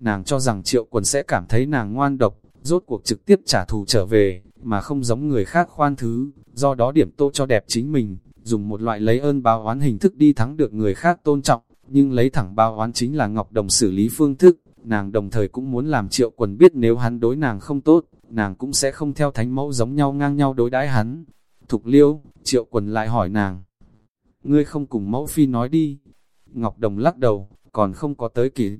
Nàng cho rằng triệu quần sẽ cảm thấy nàng ngoan độc, rốt cuộc trực tiếp trả thù trở về, mà không giống người khác khoan thứ, do đó điểm tô cho đẹp chính mình, dùng một loại lấy ơn báo oán hình thức đi thắng được người khác tôn trọng, nhưng lấy thẳng báo oán chính là Ngọc Đồng xử lý phương thức, nàng đồng thời cũng muốn làm triệu quần biết nếu hắn đối nàng không tốt, nàng cũng sẽ không theo thánh mẫu giống nhau ngang nhau đối đãi hắn. Thục liêu, triệu quần lại hỏi nàng, ngươi không cùng mẫu phi nói đi. Ngọc Đồng lắc đầu, còn không có tới kỷ.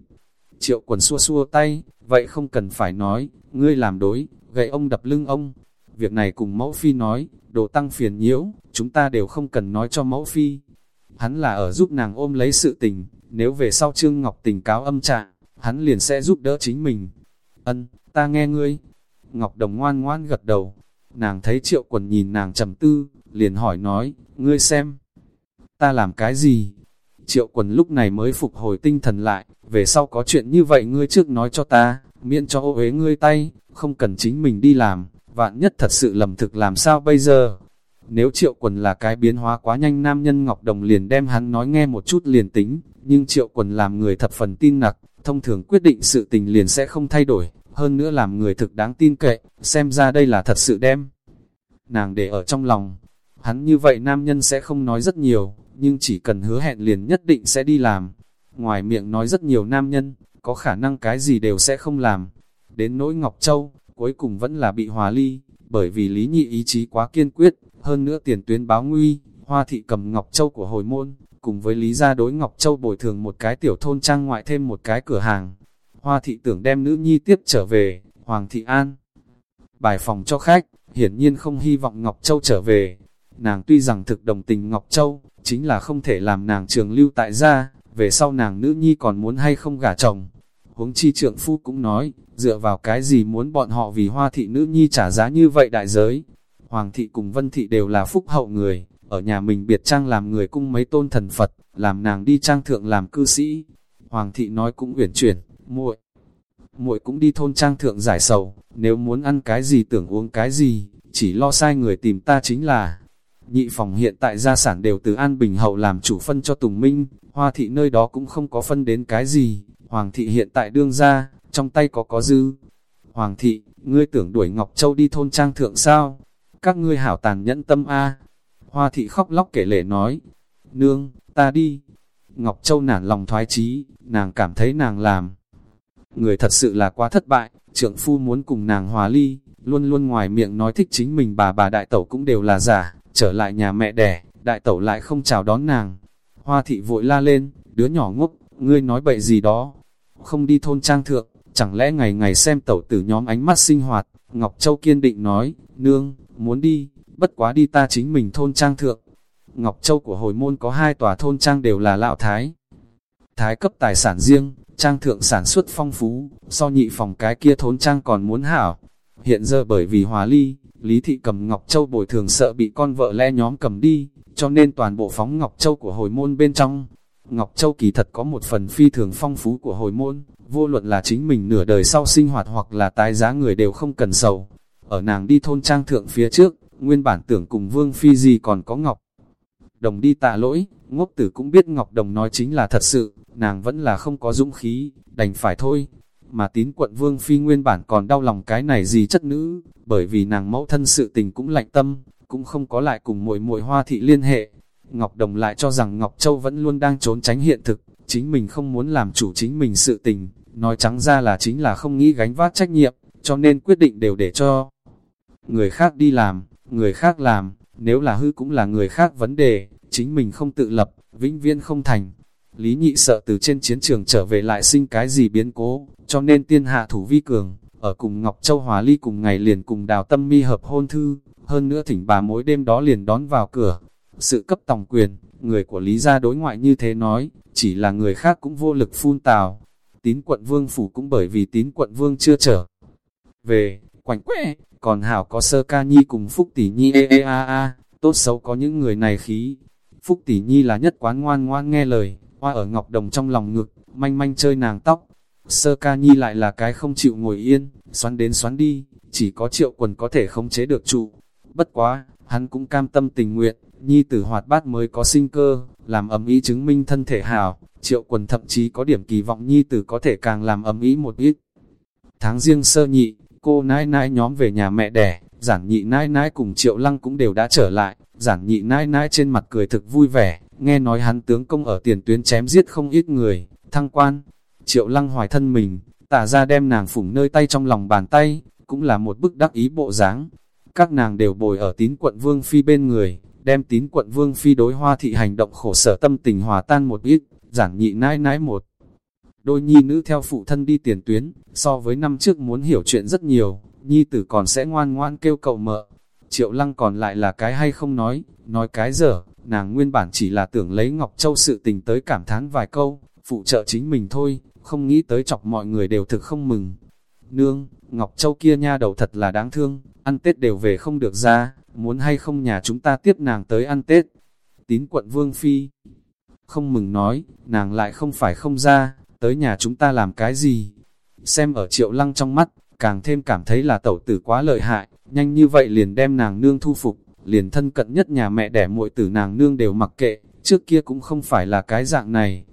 Triệu quần xua xua tay, vậy không cần phải nói, ngươi làm đối, gậy ông đập lưng ông. Việc này cùng mẫu phi nói, đồ tăng phiền nhiễu, chúng ta đều không cần nói cho mẫu phi. Hắn là ở giúp nàng ôm lấy sự tình, nếu về sau Trương Ngọc tình cáo âm trạng, hắn liền sẽ giúp đỡ chính mình. Ân, ta nghe ngươi. Ngọc Đồng ngoan ngoan gật đầu. Nàng thấy triệu quần nhìn nàng trầm tư, liền hỏi nói, ngươi xem. Ta làm cái gì? Triệu quần lúc này mới phục hồi tinh thần lại, về sau có chuyện như vậy ngươi trước nói cho ta, miễn cho ô uế ngươi tay, không cần chính mình đi làm, vạn nhất thật sự lầm thực làm sao bây giờ? Nếu triệu quần là cái biến hóa quá nhanh nam nhân Ngọc Đồng liền đem hắn nói nghe một chút liền tính, nhưng triệu quần làm người thập phần tin nặc, thông thường quyết định sự tình liền sẽ không thay đổi, hơn nữa làm người thực đáng tin cậy, xem ra đây là thật sự đem. Nàng để ở trong lòng, hắn như vậy nam nhân sẽ không nói rất nhiều, nhưng chỉ cần hứa hẹn liền nhất định sẽ đi làm. Ngoài miệng nói rất nhiều nam nhân, có khả năng cái gì đều sẽ không làm. Đến nỗi Ngọc Châu, cuối cùng vẫn là bị hòa ly, bởi vì Lý Nhị ý chí quá kiên quyết, hơn nữa tiền tuyến báo nguy, Hoa thị cầm Ngọc Châu của hồi môn, cùng với Lý gia đối Ngọc Châu bồi thường một cái tiểu thôn trang ngoại thêm một cái cửa hàng. Hoa thị tưởng đem nữ nhi tiếp trở về, Hoàng thị an. Bài phòng cho khách, hiển nhiên không hy vọng Ngọc Châu trở về. Nàng tuy rằng thực đồng tình Ngọc Châu, chính là không thể làm nàng trường lưu tại gia, về sau nàng nữ nhi còn muốn hay không gả chồng. Huống chi trượng phu cũng nói, dựa vào cái gì muốn bọn họ vì hoa thị nữ nhi trả giá như vậy đại giới. Hoàng thị cùng vân thị đều là phúc hậu người, ở nhà mình biệt trang làm người cung mấy tôn thần Phật, làm nàng đi trang thượng làm cư sĩ. Hoàng thị nói cũng uyển chuyển, muội muội cũng đi thôn trang thượng giải sầu, nếu muốn ăn cái gì tưởng uống cái gì, chỉ lo sai người tìm ta chính là. Nhị phòng hiện tại gia sản đều từ An Bình Hậu làm chủ phân cho Tùng Minh, hoa thị nơi đó cũng không có phân đến cái gì, Hoàng thị hiện tại đương ra, trong tay có có dư. Hoàng thị, ngươi tưởng đuổi Ngọc Châu đi thôn trang thượng sao? Các ngươi hảo tàn nhẫn tâm A. Hoa thị khóc lóc kể lệ nói, nương, ta đi. Ngọc Châu nản lòng thoái chí, nàng cảm thấy nàng làm. Người thật sự là quá thất bại, trượng phu muốn cùng nàng hòa ly, luôn luôn ngoài miệng nói thích chính mình bà bà đại tẩu cũng đều là giả, trở lại nhà mẹ đẻ, đại tẩu lại không chào đón nàng. Hoa thị vội la lên, đứa nhỏ ngốc, ngươi nói bậy gì đó, không đi thôn trang thượng, chẳng lẽ ngày ngày xem tẩu tử nhóm ánh mắt sinh hoạt, Ngọc Châu kiên định nói, nương, muốn đi, bất quá đi ta chính mình thôn trang thượng. Ngọc Châu của hồi môn có hai tòa thôn trang đều là lão thái. Thái cấp tài sản riêng, trang thượng sản xuất phong phú, so nhị phòng cái kia thôn trang còn muốn hảo. Hiện giờ bởi vì hòa ly, Lý Thị cầm Ngọc Châu bồi thường sợ bị con vợ le nhóm cầm đi, cho nên toàn bộ phóng Ngọc Châu của hồi môn bên trong. Ngọc Châu kỳ thật có một phần phi thường phong phú của hồi môn, vô luận là chính mình nửa đời sau sinh hoạt hoặc là tái giá người đều không cần sầu. Ở nàng đi thôn trang thượng phía trước, nguyên bản tưởng cùng Vương Phi gì còn có Ngọc. Đồng đi tạ lỗi, ngốc tử cũng biết Ngọc Đồng nói chính là thật sự, nàng vẫn là không có dũng khí, đành phải thôi. Mà tín quận Vương Phi nguyên bản còn đau lòng cái này gì chất nữ, bởi vì nàng mẫu thân sự tình cũng lạnh tâm, cũng không có lại cùng muội muội hoa thị liên hệ. Ngọc Đồng lại cho rằng Ngọc Châu vẫn luôn đang trốn tránh hiện thực, chính mình không muốn làm chủ chính mình sự tình, nói trắng ra là chính là không nghĩ gánh vác trách nhiệm, cho nên quyết định đều để cho người khác đi làm, người khác làm, nếu là hư cũng là người khác vấn đề, chính mình không tự lập, vĩnh viễn không thành. Lý nhị sợ từ trên chiến trường trở về lại sinh cái gì biến cố, cho nên tiên hạ thủ vi cường, ở cùng Ngọc Châu Hòa Ly cùng ngày liền cùng đào tâm mi hợp hôn thư, hơn nữa thỉnh bà mỗi đêm đó liền đón vào cửa. Sự cấp tòng quyền, người của Lý gia đối ngoại như thế nói, chỉ là người khác cũng vô lực phun tào. Tín quận vương phủ cũng bởi vì tín quận vương chưa trở về, quảnh quẽ, còn hảo có sơ ca nhi cùng Phúc Tỷ Nhi ê ê a a, tốt xấu có những người này khí. Phúc Tỷ Nhi là nhất quán ngoan ngoan nghe lời, hoa ở Ngọc Đồng trong lòng ngực, manh manh chơi nàng tóc. Sơ ca nhi lại là cái không chịu ngồi yên, xoắn đến xoắn đi, chỉ có triệu quần có thể không chế được trụ. Bất quá, hắn cũng cam tâm tình nguyện, nhi tử hoạt bát mới có sinh cơ, làm ấm ý chứng minh thân thể hảo, triệu quần thậm chí có điểm kỳ vọng nhi tử có thể càng làm ấm ý một ít. Tháng riêng sơ nhị, cô nãi nãi nhóm về nhà mẹ đẻ, giản nhị nãi nãi cùng triệu lăng cũng đều đã trở lại, giản nhị nãi nãi trên mặt cười thực vui vẻ, nghe nói hắn tướng công ở tiền tuyến chém giết không ít người, thăng quan. Triệu lăng hoài thân mình, tả ra đem nàng phủng nơi tay trong lòng bàn tay, cũng là một bức đắc ý bộ dáng. Các nàng đều bồi ở tín quận Vương Phi bên người, đem tín quận Vương Phi đối hoa thị hành động khổ sở tâm tình hòa tan một ít, giản nhị nãi nãi một. Đôi nhi nữ theo phụ thân đi tiền tuyến, so với năm trước muốn hiểu chuyện rất nhiều, nhi tử còn sẽ ngoan ngoan kêu cậu mợ. Triệu lăng còn lại là cái hay không nói, nói cái dở, nàng nguyên bản chỉ là tưởng lấy Ngọc Châu sự tình tới cảm thán vài câu, phụ trợ chính mình thôi, không nghĩ tới chọc mọi người đều thực không mừng. Nương, Ngọc Châu kia nha đầu thật là đáng thương, ăn Tết đều về không được ra, muốn hay không nhà chúng ta tiếp nàng tới ăn Tết. Tín quận Vương Phi không mừng nói, nàng lại không phải không ra, tới nhà chúng ta làm cái gì. Xem ở triệu lăng trong mắt, càng thêm cảm thấy là tẩu tử quá lợi hại, nhanh như vậy liền đem nàng nương thu phục, liền thân cận nhất nhà mẹ đẻ muội tử nàng nương đều mặc kệ, trước kia cũng không phải là cái dạng này.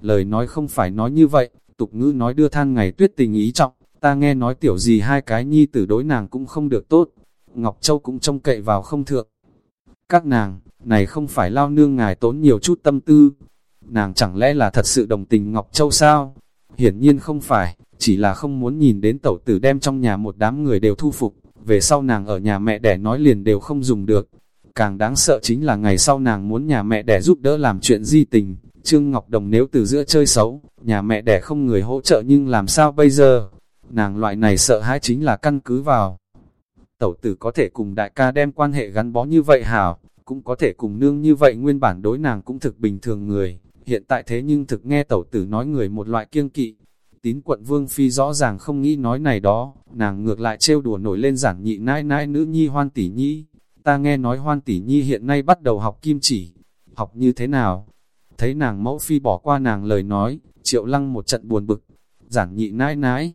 Lời nói không phải nói như vậy, tục ngữ nói đưa than ngày tuyết tình ý trọng, ta nghe nói tiểu gì hai cái nhi tử đối nàng cũng không được tốt, Ngọc Châu cũng trông cậy vào không thượng. Các nàng, này không phải lao nương ngài tốn nhiều chút tâm tư, nàng chẳng lẽ là thật sự đồng tình Ngọc Châu sao? Hiển nhiên không phải, chỉ là không muốn nhìn đến tẩu tử đem trong nhà một đám người đều thu phục, về sau nàng ở nhà mẹ đẻ nói liền đều không dùng được. Càng đáng sợ chính là ngày sau nàng muốn nhà mẹ đẻ giúp đỡ làm chuyện di tình, Trương Ngọc Đồng nếu từ giữa chơi xấu, nhà mẹ đẻ không người hỗ trợ nhưng làm sao bây giờ? Nàng loại này sợ hãi chính là căn cứ vào. Tẩu tử có thể cùng đại ca đem quan hệ gắn bó như vậy hảo, cũng có thể cùng nương như vậy nguyên bản đối nàng cũng thực bình thường người, hiện tại thế nhưng thực nghe tẩu tử nói người một loại kiêng kỵ. Tín quận Vương Phi rõ ràng không nghĩ nói này đó, nàng ngược lại trêu đùa nổi lên giản nhị nãi nãi nữ nhi hoan tỷ nhi. Ta nghe nói hoan tỷ nhi hiện nay bắt đầu học kim chỉ, học như thế nào? Thấy nàng mẫu phi bỏ qua nàng lời nói, triệu lăng một trận buồn bực, giản nhị nãi nãi.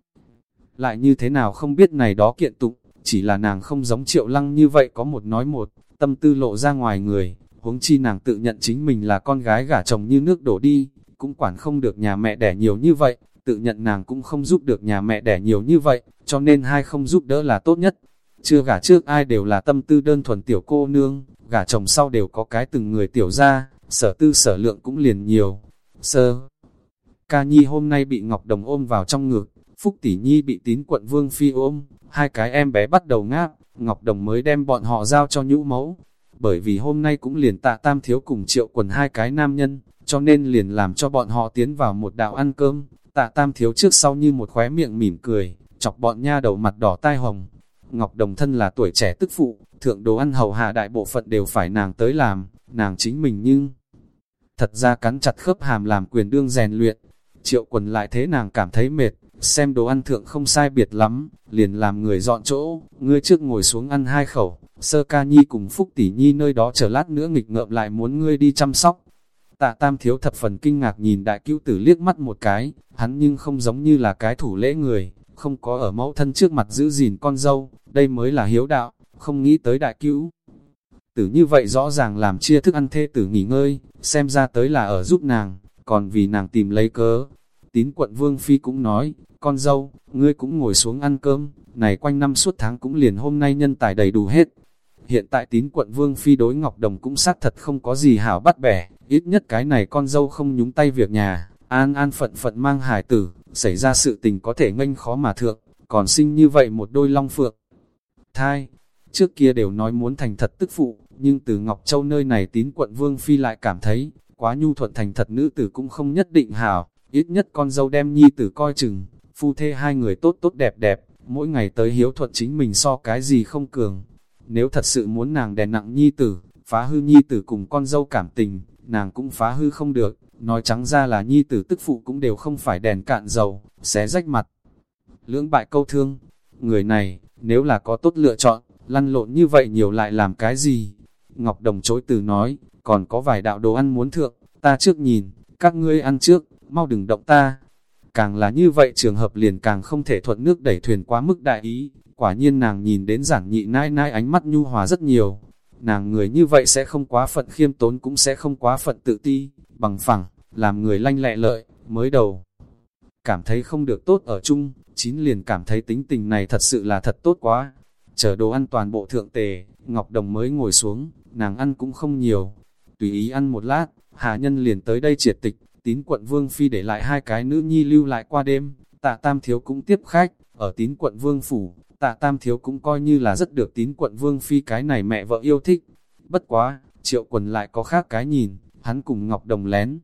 Lại như thế nào không biết này đó kiện tụng, chỉ là nàng không giống triệu lăng như vậy có một nói một, tâm tư lộ ra ngoài người, huống chi nàng tự nhận chính mình là con gái gả chồng như nước đổ đi, cũng quản không được nhà mẹ đẻ nhiều như vậy, tự nhận nàng cũng không giúp được nhà mẹ đẻ nhiều như vậy, cho nên hai không giúp đỡ là tốt nhất. Chưa gả trước ai đều là tâm tư đơn thuần tiểu cô nương, gả chồng sau đều có cái từng người tiểu ra, sở tư sở lượng cũng liền nhiều. Sơ Ca Nhi hôm nay bị Ngọc Đồng ôm vào trong ngực, Phúc Tỷ Nhi bị tín quận Vương Phi ôm, hai cái em bé bắt đầu ngáp, Ngọc Đồng mới đem bọn họ giao cho nhũ mẫu, bởi vì hôm nay cũng liền tạ tam thiếu cùng triệu quần hai cái nam nhân, cho nên liền làm cho bọn họ tiến vào một đạo ăn cơm, tạ tam thiếu trước sau như một khóe miệng mỉm cười, chọc bọn nha đầu mặt đỏ tai hồng. Ngọc Đồng thân là tuổi trẻ tức phụ, thượng đồ ăn hầu hạ đại bộ phận đều phải nàng tới làm, nàng chính mình nhưng thật ra cắn chặt khớp hàm làm quyền đương rèn luyện. Triệu quần lại thế nàng cảm thấy mệt, xem đồ ăn thượng không sai biệt lắm, liền làm người dọn chỗ, ngươi trước ngồi xuống ăn hai khẩu, Sơ ca nhi cùng Phúc tỷ nhi nơi đó chờ lát nữa nghịch ngợm lại muốn ngươi đi chăm sóc. Tạ tam thiếu thập phần kinh ngạc nhìn đại cứu tử liếc mắt một cái, hắn nhưng không giống như là cái thủ lễ người, không có ở mẫu thân trước mặt giữ gìn con dâu, đây mới là hiếu đạo, không nghĩ tới đại cứu. Tử như vậy rõ ràng làm chia thức ăn thê tử nghỉ ngơi, xem ra tới là ở giúp nàng, còn vì nàng tìm lấy cớ. Tín quận Vương Phi cũng nói, con dâu, ngươi cũng ngồi xuống ăn cơm, này quanh năm suốt tháng cũng liền hôm nay nhân tài đầy đủ hết, Hiện tại tín quận Vương Phi đối Ngọc Đồng cũng xác thật không có gì hảo bắt bẻ, ít nhất cái này con dâu không nhúng tay việc nhà, an an phận phận mang hài tử, xảy ra sự tình có thể nghênh khó mà thượng, còn sinh như vậy một đôi long phượng. Thai, trước kia đều nói muốn thành thật tức phụ, nhưng từ Ngọc Châu nơi này tín quận Vương Phi lại cảm thấy, quá nhu thuận thành thật nữ tử cũng không nhất định hảo, ít nhất con dâu đem nhi tử coi chừng, phu thê hai người tốt tốt đẹp đẹp, mỗi ngày tới hiếu thuận chính mình so cái gì không cường, nếu thật sự muốn nàng đè nặng nhi tử, phá hư nhi tử cùng con dâu cảm tình, nàng cũng phá hư không được, nói trắng ra là nhi tử tức phụ cũng đều không phải đèn cạn dầu, xé rách mặt. Lưỡng bại câu thương, người này, nếu là có tốt lựa chọn, lăn lộn như vậy nhiều lại làm cái gì? Ngọc Đồng chối từ nói, còn có vài đạo đồ ăn muốn thượng, ta trước nhìn, các ngươi ăn trước, mau đừng động ta. Càng là như vậy trường hợp liền càng không thể thuận nước đẩy thuyền quá mức đại ý, Quả nhiên nàng nhìn đến giản nhị nai nai ánh mắt nhu hòa rất nhiều nàng người như vậy sẽ không quá phận khiêm tốn cũng sẽ không quá phận tự ti, bằng phẳng, làm người lanh lẹ lợi, mới đầu. Cảm thấy không được tốt ở chung, chín liền cảm thấy tính tình này thật sự là thật tốt quá. Chờ đồ ăn toàn bộ thượng tề, Ngọc Đồng mới ngồi xuống, nàng ăn cũng không nhiều. Tùy ý ăn một lát, Hà Nhân liền tới đây triệt tịch, tín quận Vương Phi để lại hai cái nữ nhi lưu lại qua đêm, tạ Tam Thiếu cũng tiếp khách, ở tín quận Vương Phủ, tạ Tam Thiếu cũng coi như là rất được tín quận Vương Phi cái này mẹ vợ yêu thích. Bất quá, triệu quần lại có khác cái nhìn, hắn cùng Ngọc Đồng lén.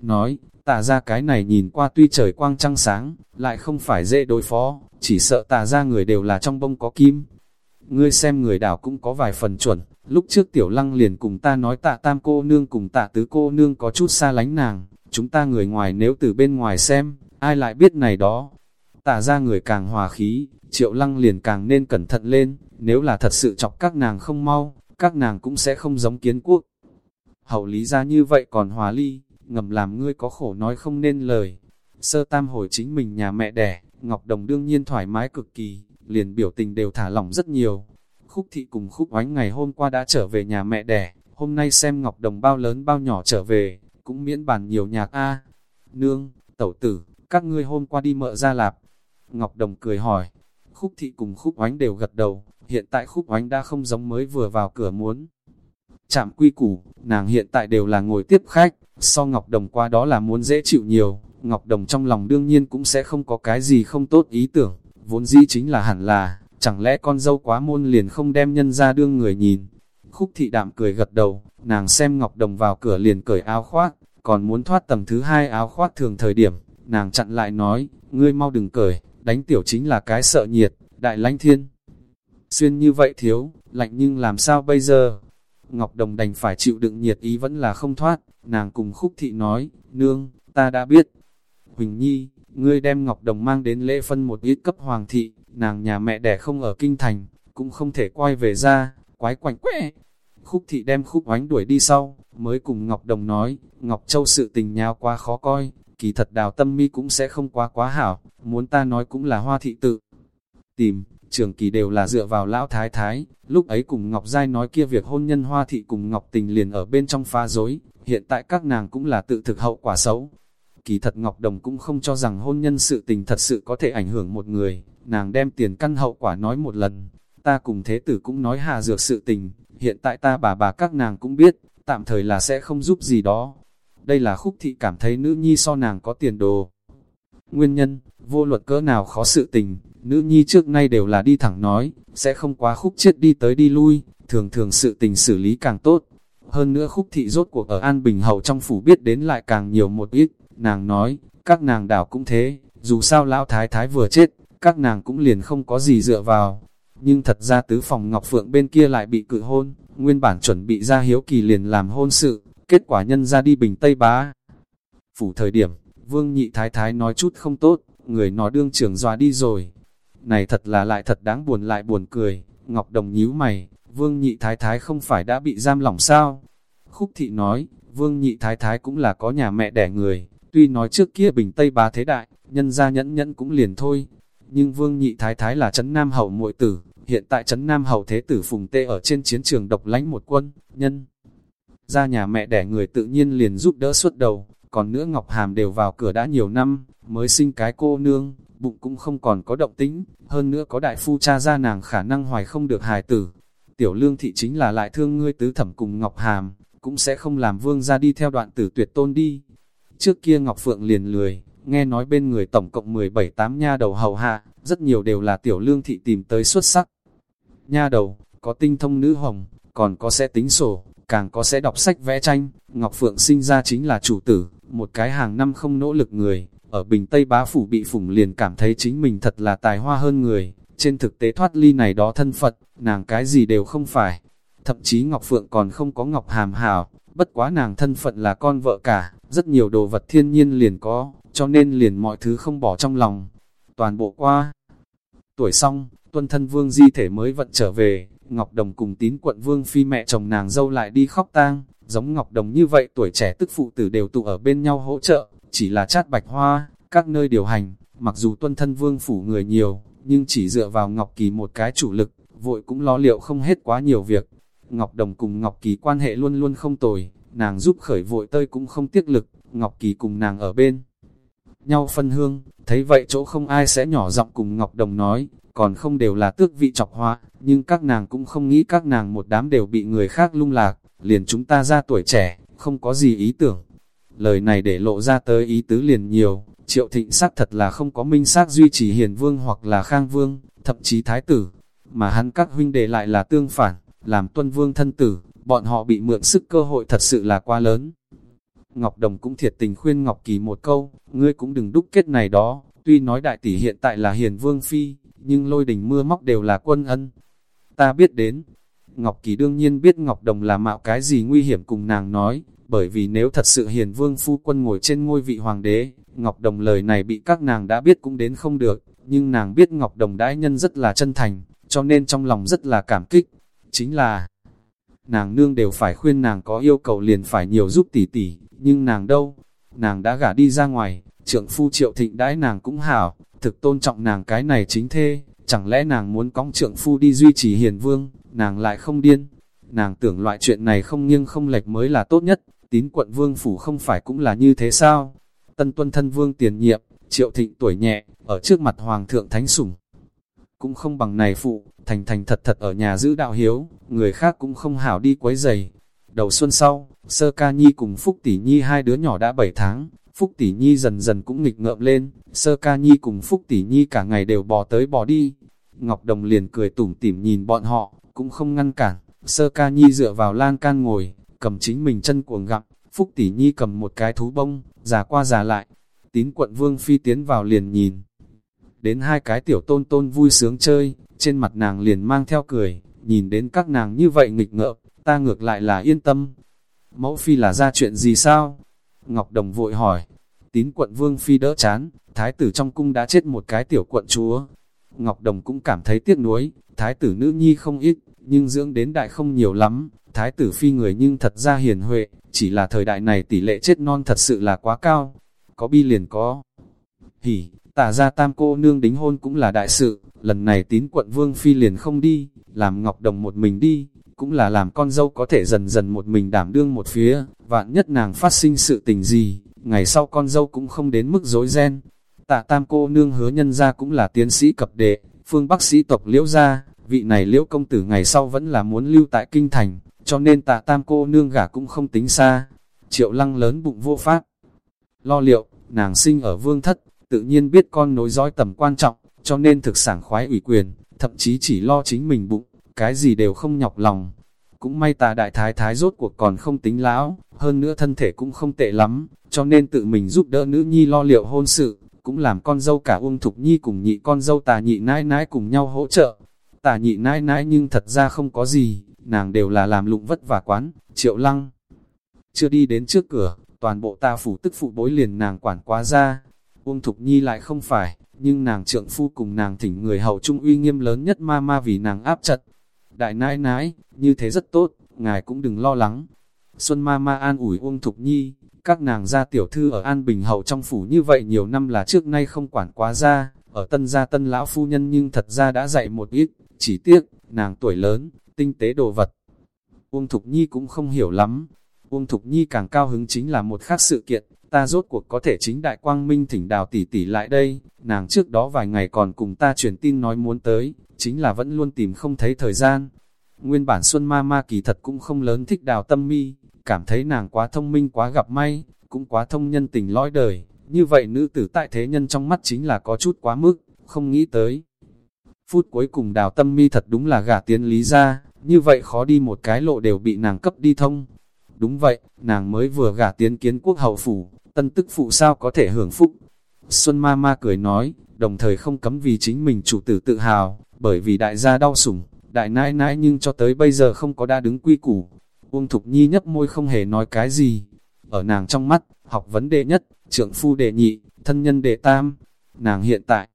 Nói, tà ra cái này nhìn qua tuy trời quang trăng sáng, lại không phải dễ đối phó, chỉ sợ tà ra người đều là trong bông có kim. Ngươi xem người đảo cũng có vài phần chuẩn, lúc trước tiểu lăng liền cùng ta nói tạ tam cô nương cùng tạ tứ cô nương có chút xa lánh nàng, chúng ta người ngoài nếu từ bên ngoài xem, ai lại biết này đó. Tạ ra người càng hòa khí, triệu lăng liền càng nên cẩn thận lên, nếu là thật sự chọc các nàng không mau, các nàng cũng sẽ không giống kiến quốc. Hậu lý ra như vậy còn hòa ly, ngầm làm ngươi có khổ nói không nên lời. Sơ tam hồi chính mình nhà mẹ đẻ, Ngọc Đồng đương nhiên thoải mái cực kỳ, liền biểu tình đều thả lỏng rất nhiều. Khúc thị cùng khúc oánh ngày hôm qua đã trở về nhà mẹ đẻ, hôm nay xem Ngọc Đồng bao lớn bao nhỏ trở về, cũng miễn bàn nhiều nhạc A. Nương, tẩu tử, các ngươi hôm qua đi mợ ra lạp. Ngọc Đồng cười hỏi, khúc thị cùng khúc oánh đều gật đầu, hiện tại khúc oánh đã không giống mới vừa vào cửa muốn. Chạm quy củ, nàng hiện tại đều là ngồi tiếp khách, so Ngọc Đồng qua đó là muốn dễ chịu nhiều, Ngọc Đồng trong lòng đương nhiên cũng sẽ không có cái gì không tốt ý tưởng, vốn dĩ chính là hẳn là, chẳng lẽ con dâu quá môn liền không đem nhân ra đương người nhìn. Khúc thị đạm cười gật đầu, nàng xem Ngọc Đồng vào cửa liền cởi áo khoác, còn muốn thoát tầng thứ hai áo khoác thường thời điểm, nàng chặn lại nói, ngươi mau đừng cởi, đánh tiểu chính là cái sợ nhiệt, đại lãnh thiên. Xuyên như vậy thiếu, lạnh nhưng làm sao bây giờ? Ngọc Đồng đành phải chịu đựng nhiệt ý vẫn là không thoát, nàng cùng khúc thị nói, nương, ta đã biết. Huỳnh Nhi, ngươi đem Ngọc Đồng mang đến lễ phân một ít cấp hoàng thị, nàng nhà mẹ đẻ không ở kinh thành, cũng không thể quay về ra, quái quảnh quẽ. Khúc thị đem khúc oánh đuổi đi sau, mới cùng Ngọc Đồng nói, Ngọc Châu sự tình nháo quá khó coi, kỳ thật đào tâm mi cũng sẽ không quá quá hảo, muốn ta nói cũng là hoa thị tự. Tìm, trường kỳ đều là dựa vào lão thái thái, lúc ấy cùng Ngọc Giai nói kia việc hôn nhân hoa thị cùng Ngọc Tình liền ở bên trong pha dối, hiện tại các nàng cũng là tự thực hậu quả xấu. Kỳ thật Ngọc Đồng cũng không cho rằng hôn nhân sự tình thật sự có thể ảnh hưởng một người, nàng đem tiền căn hậu quả nói một lần, ta cùng thế tử cũng nói hà dược sự tình, hiện tại ta bà bà các nàng cũng biết, tạm thời là sẽ không giúp gì đó. Đây là khúc thị cảm thấy nữ nhi so nàng có tiền đồ. Nguyên nhân, vô luật cỡ nào khó sự tình, nữ nhi trước nay đều là đi thẳng nói, sẽ không quá khúc chết đi tới đi lui, thường thường sự tình xử lý càng tốt. Hơn nữa khúc thị rốt cuộc ở An Bình Hậu trong phủ biết đến lại càng nhiều một ít, nàng nói, các nàng đảo cũng thế, dù sao lão thái thái vừa chết, các nàng cũng liền không có gì dựa vào. Nhưng thật ra tứ phòng Ngọc Phượng bên kia lại bị cự hôn, nguyên bản chuẩn bị ra hiếu kỳ liền làm hôn sự, kết quả nhân ra đi bình Tây Bá. Phủ thời điểm, Vương Nhị Thái Thái nói chút không tốt, người nó đương trưởng dọa đi rồi. Này thật là lại thật đáng buồn lại buồn cười, Ngọc Đồng nhíu mày, Vương Nhị Thái Thái không phải đã bị giam lỏng sao? Khúc Thị nói, Vương Nhị Thái Thái cũng là có nhà mẹ đẻ người, tuy nói trước kia bình Tây Bá thế đại, nhân ra nhẫn nhẫn cũng liền thôi. Nhưng Vương Nhị Thái Thái là Trấn Nam Hậu muội tử, hiện tại Trấn Nam Hậu Thế Tử Phùng Tê ở trên chiến trường độc lánh một quân, nhân ra nhà mẹ đẻ người tự nhiên liền giúp đỡ suốt đầu, còn nữa Ngọc Hàm đều vào cửa đã nhiều năm, mới sinh cái cô nương, bụng cũng không còn có động tính, hơn nữa có đại phu cha ra nàng khả năng hoài không được hài tử. Tiểu lương thị chính là lại thương ngươi tứ thẩm cùng Ngọc Hàm, cũng sẽ không làm vương ra đi theo đoạn tử tuyệt tôn đi. Trước kia Ngọc Phượng liền lười, nghe nói bên người tổng cộng 17-8 nha đầu hầu hạ, rất nhiều đều là tiểu lương thị tìm tới xuất sắc. Nha đầu, có tinh thông nữ hồng, còn có sẽ tính sổ, càng có sẽ đọc sách vẽ tranh, Ngọc Phượng sinh ra chính là chủ tử, một cái hàng năm không nỗ lực người, ở Bình Tây Bá Phủ bị phủng liền cảm thấy chính mình thật là tài hoa hơn người, trên thực tế thoát ly này đó thân Phật, nàng cái gì đều không phải. Thậm chí Ngọc Phượng còn không có Ngọc Hàm Hảo, bất quá nàng thân phận là con vợ cả, rất nhiều đồ vật thiên nhiên liền có, cho nên liền mọi thứ không bỏ trong lòng. Toàn bộ qua. Tuổi xong, tuân thân vương di thể mới vận trở về, Ngọc Đồng cùng tín quận vương phi mẹ chồng nàng dâu lại đi khóc tang, giống Ngọc Đồng như vậy tuổi trẻ tức phụ tử đều tụ ở bên nhau hỗ trợ, chỉ là chát bạch hoa, các nơi điều hành, mặc dù tuân thân vương phủ người nhiều, nhưng chỉ dựa vào Ngọc Kỳ một cái chủ lực, vội cũng lo liệu không hết quá nhiều việc. Ngọc Đồng cùng Ngọc Kỳ quan hệ luôn luôn không tồi, nàng giúp khởi vội tơi cũng không tiếc lực, Ngọc Kỳ cùng nàng ở bên. Nhau phân hương, thấy vậy chỗ không ai sẽ nhỏ giọng cùng Ngọc Đồng nói, còn không đều là tước vị chọc hoa, nhưng các nàng cũng không nghĩ các nàng một đám đều bị người khác lung lạc, liền chúng ta ra tuổi trẻ, không có gì ý tưởng. Lời này để lộ ra tới ý tứ liền nhiều, triệu thịnh xác thật là không có minh xác duy trì hiền vương hoặc là khang vương, thậm chí thái tử, mà hắn các huynh đệ lại là tương phản, làm tuân vương thân tử, bọn họ bị mượn sức cơ hội thật sự là quá lớn. Ngọc Đồng cũng thiệt tình khuyên Ngọc Kỳ một câu, ngươi cũng đừng đúc kết này đó, tuy nói đại tỷ hiện tại là hiền vương phi, nhưng lôi đình mưa móc đều là quân ân. Ta biết đến, Ngọc Kỳ đương nhiên biết Ngọc Đồng là mạo cái gì nguy hiểm cùng nàng nói, bởi vì nếu thật sự hiền vương phu quân ngồi trên ngôi vị hoàng đế, Ngọc Đồng lời này bị các nàng đã biết cũng đến không được, nhưng nàng biết Ngọc Đồng đãi nhân rất là chân thành, cho nên trong lòng rất là cảm kích. Chính là, nàng nương đều phải khuyên nàng có yêu cầu liền phải nhiều giúp tỷ tỷ, nhưng nàng đâu? Nàng đã gả đi ra ngoài, trượng phu triệu thịnh đãi nàng cũng hảo, thực tôn trọng nàng cái này chính thê, chẳng lẽ nàng muốn cõng trượng phu đi duy trì hiền vương, nàng lại không điên. Nàng tưởng loại chuyện này không nghiêng không lệch mới là tốt nhất, tín quận vương phủ không phải cũng là như thế sao? Tân tuân thân vương tiền nhiệm, triệu thịnh tuổi nhẹ, ở trước mặt hoàng thượng thánh sủng. Cũng không bằng này phụ, thành thành thật thật ở nhà giữ đạo hiếu, người khác cũng không hảo đi quấy giày. Đầu xuân sau, Sơ Ca Nhi cùng Phúc Tỷ Nhi hai đứa nhỏ đã 7 tháng, Phúc Tỷ Nhi dần dần cũng nghịch ngợm lên, Sơ Ca Nhi cùng Phúc Tỷ Nhi cả ngày đều bò tới bò đi. Ngọc Đồng liền cười tủm tỉm nhìn bọn họ, cũng không ngăn cản, Sơ Ca Nhi dựa vào lan can ngồi, cầm chính mình chân cuồng gặm, Phúc Tỷ Nhi cầm một cái thú bông, già qua già lại. Tín quận Vương Phi tiến vào liền nhìn. Đến hai cái tiểu tôn tôn vui sướng chơi, trên mặt nàng liền mang theo cười, nhìn đến các nàng như vậy nghịch ngợm, ta ngược lại là yên tâm. Mẫu Phi là ra chuyện gì sao? Ngọc Đồng vội hỏi. Tín quận Vương Phi đỡ chán, thái tử trong cung đã chết một cái tiểu quận chúa. Ngọc Đồng cũng cảm thấy tiếc nuối, thái tử nữ nhi không ít, nhưng dưỡng đến đại không nhiều lắm, thái tử phi người nhưng thật ra hiền huệ, chỉ là thời đại này tỷ lệ chết non thật sự là quá cao. Có bi liền có. Hỉ, tả ra tam cô nương đính hôn cũng là đại sự, lần này tín quận Vương Phi liền không đi, làm Ngọc Đồng một mình đi, cũng là làm con dâu có thể dần dần một mình đảm đương một phía, vạn nhất nàng phát sinh sự tình gì, ngày sau con dâu cũng không đến mức dối ren. Tạ tam cô nương hứa nhân ra cũng là tiến sĩ cập đệ, phương bác sĩ tộc liễu gia, vị này liễu công tử ngày sau vẫn là muốn lưu tại kinh thành, cho nên tạ tam cô nương gả cũng không tính xa. Triệu lăng lớn bụng vô pháp. Lo liệu, nàng sinh ở vương thất, tự nhiên biết con nối dõi tầm quan trọng, cho nên thực sản khoái ủy quyền, thậm chí chỉ lo chính mình bụng, cái gì đều không nhọc lòng. Cũng may ta đại thái thái rốt cuộc còn không tính lão, hơn nữa thân thể cũng không tệ lắm, cho nên tự mình giúp đỡ nữ nhi lo liệu hôn sự, cũng làm con dâu cả Uông Thục Nhi cùng nhị con dâu tà nhị nãi nãi cùng nhau hỗ trợ. Tà nhị nãi nãi nhưng thật ra không có gì, nàng đều là làm lụng vất vả quán, triệu lăng. Chưa đi đến trước cửa, toàn bộ ta phủ tức phụ bối liền nàng quản quá ra. Uông Thục Nhi lại không phải, nhưng nàng trượng phu cùng nàng thỉnh người hậu trung uy nghiêm lớn nhất ma ma vì nàng áp chặt. Đại nãi nãi, như thế rất tốt, ngài cũng đừng lo lắng. Xuân ma ma an ủi Uông Thục Nhi, các nàng gia tiểu thư ở An Bình Hậu trong phủ như vậy nhiều năm là trước nay không quản quá ra, ở tân gia tân lão phu nhân nhưng thật ra đã dạy một ít, chỉ tiếc, nàng tuổi lớn, tinh tế đồ vật. Uông Thục Nhi cũng không hiểu lắm, Uông Thục Nhi càng cao hứng chính là một khác sự kiện, ta rốt cuộc có thể chính đại quang minh thỉnh đào tỷ tỷ lại đây, nàng trước đó vài ngày còn cùng ta truyền tin nói muốn tới, chính là vẫn luôn tìm không thấy thời gian. Nguyên bản Xuân Ma Ma kỳ thật cũng không lớn thích đào tâm mi, cảm thấy nàng quá thông minh quá gặp may, cũng quá thông nhân tình lõi đời, như vậy nữ tử tại thế nhân trong mắt chính là có chút quá mức, không nghĩ tới. Phút cuối cùng đào tâm mi thật đúng là gả tiến lý ra, như vậy khó đi một cái lộ đều bị nàng cấp đi thông. Đúng vậy, nàng mới vừa gả tiến kiến quốc hậu phủ, tân tức phụ sao có thể hưởng phúc. Xuân ma ma cười nói, đồng thời không cấm vì chính mình chủ tử tự hào, bởi vì đại gia đau sủng, đại nãi nãi nhưng cho tới bây giờ không có đa đứng quy củ. Uông Thục Nhi nhấp môi không hề nói cái gì. Ở nàng trong mắt, học vấn đề nhất, trưởng phu đệ nhị, thân nhân đệ tam. Nàng hiện tại,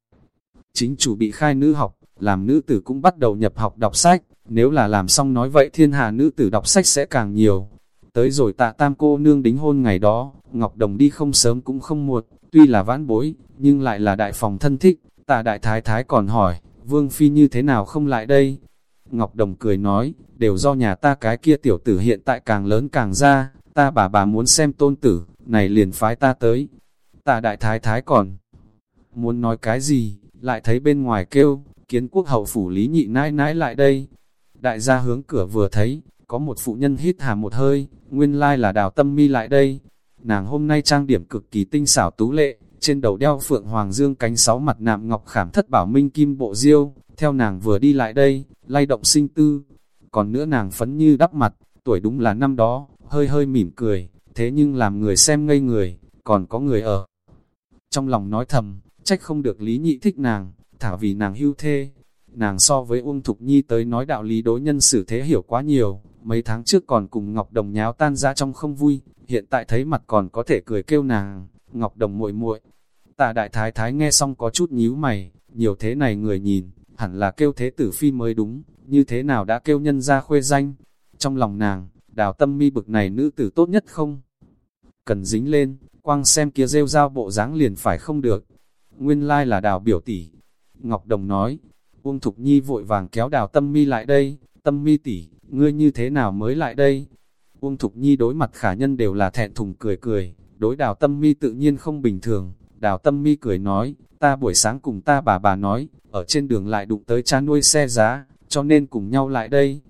chính chủ bị khai nữ học, làm nữ tử cũng bắt đầu nhập học đọc sách. Nếu là làm xong nói vậy thiên hà nữ tử đọc sách sẽ càng nhiều. Tới rồi tạ tam cô nương đính hôn ngày đó, Ngọc Đồng đi không sớm cũng không muộn, tuy là vãn bối, nhưng lại là đại phòng thân thích. tà đại thái thái còn hỏi, Vương Phi như thế nào không lại đây? Ngọc Đồng cười nói, đều do nhà ta cái kia tiểu tử hiện tại càng lớn càng ra, ta bà bà muốn xem tôn tử, này liền phái ta tới. Tà đại thái thái còn muốn nói cái gì, lại thấy bên ngoài kêu, kiến quốc hậu phủ lý nhị nãi nãi lại đây. Đại gia hướng cửa vừa thấy, có một phụ nhân hít hà một hơi, nguyên lai là đào tâm mi lại đây. Nàng hôm nay trang điểm cực kỳ tinh xảo tú lệ, trên đầu đeo phượng hoàng dương cánh sáu mặt nạm ngọc khảm thất bảo minh kim bộ diêu, theo nàng vừa đi lại đây, lay động sinh tư. Còn nữa nàng phấn như đắp mặt, tuổi đúng là năm đó, hơi hơi mỉm cười, thế nhưng làm người xem ngây người, còn có người ở. Trong lòng nói thầm, trách không được lý nhị thích nàng, thả vì nàng hưu thê. Nàng so với Uông Thục Nhi tới nói đạo lý đối nhân xử thế hiểu quá nhiều, mấy tháng trước còn cùng Ngọc Đồng nháo tan ra trong không vui, hiện tại thấy mặt còn có thể cười kêu nàng, Ngọc Đồng muội muội. Tạ đại thái thái nghe xong có chút nhíu mày, nhiều thế này người nhìn, hẳn là kêu thế tử phi mới đúng, như thế nào đã kêu nhân ra khuê danh. Trong lòng nàng, đào tâm mi bực này nữ tử tốt nhất không? Cần dính lên, quang xem kia rêu dao bộ dáng liền phải không được. Nguyên lai là đào biểu tỷ. Ngọc Đồng nói, Uông Thục Nhi vội vàng kéo đào tâm mi lại đây, tâm mi tỷ, ngươi như thế nào mới lại đây? Uông Thục Nhi đối mặt khả nhân đều là thẹn thùng cười cười, đối đào tâm mi tự nhiên không bình thường. Đào tâm mi cười nói, ta buổi sáng cùng ta bà bà nói, ở trên đường lại đụng tới cha nuôi xe giá, cho nên cùng nhau lại đây.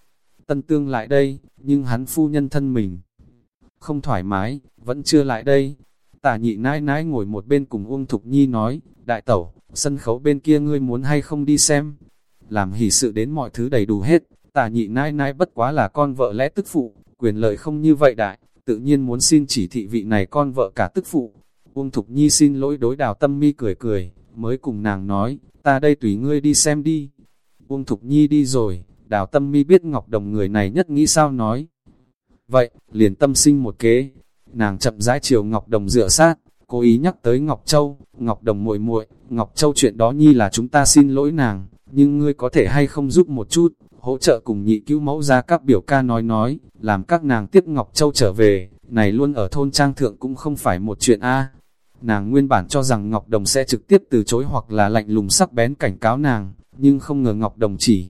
Tân tương lại đây, nhưng hắn phu nhân thân mình không thoải mái, vẫn chưa lại đây. Tả nhị nãi nãi ngồi một bên cùng Uông Thục Nhi nói, đại tẩu, sân khấu bên kia ngươi muốn hay không đi xem. Làm hỷ sự đến mọi thứ đầy đủ hết, tả nhị nãi nãi bất quá là con vợ lẽ tức phụ, quyền lợi không như vậy đại, tự nhiên muốn xin chỉ thị vị này con vợ cả tức phụ. Uông Thục Nhi xin lỗi đối đào tâm mi cười cười, mới cùng nàng nói, ta đây tùy ngươi đi xem đi. Uông Thục Nhi đi rồi, đào tâm mi biết Ngọc Đồng người này nhất nghĩ sao nói. Vậy, liền tâm sinh một kế, nàng chậm rãi chiều Ngọc Đồng dựa sát, cố ý nhắc tới Ngọc Châu, Ngọc Đồng muội muội, Ngọc Châu chuyện đó nhi là chúng ta xin lỗi nàng, nhưng ngươi có thể hay không giúp một chút, hỗ trợ cùng nhị cứu mẫu ra các biểu ca nói nói, làm các nàng tiếp Ngọc Châu trở về, này luôn ở thôn trang thượng cũng không phải một chuyện a. Nàng nguyên bản cho rằng Ngọc Đồng sẽ trực tiếp từ chối hoặc là lạnh lùng sắc bén cảnh cáo nàng, nhưng không ngờ Ngọc Đồng chỉ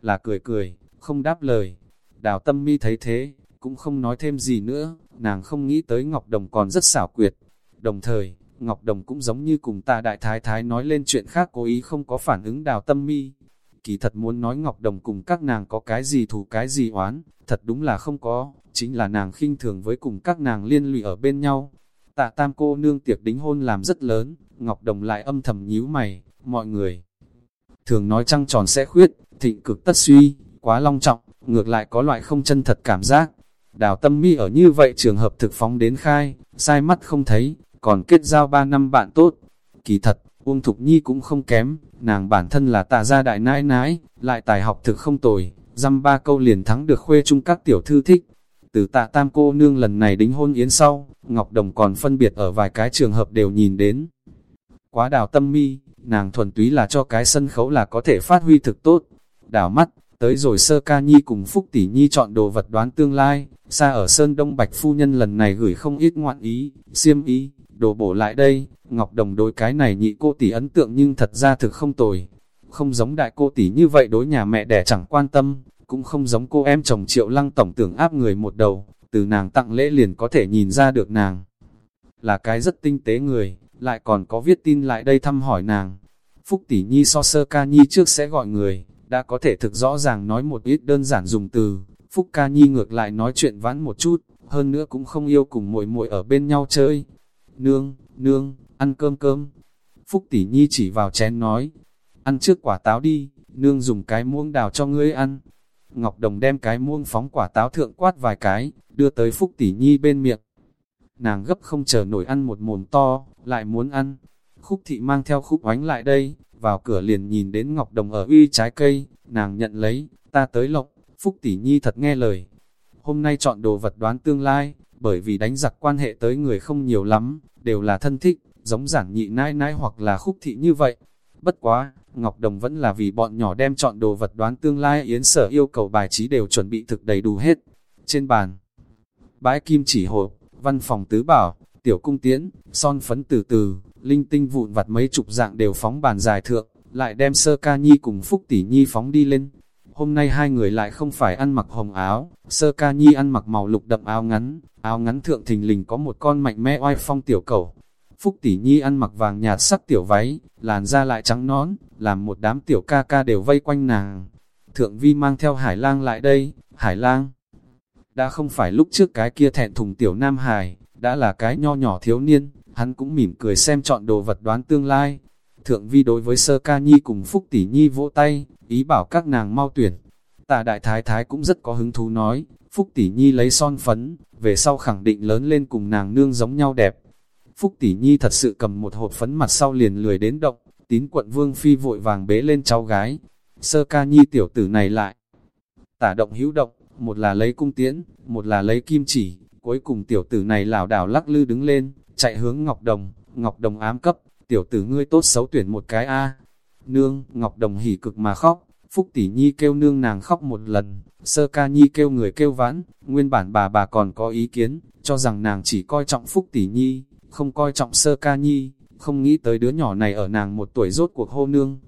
là cười cười, không đáp lời. Đào tâm mi thấy thế, cũng không nói thêm gì nữa, nàng không nghĩ tới Ngọc Đồng còn rất xảo quyệt. Đồng thời, Ngọc Đồng cũng giống như cùng ta đại thái thái nói lên chuyện khác cố ý không có phản ứng đào tâm mi. Kỳ thật muốn nói Ngọc Đồng cùng các nàng có cái gì thù cái gì oán, thật đúng là không có, chính là nàng khinh thường với cùng các nàng liên lụy ở bên nhau. Tạ tam cô nương tiệc đính hôn làm rất lớn, Ngọc Đồng lại âm thầm nhíu mày, mọi người. Thường nói trăng tròn sẽ khuyết, thịnh cực tất suy, quá long trọng, ngược lại có loại không chân thật cảm giác. Đào tâm mi ở như vậy trường hợp thực phóng đến khai, sai mắt không thấy, còn kết giao 3 năm bạn tốt. Kỳ thật, Uông Thục Nhi cũng không kém, nàng bản thân là tạ gia đại nãi nãi, lại tài học thực không tồi, dăm ba câu liền thắng được khuê chung các tiểu thư thích. Từ tạ tam cô nương lần này đính hôn yến sau, Ngọc Đồng còn phân biệt ở vài cái trường hợp đều nhìn đến. Quá đào tâm mi, nàng thuần túy là cho cái sân khấu là có thể phát huy thực tốt. Đảo mắt, tới rồi sơ ca nhi cùng Phúc Tỷ Nhi chọn đồ vật đoán tương lai, xa ở Sơn Đông Bạch Phu Nhân lần này gửi không ít ngoạn ý, xiêm ý, đồ bổ lại đây, Ngọc Đồng đối cái này nhị cô tỷ ấn tượng nhưng thật ra thực không tồi. Không giống đại cô tỷ như vậy đối nhà mẹ đẻ chẳng quan tâm, cũng không giống cô em chồng triệu lăng tổng tưởng áp người một đầu, từ nàng tặng lễ liền có thể nhìn ra được nàng. Là cái rất tinh tế người, lại còn có viết tin lại đây thăm hỏi nàng. Phúc tỷ nhi so sơ ca nhi trước sẽ gọi người, đã có thể thực rõ ràng nói một ít đơn giản dùng từ. Phúc ca nhi ngược lại nói chuyện vãn một chút, hơn nữa cũng không yêu cùng muội muội ở bên nhau chơi. Nương, nương, ăn cơm cơm. Phúc tỷ nhi chỉ vào chén nói, ăn trước quả táo đi, nương dùng cái muỗng đào cho ngươi ăn. Ngọc Đồng đem cái muỗng phóng quả táo thượng quát vài cái, đưa tới Phúc tỷ nhi bên miệng. Nàng gấp không chờ nổi ăn một mồm to, lại muốn ăn. Khúc thị mang theo khúc oánh lại đây, vào cửa liền nhìn đến Ngọc Đồng ở uy trái cây, nàng nhận lấy, ta tới lộc, Phúc tỷ nhi thật nghe lời. Hôm nay chọn đồ vật đoán tương lai, bởi vì đánh giặc quan hệ tới người không nhiều lắm, đều là thân thích, giống giản nhị nãi nãi hoặc là khúc thị như vậy. Bất quá, Ngọc Đồng vẫn là vì bọn nhỏ đem chọn đồ vật đoán tương lai yến sở yêu cầu bài trí đều chuẩn bị thực đầy đủ hết. Trên bàn, bãi kim chỉ hộp, văn phòng tứ bảo, tiểu cung tiễn, son phấn từ từ, linh tinh vụn vặt mấy chục dạng đều phóng bàn dài thượng, lại đem sơ ca nhi cùng phúc tỷ nhi phóng đi lên. Hôm nay hai người lại không phải ăn mặc hồng áo, sơ ca nhi ăn mặc màu lục đậm áo ngắn, áo ngắn thượng thình lình có một con mạnh mẽ oai phong tiểu cầu. Phúc tỷ nhi ăn mặc vàng nhạt sắc tiểu váy, làn da lại trắng nón, làm một đám tiểu ca ca đều vây quanh nàng. Thượng vi mang theo hải lang lại đây, hải lang. Đã không phải lúc trước cái kia thẹn thùng tiểu nam hải, đã là cái nho nhỏ thiếu niên, hắn cũng mỉm cười xem chọn đồ vật đoán tương lai. Thượng vi đối với sơ ca nhi cùng phúc tỷ nhi vỗ tay, ý bảo các nàng mau tuyển. Tạ đại thái thái cũng rất có hứng thú nói, phúc tỷ nhi lấy son phấn, về sau khẳng định lớn lên cùng nàng nương giống nhau đẹp. Phúc tỷ nhi thật sự cầm một hộp phấn mặt sau liền lười đến động, tín quận vương phi vội vàng bế lên cháu gái. Sơ ca nhi tiểu tử này lại. Tả động hữu động, một là lấy cung tiễn, một là lấy kim chỉ, cuối cùng tiểu tử này lảo đảo lắc lư đứng lên, chạy hướng Ngọc Đồng, Ngọc Đồng ám cấp, tiểu tử ngươi tốt xấu tuyển một cái A. Nương, Ngọc Đồng hỉ cực mà khóc, Phúc Tỷ Nhi kêu nương nàng khóc một lần, Sơ Ca Nhi kêu người kêu vãn, nguyên bản bà bà còn có ý kiến, cho rằng nàng chỉ coi trọng Phúc Tỷ Nhi, không coi trọng Sơ Ca Nhi, không nghĩ tới đứa nhỏ này ở nàng một tuổi rốt cuộc hô nương.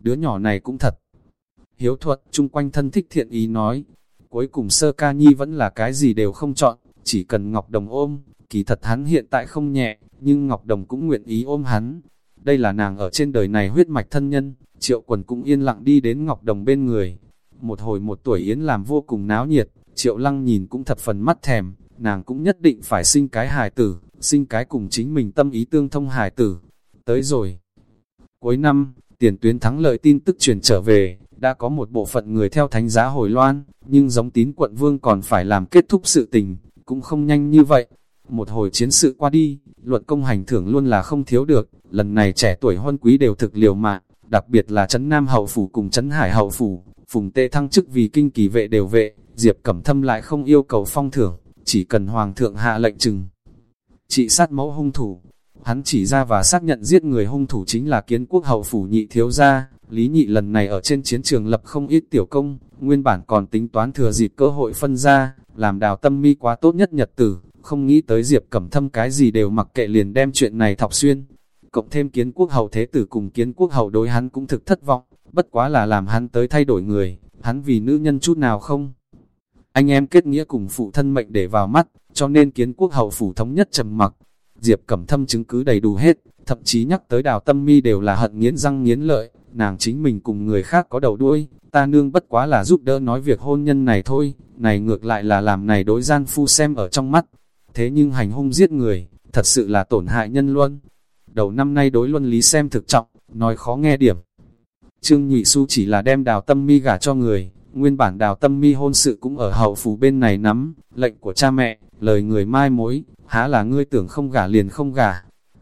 Đứa nhỏ này cũng thật. Hiếu thuật, chung quanh thân thích thiện ý nói, cuối cùng Sơ Ca Nhi vẫn là cái gì đều không chọn, chỉ cần Ngọc Đồng ôm, kỳ thật hắn hiện tại không nhẹ, nhưng Ngọc Đồng cũng nguyện ý ôm hắn. Đây là nàng ở trên đời này huyết mạch thân nhân, triệu quần cũng yên lặng đi đến Ngọc Đồng bên người. Một hồi một tuổi Yến làm vô cùng náo nhiệt, triệu lăng nhìn cũng thật phần mắt thèm, nàng cũng nhất định phải sinh cái hài tử, sinh cái cùng chính mình tâm ý tương thông hài tử. Tới rồi. Cuối năm, tiền tuyến thắng lợi tin tức truyền trở về, đã có một bộ phận người theo thánh giá hồi loan, nhưng giống tín quận vương còn phải làm kết thúc sự tình, cũng không nhanh như vậy. Một hồi chiến sự qua đi, luận công hành thưởng luôn là không thiếu được, lần này trẻ tuổi huân quý đều thực liều mạng, đặc biệt là Trấn Nam Hậu Phủ cùng Trấn Hải Hậu Phủ, Phùng Tê thăng chức vì kinh kỳ vệ đều vệ, Diệp Cẩm Thâm lại không yêu cầu phong thưởng, chỉ cần Hoàng thượng hạ lệnh trừng. Chị sát mẫu hung thủ, hắn chỉ ra và xác nhận giết người hung thủ chính là kiến quốc hậu phủ nhị thiếu gia, Lý nhị lần này ở trên chiến trường lập không ít tiểu công, nguyên bản còn tính toán thừa dịp cơ hội phân ra, làm đào tâm mi quá tốt nhất nhật tử, không nghĩ tới Diệp Cẩm Thâm cái gì đều mặc kệ liền đem chuyện này thọc xuyên. Cộng thêm kiến quốc hậu thế tử cùng kiến quốc hậu đối hắn cũng thực thất vọng, bất quá là làm hắn tới thay đổi người, hắn vì nữ nhân chút nào không. Anh em kết nghĩa cùng phụ thân mệnh để vào mắt, cho nên kiến quốc hậu phủ thống nhất trầm mặc. Diệp Cẩm Thâm chứng cứ đầy đủ hết, thậm chí nhắc tới đào tâm mi đều là hận nghiến răng nghiến lợi, nàng chính mình cùng người khác có đầu đuôi, ta nương bất quá là giúp đỡ nói việc hôn nhân này thôi, này ngược lại là làm này đối gian phu xem ở trong mắt. Thế nhưng hành hung giết người, thật sự là tổn hại nhân luân. Đầu năm nay đối luân lý xem thực trọng, nói khó nghe điểm. Trương Nhụy Xu chỉ là đem đào tâm mi gả cho người, nguyên bản đào tâm mi hôn sự cũng ở hậu phủ bên này nắm, lệnh của cha mẹ, lời người mai mối, há là ngươi tưởng không gả liền không gả,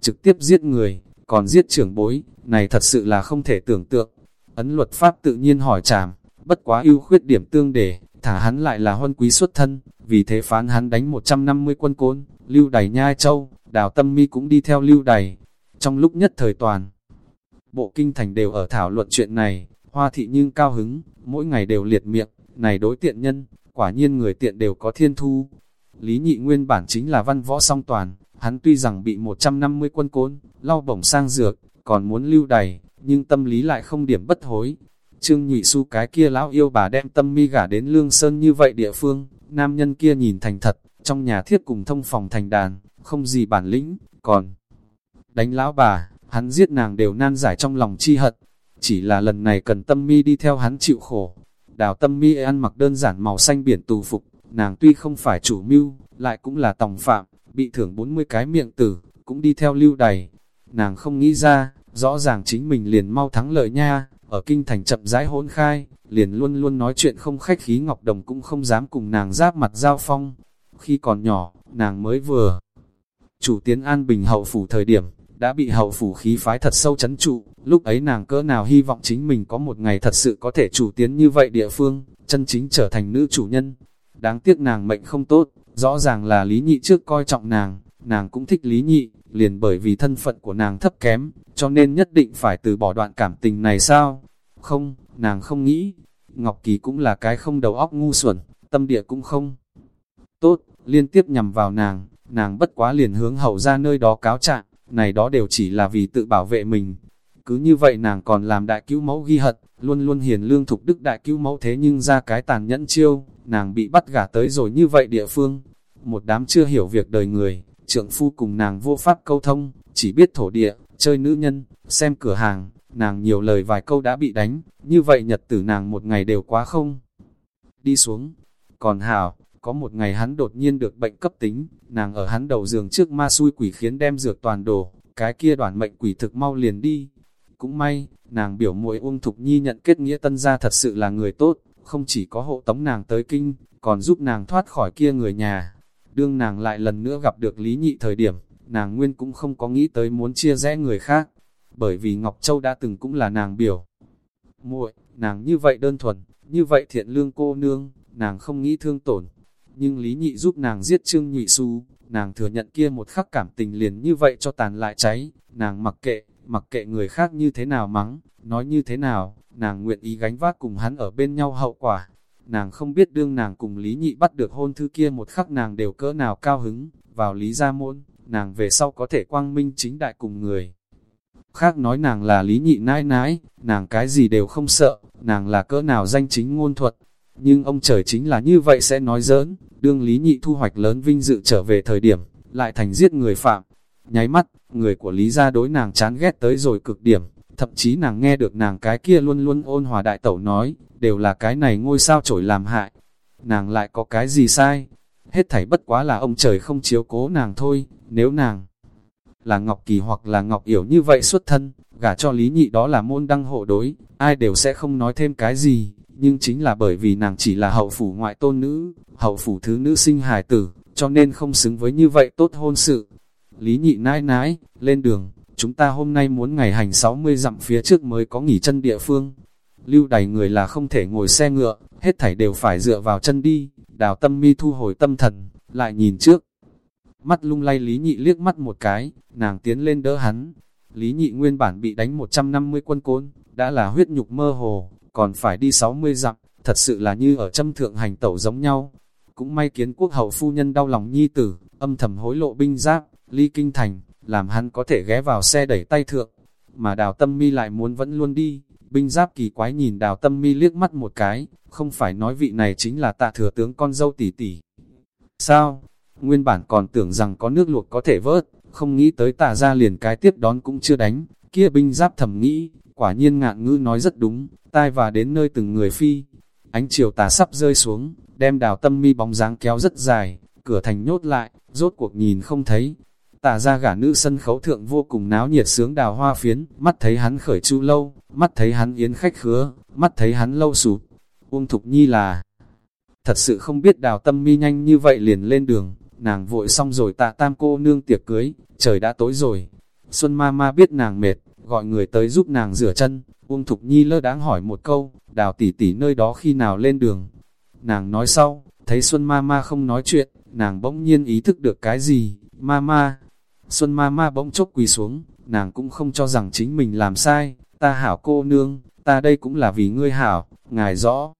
trực tiếp giết người, còn giết trưởng bối, này thật sự là không thể tưởng tượng. Ấn luật pháp tự nhiên hỏi chàm, bất quá ưu khuyết điểm tương để thả hắn lại là huân quý xuất thân, vì thế phán hắn đánh 150 quân côn, lưu đày nhai châu, đào tâm mi cũng đi theo lưu đày. Trong lúc nhất thời toàn, bộ kinh thành đều ở thảo luận chuyện này, hoa thị nhưng cao hứng, mỗi ngày đều liệt miệng, này đối tiện nhân, quả nhiên người tiện đều có thiên thu. Lý nhị nguyên bản chính là văn võ song toàn, hắn tuy rằng bị 150 quân côn, lau bổng sang dược, còn muốn lưu đày, nhưng tâm lý lại không điểm bất hối. Trương nhị su cái kia lão yêu bà đem tâm mi gả đến lương sơn như vậy địa phương, nam nhân kia nhìn thành thật, trong nhà thiết cùng thông phòng thành đàn, không gì bản lĩnh, còn đánh lão bà, hắn giết nàng đều nan giải trong lòng chi hận, chỉ là lần này cần tâm mi đi theo hắn chịu khổ. Đào tâm mi ăn mặc đơn giản màu xanh biển tù phục, nàng tuy không phải chủ mưu, lại cũng là tòng phạm, bị thưởng 40 cái miệng tử, cũng đi theo lưu đầy. Nàng không nghĩ ra, rõ ràng chính mình liền mau thắng lợi nha, ở kinh thành chậm rãi hỗn khai, liền luôn luôn nói chuyện không khách khí Ngọc Đồng cũng không dám cùng nàng giáp mặt giao phong. Khi còn nhỏ, nàng mới vừa chủ tiến an bình hậu phủ thời điểm, đã bị hậu phủ khí phái thật sâu chấn trụ, lúc ấy nàng cỡ nào hy vọng chính mình có một ngày thật sự có thể chủ tiến như vậy địa phương, chân chính trở thành nữ chủ nhân. Đáng tiếc nàng mệnh không tốt, rõ ràng là lý nhị trước coi trọng nàng, nàng cũng thích lý nhị, liền bởi vì thân phận của nàng thấp kém, cho nên nhất định phải từ bỏ đoạn cảm tình này sao? Không, nàng không nghĩ. Ngọc Kỳ cũng là cái không đầu óc ngu xuẩn, tâm địa cũng không. Tốt, liên tiếp nhằm vào nàng, nàng bất quá liền hướng hậu ra nơi đó cáo trạng, này đó đều chỉ là vì tự bảo vệ mình. Cứ như vậy nàng còn làm đại cứu mẫu ghi hận, luôn luôn hiền lương thục đức đại cứu mẫu thế nhưng ra cái tàn nhẫn chiêu, nàng bị bắt gả tới rồi như vậy địa phương. Một đám chưa hiểu việc đời người, trượng phu cùng nàng vô pháp câu thông, chỉ biết thổ địa, chơi nữ nhân, xem cửa hàng, nàng nhiều lời vài câu đã bị đánh, như vậy nhật tử nàng một ngày đều quá không. Đi xuống, còn hảo, có một ngày hắn đột nhiên được bệnh cấp tính, nàng ở hắn đầu giường trước ma xui quỷ khiến đem dược toàn đổ, cái kia đoàn mệnh quỷ thực mau liền đi. Cũng may, nàng biểu muội Uông Thục Nhi nhận kết nghĩa tân gia thật sự là người tốt, không chỉ có hộ tống nàng tới kinh, còn giúp nàng thoát khỏi kia người nhà. Đương nàng lại lần nữa gặp được Lý Nhị thời điểm, nàng nguyên cũng không có nghĩ tới muốn chia rẽ người khác, bởi vì Ngọc Châu đã từng cũng là nàng biểu. muội nàng như vậy đơn thuần, như vậy thiện lương cô nương, nàng không nghĩ thương tổn. Nhưng Lý Nhị giúp nàng giết Trương Nhụy Xu, nàng thừa nhận kia một khắc cảm tình liền như vậy cho tàn lại cháy, nàng mặc kệ, mặc kệ người khác như thế nào mắng, nói như thế nào, nàng nguyện ý gánh vác cùng hắn ở bên nhau hậu quả. Nàng không biết đương nàng cùng Lý Nhị bắt được hôn thư kia một khắc nàng đều cỡ nào cao hứng, vào Lý Gia Môn, nàng về sau có thể quang minh chính đại cùng người. Khác nói nàng là Lý Nhị nãi nãi, nàng cái gì đều không sợ, nàng là cỡ nào danh chính ngôn thuật. Nhưng ông trời chính là như vậy sẽ nói giỡn, đương Lý Nhị thu hoạch lớn vinh dự trở về thời điểm, lại thành giết người phạm. Nháy mắt, người của Lý gia đối nàng chán ghét tới rồi cực điểm, thậm chí nàng nghe được nàng cái kia luôn luôn ôn hòa đại tẩu nói, đều là cái này ngôi sao trổi làm hại. Nàng lại có cái gì sai? Hết thảy bất quá là ông trời không chiếu cố nàng thôi, nếu nàng là Ngọc Kỳ hoặc là Ngọc Yểu như vậy xuất thân, gả cho Lý Nhị đó là môn đăng hộ đối, ai đều sẽ không nói thêm cái gì, nhưng chính là bởi vì nàng chỉ là hậu phủ ngoại tôn nữ, hậu phủ thứ nữ sinh hài tử, cho nên không xứng với như vậy tốt hôn sự. Lý Nhị nãi nãi, lên đường, chúng ta hôm nay muốn ngày hành 60 dặm phía trước mới có nghỉ chân địa phương. Lưu đầy người là không thể ngồi xe ngựa, hết thảy đều phải dựa vào chân đi, đào tâm mi thu hồi tâm thần, lại nhìn trước. Mắt lung lay Lý Nhị liếc mắt một cái, nàng tiến lên đỡ hắn. Lý Nhị nguyên bản bị đánh 150 quân côn, đã là huyết nhục mơ hồ, còn phải đi 60 dặm, thật sự là như ở châm thượng hành tẩu giống nhau. Cũng may kiến quốc hậu phu nhân đau lòng nhi tử, âm thầm hối lộ binh giáp, ly kinh thành, làm hắn có thể ghé vào xe đẩy tay thượng. Mà đào tâm mi lại muốn vẫn luôn đi, binh giáp kỳ quái nhìn đào tâm mi liếc mắt một cái, không phải nói vị này chính là tạ thừa tướng con dâu tỷ tỷ. Sao? Nguyên bản còn tưởng rằng có nước luộc có thể vớt, không nghĩ tới tà ra liền cái tiếp đón cũng chưa đánh, kia binh giáp thầm nghĩ, quả nhiên ngạn ngữ nói rất đúng, tai và đến nơi từng người phi. Ánh chiều tà sắp rơi xuống, đem đào tâm mi bóng dáng kéo rất dài, cửa thành nhốt lại, rốt cuộc nhìn không thấy. Tà ra gả nữ sân khấu thượng vô cùng náo nhiệt sướng đào hoa phiến, mắt thấy hắn khởi chu lâu, mắt thấy hắn yến khách khứa, mắt thấy hắn lâu sụp. Uông Thục Nhi là thật sự không biết đào tâm mi nhanh như vậy liền lên đường, nàng vội xong rồi tạ tam cô nương tiệc cưới, trời đã tối rồi. Xuân ma ma biết nàng mệt, gọi người tới giúp nàng rửa chân, Uông Thục Nhi lơ đáng hỏi một câu, đào tỷ tỷ nơi đó khi nào lên đường. Nàng nói sau, thấy Xuân ma ma không nói chuyện, nàng bỗng nhiên ý thức được cái gì, ma ma. Xuân ma ma bỗng chốc quỳ xuống, nàng cũng không cho rằng chính mình làm sai, ta hảo cô nương, ta đây cũng là vì ngươi hảo, ngài rõ.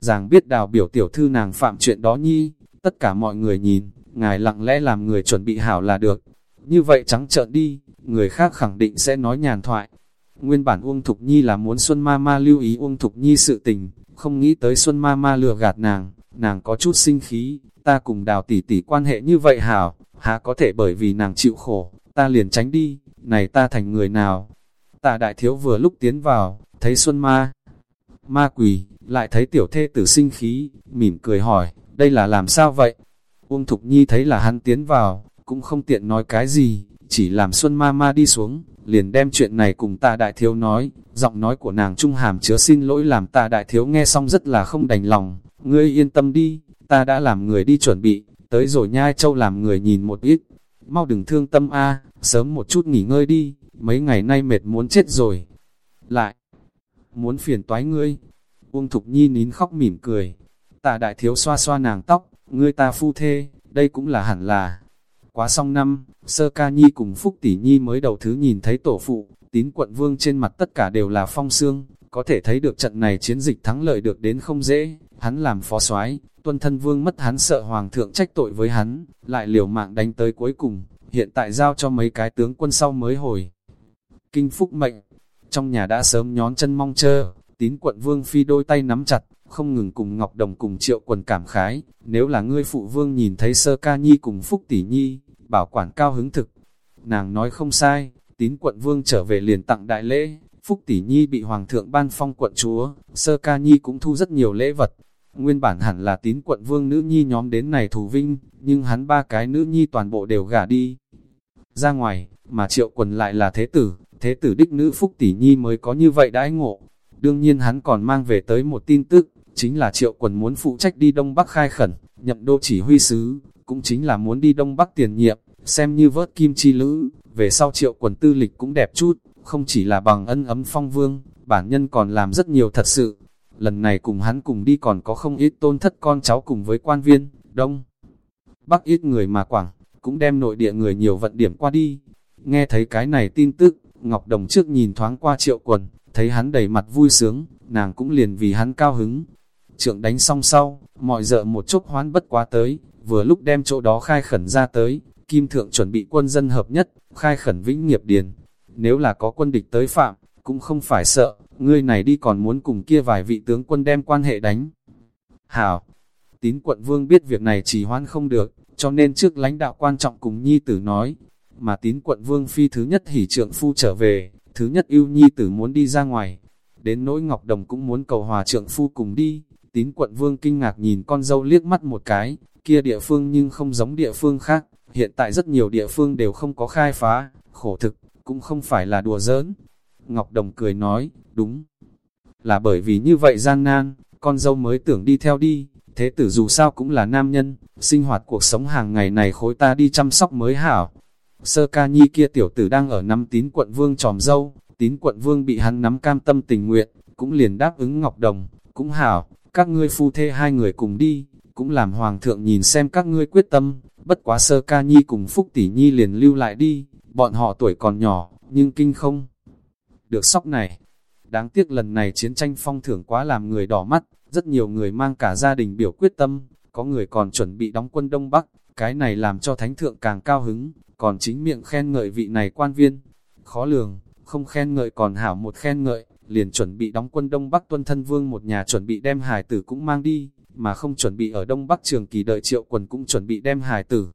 Giàng biết đào biểu tiểu thư nàng phạm chuyện đó nhi, tất cả mọi người nhìn, ngài lặng lẽ làm người chuẩn bị hảo là được. Như vậy trắng trợn đi, người khác khẳng định sẽ nói nhàn thoại. Nguyên bản Uông Thục Nhi là muốn Xuân Ma Ma lưu ý Uông Thục Nhi sự tình, không nghĩ tới Xuân Ma Ma lừa gạt nàng, nàng có chút sinh khí, ta cùng đào tỷ tỷ quan hệ như vậy hảo, há có thể bởi vì nàng chịu khổ, ta liền tránh đi, này ta thành người nào. Tạ đại thiếu vừa lúc tiến vào, thấy Xuân Ma, ma quỳ, lại thấy tiểu thê tử sinh khí, mỉm cười hỏi, đây là làm sao vậy? Uông Thục Nhi thấy là hắn tiến vào, cũng không tiện nói cái gì, chỉ làm Xuân Ma Ma đi xuống, liền đem chuyện này cùng ta đại thiếu nói, giọng nói của nàng trung hàm chứa xin lỗi làm ta đại thiếu nghe xong rất là không đành lòng, ngươi yên tâm đi, ta đã làm người đi chuẩn bị, tới rồi nhai châu làm người nhìn một ít, mau đừng thương tâm a sớm một chút nghỉ ngơi đi, mấy ngày nay mệt muốn chết rồi. Lại, muốn phiền toái ngươi, Uông Thục Nhi nín khóc mỉm cười, tạ đại thiếu xoa xoa nàng tóc, ngươi ta phu thê, đây cũng là hẳn là. Quá xong năm, Sơ Ca Nhi cùng Phúc Tỷ Nhi mới đầu thứ nhìn thấy tổ phụ, tín quận vương trên mặt tất cả đều là phong xương, có thể thấy được trận này chiến dịch thắng lợi được đến không dễ, hắn làm phó soái tuân thân vương mất hắn sợ hoàng thượng trách tội với hắn, lại liều mạng đánh tới cuối cùng, hiện tại giao cho mấy cái tướng quân sau mới hồi. Kinh Phúc mệnh, trong nhà đã sớm nhón chân mong chờ, tín quận vương phi đôi tay nắm chặt, không ngừng cùng Ngọc Đồng cùng triệu quần cảm khái, nếu là ngươi phụ vương nhìn thấy sơ ca nhi cùng phúc tỷ nhi, bảo quản cao hứng thực. Nàng nói không sai, tín quận vương trở về liền tặng đại lễ, phúc tỷ nhi bị hoàng thượng ban phong quận chúa, sơ ca nhi cũng thu rất nhiều lễ vật. Nguyên bản hẳn là tín quận vương nữ nhi nhóm đến này thù vinh, nhưng hắn ba cái nữ nhi toàn bộ đều gả đi. Ra ngoài, mà triệu quần lại là thế tử, thế tử đích nữ phúc tỷ nhi mới có như vậy đãi ngộ. Đương nhiên hắn còn mang về tới một tin tức, chính là triệu quần muốn phụ trách đi Đông Bắc khai khẩn, nhậm đô chỉ huy sứ, cũng chính là muốn đi Đông Bắc tiền nhiệm, xem như vớt kim chi lữ, về sau triệu quần tư lịch cũng đẹp chút, không chỉ là bằng ân ấm phong vương, bản nhân còn làm rất nhiều thật sự. Lần này cùng hắn cùng đi còn có không ít tôn thất con cháu cùng với quan viên, đông. Bắc ít người mà quảng, cũng đem nội địa người nhiều vận điểm qua đi. Nghe thấy cái này tin tức, Ngọc Đồng trước nhìn thoáng qua triệu quần, thấy hắn đầy mặt vui sướng, nàng cũng liền vì hắn cao hứng, trượng đánh xong sau, mọi dợ một chút hoán bất quá tới, vừa lúc đem chỗ đó khai khẩn ra tới, kim thượng chuẩn bị quân dân hợp nhất, khai khẩn vĩnh nghiệp điền. Nếu là có quân địch tới phạm, cũng không phải sợ, ngươi này đi còn muốn cùng kia vài vị tướng quân đem quan hệ đánh. Hảo, tín quận vương biết việc này chỉ hoan không được, cho nên trước lãnh đạo quan trọng cùng nhi tử nói, mà tín quận vương phi thứ nhất hỉ trượng phu trở về, thứ nhất yêu nhi tử muốn đi ra ngoài, đến nỗi Ngọc Đồng cũng muốn cầu hòa trượng phu cùng đi, Tín quận vương kinh ngạc nhìn con dâu liếc mắt một cái, kia địa phương nhưng không giống địa phương khác, hiện tại rất nhiều địa phương đều không có khai phá, khổ thực, cũng không phải là đùa giỡn. Ngọc Đồng cười nói, đúng, là bởi vì như vậy gian nan, con dâu mới tưởng đi theo đi, thế tử dù sao cũng là nam nhân, sinh hoạt cuộc sống hàng ngày này khối ta đi chăm sóc mới hảo. Sơ ca nhi kia tiểu tử đang ở năm tín quận vương tròm dâu, tín quận vương bị hắn nắm cam tâm tình nguyện, cũng liền đáp ứng Ngọc Đồng, cũng hảo, các ngươi phu thê hai người cùng đi, cũng làm hoàng thượng nhìn xem các ngươi quyết tâm, bất quá sơ ca nhi cùng phúc tỷ nhi liền lưu lại đi, bọn họ tuổi còn nhỏ, nhưng kinh không. Được sóc này, đáng tiếc lần này chiến tranh phong thưởng quá làm người đỏ mắt, rất nhiều người mang cả gia đình biểu quyết tâm, có người còn chuẩn bị đóng quân Đông Bắc, cái này làm cho thánh thượng càng cao hứng, còn chính miệng khen ngợi vị này quan viên. Khó lường, không khen ngợi còn hảo một khen ngợi, liền chuẩn bị đóng quân Đông Bắc tuân thân vương một nhà chuẩn bị đem hải tử cũng mang đi, mà không chuẩn bị ở Đông Bắc trường kỳ đợi triệu quần cũng chuẩn bị đem hải tử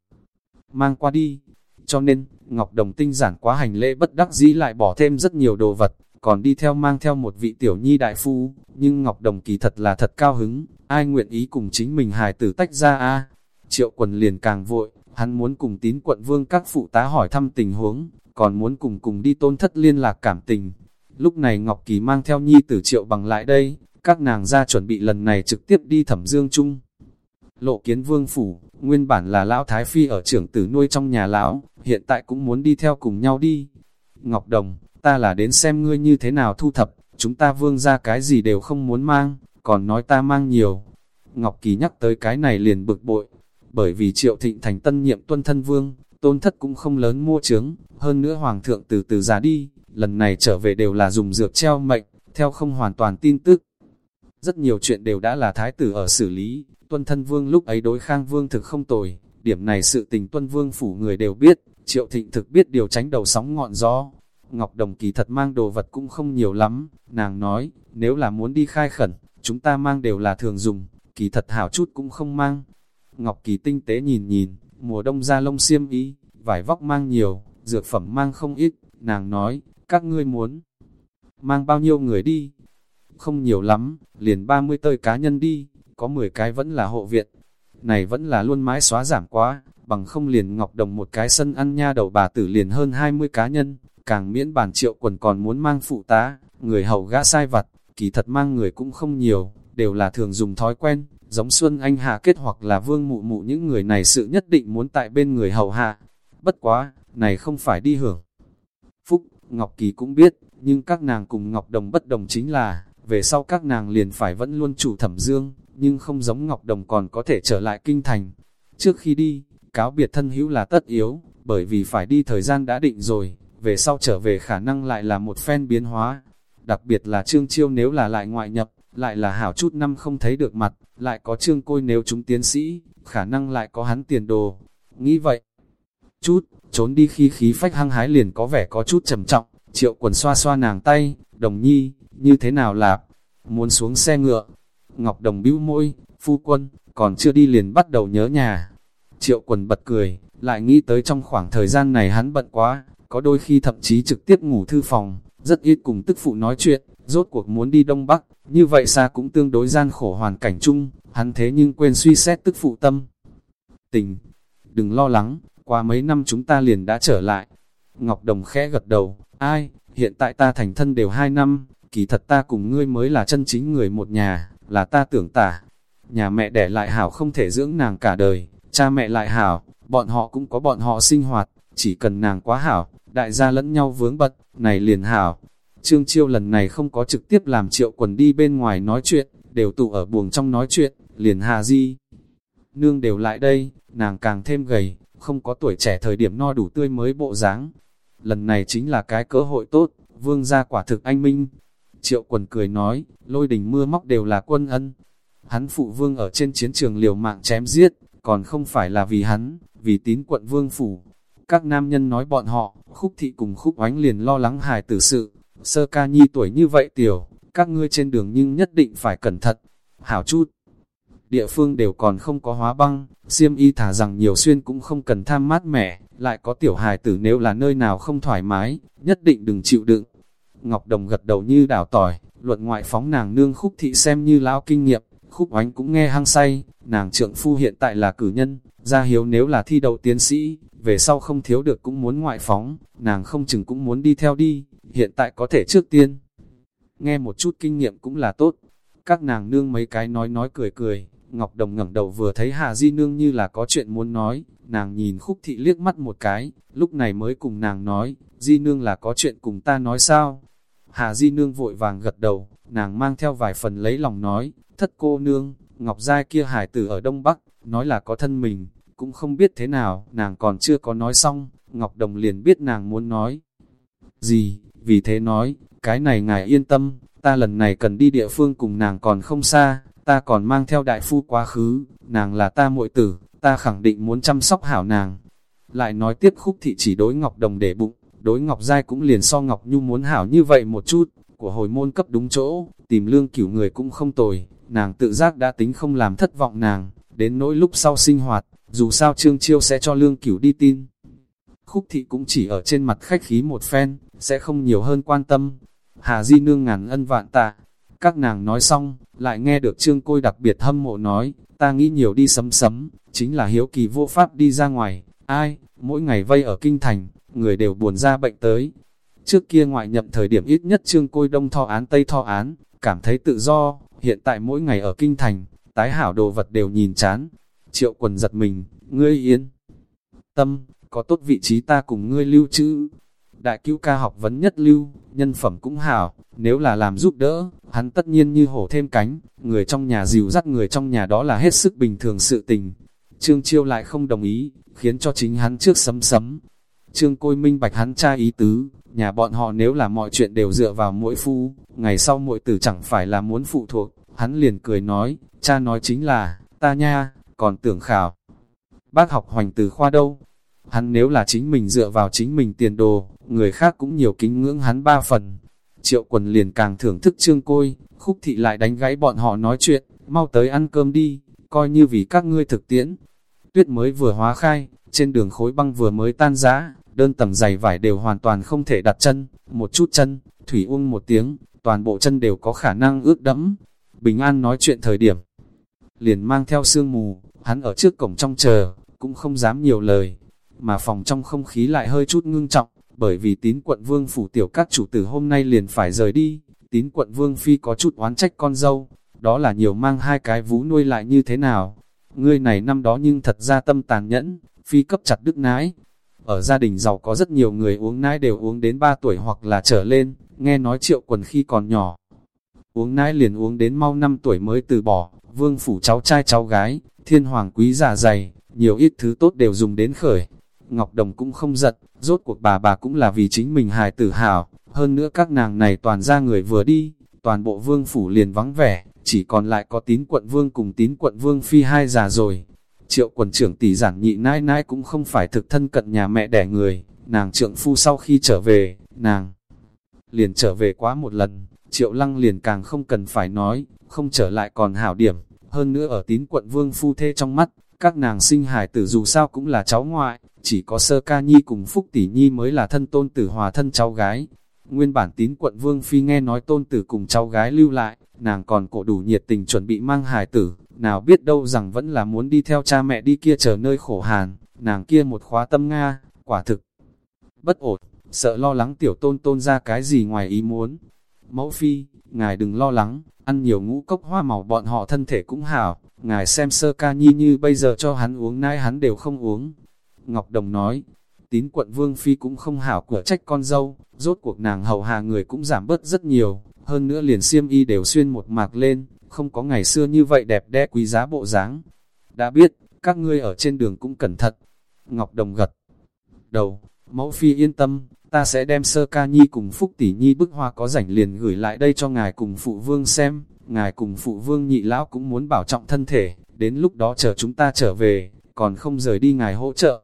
mang qua đi. Cho nên, Ngọc Đồng tinh giản quá hành lễ bất đắc dĩ lại bỏ thêm rất nhiều đồ vật, còn đi theo mang theo một vị tiểu nhi đại phu, nhưng Ngọc Đồng kỳ thật là thật cao hứng, ai nguyện ý cùng chính mình hài tử tách ra a? Triệu quần liền càng vội, hắn muốn cùng tín quận vương các phụ tá hỏi thăm tình huống, còn muốn cùng cùng đi tôn thất liên lạc cảm tình, Lúc này Ngọc Kỳ mang theo nhi tử triệu bằng lại đây, các nàng ra chuẩn bị lần này trực tiếp đi thẩm dương chung. Lộ kiến vương phủ, nguyên bản là lão Thái Phi ở trưởng tử nuôi trong nhà lão, hiện tại cũng muốn đi theo cùng nhau đi. Ngọc Đồng, ta là đến xem ngươi như thế nào thu thập, chúng ta vương ra cái gì đều không muốn mang, còn nói ta mang nhiều. Ngọc Kỳ nhắc tới cái này liền bực bội, bởi vì triệu thịnh thành tân nhiệm tuân thân vương, tôn thất cũng không lớn mua trướng, hơn nữa hoàng thượng từ từ già đi, lần này trở về đều là dùng dược treo mệnh, theo không hoàn toàn tin tức. Rất nhiều chuyện đều đã là thái tử ở xử lý, tuân thân vương lúc ấy đối khang vương thực không tồi, điểm này sự tình tuân vương phủ người đều biết, triệu thịnh thực biết điều tránh đầu sóng ngọn gió. Ngọc Đồng kỳ thật mang đồ vật cũng không nhiều lắm, nàng nói, nếu là muốn đi khai khẩn, chúng ta mang đều là thường dùng, kỳ thật hảo chút cũng không mang. Ngọc Kỳ tinh tế nhìn nhìn, mùa đông ra lông xiêm y, vải vóc mang nhiều, dược phẩm mang không ít, nàng nói, các ngươi muốn mang bao nhiêu người đi? Không nhiều lắm, liền 30 tơi cá nhân đi, có 10 cái vẫn là hộ viện. Này vẫn là luôn mãi xóa giảm quá, bằng không liền ngọc đồng một cái sân ăn nha đầu bà tử liền hơn 20 cá nhân, càng miễn bản triệu quần còn muốn mang phụ tá, người hầu gã sai vặt, kỳ thật mang người cũng không nhiều, đều là thường dùng thói quen, giống Xuân Anh Hạ kết hoặc là vương mụ mụ những người này sự nhất định muốn tại bên người hầu hạ. Bất quá, này không phải đi hưởng. Phúc, Ngọc Kỳ cũng biết, nhưng các nàng cùng Ngọc Đồng bất đồng chính là, về sau các nàng liền phải vẫn luôn chủ thẩm dương, nhưng không giống Ngọc Đồng còn có thể trở lại kinh thành. Trước khi đi, cáo biệt thân hữu là tất yếu, bởi vì phải đi thời gian đã định rồi, về sau trở về khả năng lại là một phen biến hóa. Đặc biệt là Trương Chiêu nếu là lại ngoại nhập, lại là hảo chút năm không thấy được mặt, lại có Trương Côi nếu chúng tiến sĩ, khả năng lại có hắn tiền đồ. Nghĩ vậy, chút, trốn đi khi khí phách hăng hái liền có vẻ có chút trầm trọng, Triệu quần xoa xoa nàng tay, đồng nhi, như thế nào lạp, muốn xuống xe ngựa. Ngọc Đồng bĩu môi, phu quân, còn chưa đi liền bắt đầu nhớ nhà. Triệu quần bật cười, lại nghĩ tới trong khoảng thời gian này hắn bận quá, có đôi khi thậm chí trực tiếp ngủ thư phòng, rất ít cùng tức phụ nói chuyện, rốt cuộc muốn đi Đông Bắc, như vậy xa cũng tương đối gian khổ hoàn cảnh chung, hắn thế nhưng quên suy xét tức phụ tâm. Tình, đừng lo lắng, qua mấy năm chúng ta liền đã trở lại. Ngọc Đồng khẽ gật đầu, ai, hiện tại ta thành thân đều hai năm, kỳ thật ta cùng ngươi mới là chân chính người một nhà, là ta tưởng tả. Nhà mẹ đẻ lại hảo không thể dưỡng nàng cả đời, cha mẹ lại hảo, bọn họ cũng có bọn họ sinh hoạt, chỉ cần nàng quá hảo, đại gia lẫn nhau vướng bật, này liền hảo. Trương Chiêu lần này không có trực tiếp làm triệu quần đi bên ngoài nói chuyện, đều tụ ở buồng trong nói chuyện, liền hà di. Nương đều lại đây, nàng càng thêm gầy, không có tuổi trẻ thời điểm no đủ tươi mới bộ dáng. Lần này chính là cái cơ hội tốt, vương gia quả thực anh minh. Triệu quần cười nói, lôi đình mưa móc đều là quân ân. Hắn phụ vương ở trên chiến trường liều mạng chém giết, còn không phải là vì hắn, vì tín quận vương phủ. Các nam nhân nói bọn họ, khúc thị cùng khúc oánh liền lo lắng hài tử sự, sơ ca nhi tuổi như vậy tiểu, các ngươi trên đường nhưng nhất định phải cẩn thận. Hảo chút, địa phương đều còn không có hóa băng, siêm y thả rằng nhiều xuyên cũng không cần tham mát mẻ, lại có tiểu hài tử nếu là nơi nào không thoải mái, nhất định đừng chịu đựng. Ngọc Đồng gật đầu như đảo tỏi, luận ngoại phóng nàng nương khúc thị xem như lão kinh nghiệm, khúc oánh cũng nghe hăng say, nàng trượng phu hiện tại là cử nhân, gia hiếu nếu là thi đậu tiến sĩ, về sau không thiếu được cũng muốn ngoại phóng, nàng không chừng cũng muốn đi theo đi, hiện tại có thể trước tiên. Nghe một chút kinh nghiệm cũng là tốt, các nàng nương mấy cái nói nói cười cười, Ngọc Đồng ngẩng đầu vừa thấy Hà Di Nương như là có chuyện muốn nói, nàng nhìn khúc thị liếc mắt một cái, lúc này mới cùng nàng nói, Di Nương là có chuyện cùng ta nói sao? Hà Di Nương vội vàng gật đầu, nàng mang theo vài phần lấy lòng nói, thất cô nương, Ngọc Giai kia hải tử ở Đông Bắc, nói là có thân mình, cũng không biết thế nào, nàng còn chưa có nói xong, Ngọc Đồng liền biết nàng muốn nói. Gì, vì thế nói, cái này ngài yên tâm, ta lần này cần đi địa phương cùng nàng còn không xa, ta còn mang theo đại phu quá khứ, nàng là ta muội tử, ta khẳng định muốn chăm sóc hảo nàng. Lại nói tiếp khúc thị chỉ đối Ngọc Đồng để bụng, đối Ngọc Giai cũng liền so Ngọc Nhu muốn hảo như vậy một chút, của hồi môn cấp đúng chỗ, tìm lương cửu người cũng không tồi, nàng tự giác đã tính không làm thất vọng nàng, đến nỗi lúc sau sinh hoạt, dù sao Trương Chiêu sẽ cho lương cửu đi tin. Khúc thị cũng chỉ ở trên mặt khách khí một phen, sẽ không nhiều hơn quan tâm. Hà Di Nương ngàn ân vạn tạ, các nàng nói xong, lại nghe được Trương Côi đặc biệt hâm mộ nói, ta nghĩ nhiều đi sấm sấm, chính là hiếu kỳ vô pháp đi ra ngoài, ai, mỗi ngày vây ở kinh thành, người đều buồn ra bệnh tới. Trước kia ngoại nhậm thời điểm ít nhất Trương Côi đông thọ án tây thọ án, cảm thấy tự do, hiện tại mỗi ngày ở kinh thành, tái hảo đồ vật đều nhìn chán. Triệu quần giật mình, ngươi yên. Tâm, có tốt vị trí ta cùng ngươi lưu trữ. Đại cứu ca học vấn nhất lưu, nhân phẩm cũng hảo, nếu là làm giúp đỡ, hắn tất nhiên như hổ thêm cánh, người trong nhà dìu dắt người trong nhà đó là hết sức bình thường sự tình. Trương Chiêu lại không đồng ý, khiến cho chính hắn trước sấm sấm. Trương Côi minh bạch hắn cha ý tứ, nhà bọn họ nếu là mọi chuyện đều dựa vào mỗi phu, ngày sau mỗi tử chẳng phải là muốn phụ thuộc, hắn liền cười nói, cha nói chính là, ta nha, còn tưởng khảo. Bác học hoành từ khoa đâu? Hắn nếu là chính mình dựa vào chính mình tiền đồ, người khác cũng nhiều kính ngưỡng hắn ba phần. Triệu quần liền càng thưởng thức trương côi, khúc thị lại đánh gãy bọn họ nói chuyện, mau tới ăn cơm đi, coi như vì các ngươi thực tiễn. Tuyết mới vừa hóa khai, trên đường khối băng vừa mới tan giá, đơn tầng giày vải đều hoàn toàn không thể đặt chân, một chút chân, thủy uông một tiếng, toàn bộ chân đều có khả năng ướt đẫm. Bình An nói chuyện thời điểm, liền mang theo sương mù, hắn ở trước cổng trong chờ, cũng không dám nhiều lời, mà phòng trong không khí lại hơi chút ngưng trọng, bởi vì tín quận vương phủ tiểu các chủ tử hôm nay liền phải rời đi, tín quận vương phi có chút oán trách con dâu, đó là nhiều mang hai cái vú nuôi lại như thế nào. Ngươi này năm đó nhưng thật ra tâm tàn nhẫn, phi cấp chặt đức nái. Ở gia đình giàu có rất nhiều người uống nãi đều uống đến 3 tuổi hoặc là trở lên, nghe nói triệu quần khi còn nhỏ. Uống nãi liền uống đến mau 5 tuổi mới từ bỏ, vương phủ cháu trai cháu gái, thiên hoàng quý giả dày, nhiều ít thứ tốt đều dùng đến khởi. Ngọc Đồng cũng không giận, rốt cuộc bà bà cũng là vì chính mình hài tử hào, hơn nữa các nàng này toàn ra người vừa đi, toàn bộ vương phủ liền vắng vẻ, chỉ còn lại có tín quận vương cùng tín quận vương phi hai già rồi. Triệu quần trưởng tỷ giản nhị nãi nãi cũng không phải thực thân cận nhà mẹ đẻ người, nàng trượng phu sau khi trở về, nàng liền trở về quá một lần, triệu lăng liền càng không cần phải nói, không trở lại còn hảo điểm, hơn nữa ở tín quận vương phu thê trong mắt, các nàng sinh hài tử dù sao cũng là cháu ngoại, chỉ có sơ ca nhi cùng phúc tỷ nhi mới là thân tôn tử hòa thân cháu gái. Nguyên bản tín quận vương phi nghe nói tôn tử cùng cháu gái lưu lại, nàng còn cổ đủ nhiệt tình chuẩn bị mang hài tử, nào biết đâu rằng vẫn là muốn đi theo cha mẹ đi kia chờ nơi khổ hàn, nàng kia một khóa tâm Nga, quả thực. Bất ổn, sợ lo lắng tiểu tôn tôn ra cái gì ngoài ý muốn. Mẫu phi, ngài đừng lo lắng, ăn nhiều ngũ cốc hoa màu bọn họ thân thể cũng hảo, ngài xem sơ ca nhi như bây giờ cho hắn uống nai hắn đều không uống. Ngọc Đồng nói, tín quận Vương Phi cũng không hảo cửa trách con dâu, rốt cuộc nàng hầu hạ người cũng giảm bớt rất nhiều, hơn nữa liền xiêm y đều xuyên một mạc lên, không có ngày xưa như vậy đẹp đẽ quý giá bộ dáng. Đã biết, các ngươi ở trên đường cũng cẩn thận. Ngọc Đồng gật đầu, mẫu phi yên tâm, ta sẽ đem sơ ca nhi cùng phúc tỷ nhi bức hoa có rảnh liền gửi lại đây cho ngài cùng phụ vương xem, ngài cùng phụ vương nhị lão cũng muốn bảo trọng thân thể, đến lúc đó chờ chúng ta trở về, còn không rời đi ngài hỗ trợ.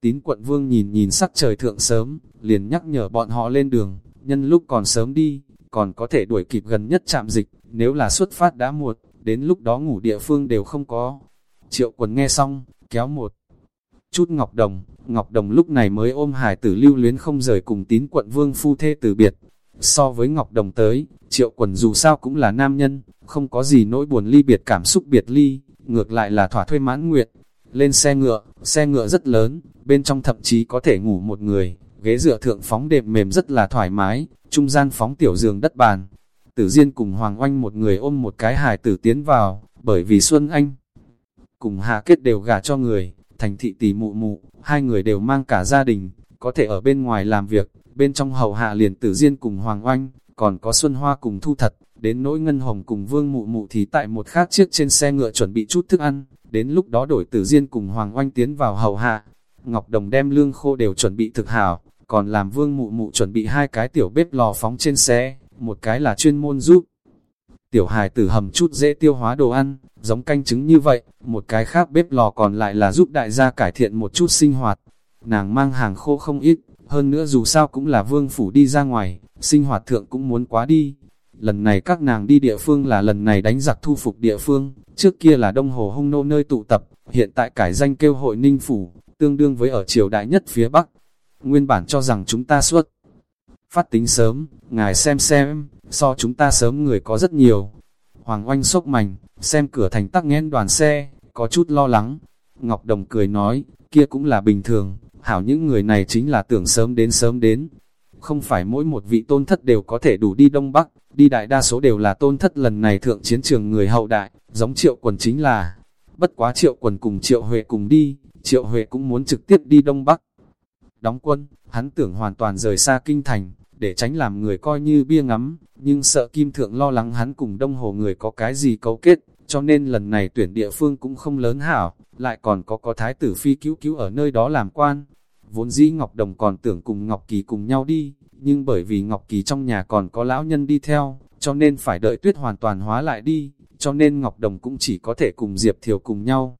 Tín quận vương nhìn nhìn sắc trời thượng sớm, liền nhắc nhở bọn họ lên đường, nhân lúc còn sớm đi, còn có thể đuổi kịp gần nhất chạm dịch, nếu là xuất phát đã muộn, đến lúc đó ngủ địa phương đều không có. Triệu quần nghe xong, kéo một chút Ngọc Đồng, Ngọc Đồng lúc này mới ôm hải tử lưu luyến không rời cùng tín quận vương phu thê từ biệt. So với Ngọc Đồng tới, triệu quần dù sao cũng là nam nhân, không có gì nỗi buồn ly biệt cảm xúc biệt ly, ngược lại là thỏa thuê mãn nguyện. Lên xe ngựa, xe ngựa rất lớn, bên trong thậm chí có thể ngủ một người, ghế dựa thượng phóng đệm mềm rất là thoải mái, trung gian phóng tiểu giường đất bàn. Tử Diên cùng Hoàng Oanh một người ôm một cái hài tử tiến vào, bởi vì Xuân Anh cùng Hà Kết đều gả cho người, thành thị tỷ mụ mụ, hai người đều mang cả gia đình, có thể ở bên ngoài làm việc, bên trong hầu hạ liền Tử Diên cùng Hoàng Oanh, còn có Xuân Hoa cùng Thu Thật, đến nỗi Ngân Hồng cùng Vương Mụ Mụ thì tại một khác chiếc trên xe ngựa chuẩn bị chút thức ăn, đến lúc đó đổi Tử Diên cùng Hoàng Oanh tiến vào hầu hạ. Ngọc Đồng đem lương khô đều chuẩn bị thực hảo, còn làm Vương Mụ Mụ chuẩn bị hai cái tiểu bếp lò phóng trên xe, một cái là chuyên môn giúp. Tiểu hài tử hầm chút dễ tiêu hóa đồ ăn, giống canh trứng như vậy, một cái khác bếp lò còn lại là giúp đại gia cải thiện một chút sinh hoạt. Nàng mang hàng khô không ít, hơn nữa dù sao cũng là vương phủ đi ra ngoài, sinh hoạt thượng cũng muốn quá đi. Lần này các nàng đi địa phương là lần này đánh giặc thu phục địa phương, trước kia là đông hồ hung nô nơi tụ tập, hiện tại cải danh kêu hội ninh phủ, tương đương với ở triều đại nhất phía Bắc. Nguyên bản cho rằng chúng ta xuất phát tính sớm, ngài xem xem, so chúng ta sớm người có rất nhiều. Hoàng oanh sốc mảnh, xem cửa thành tắc nghẽn đoàn xe, có chút lo lắng. Ngọc Đồng cười nói, kia cũng là bình thường, hảo những người này chính là tưởng sớm đến sớm đến. Không phải mỗi một vị tôn thất đều có thể đủ đi Đông Bắc, đi đại đa số đều là tôn thất lần này thượng chiến trường người hậu đại, giống triệu quần chính là. Bất quá triệu quần cùng triệu huệ cùng đi, triệu huệ cũng muốn trực tiếp đi Đông Bắc. Đóng quân, hắn tưởng hoàn toàn rời xa kinh thành, để tránh làm người coi như bia ngắm, nhưng sợ Kim Thượng lo lắng hắn cùng đông hồ người có cái gì cấu kết, cho nên lần này tuyển địa phương cũng không lớn hảo, lại còn có có thái tử phi cứu cứu ở nơi đó làm quan. Vốn dĩ Ngọc Đồng còn tưởng cùng Ngọc Kỳ cùng nhau đi, nhưng bởi vì Ngọc Kỳ trong nhà còn có lão nhân đi theo, cho nên phải đợi tuyết hoàn toàn hóa lại đi, cho nên Ngọc Đồng cũng chỉ có thể cùng Diệp Thiều cùng nhau.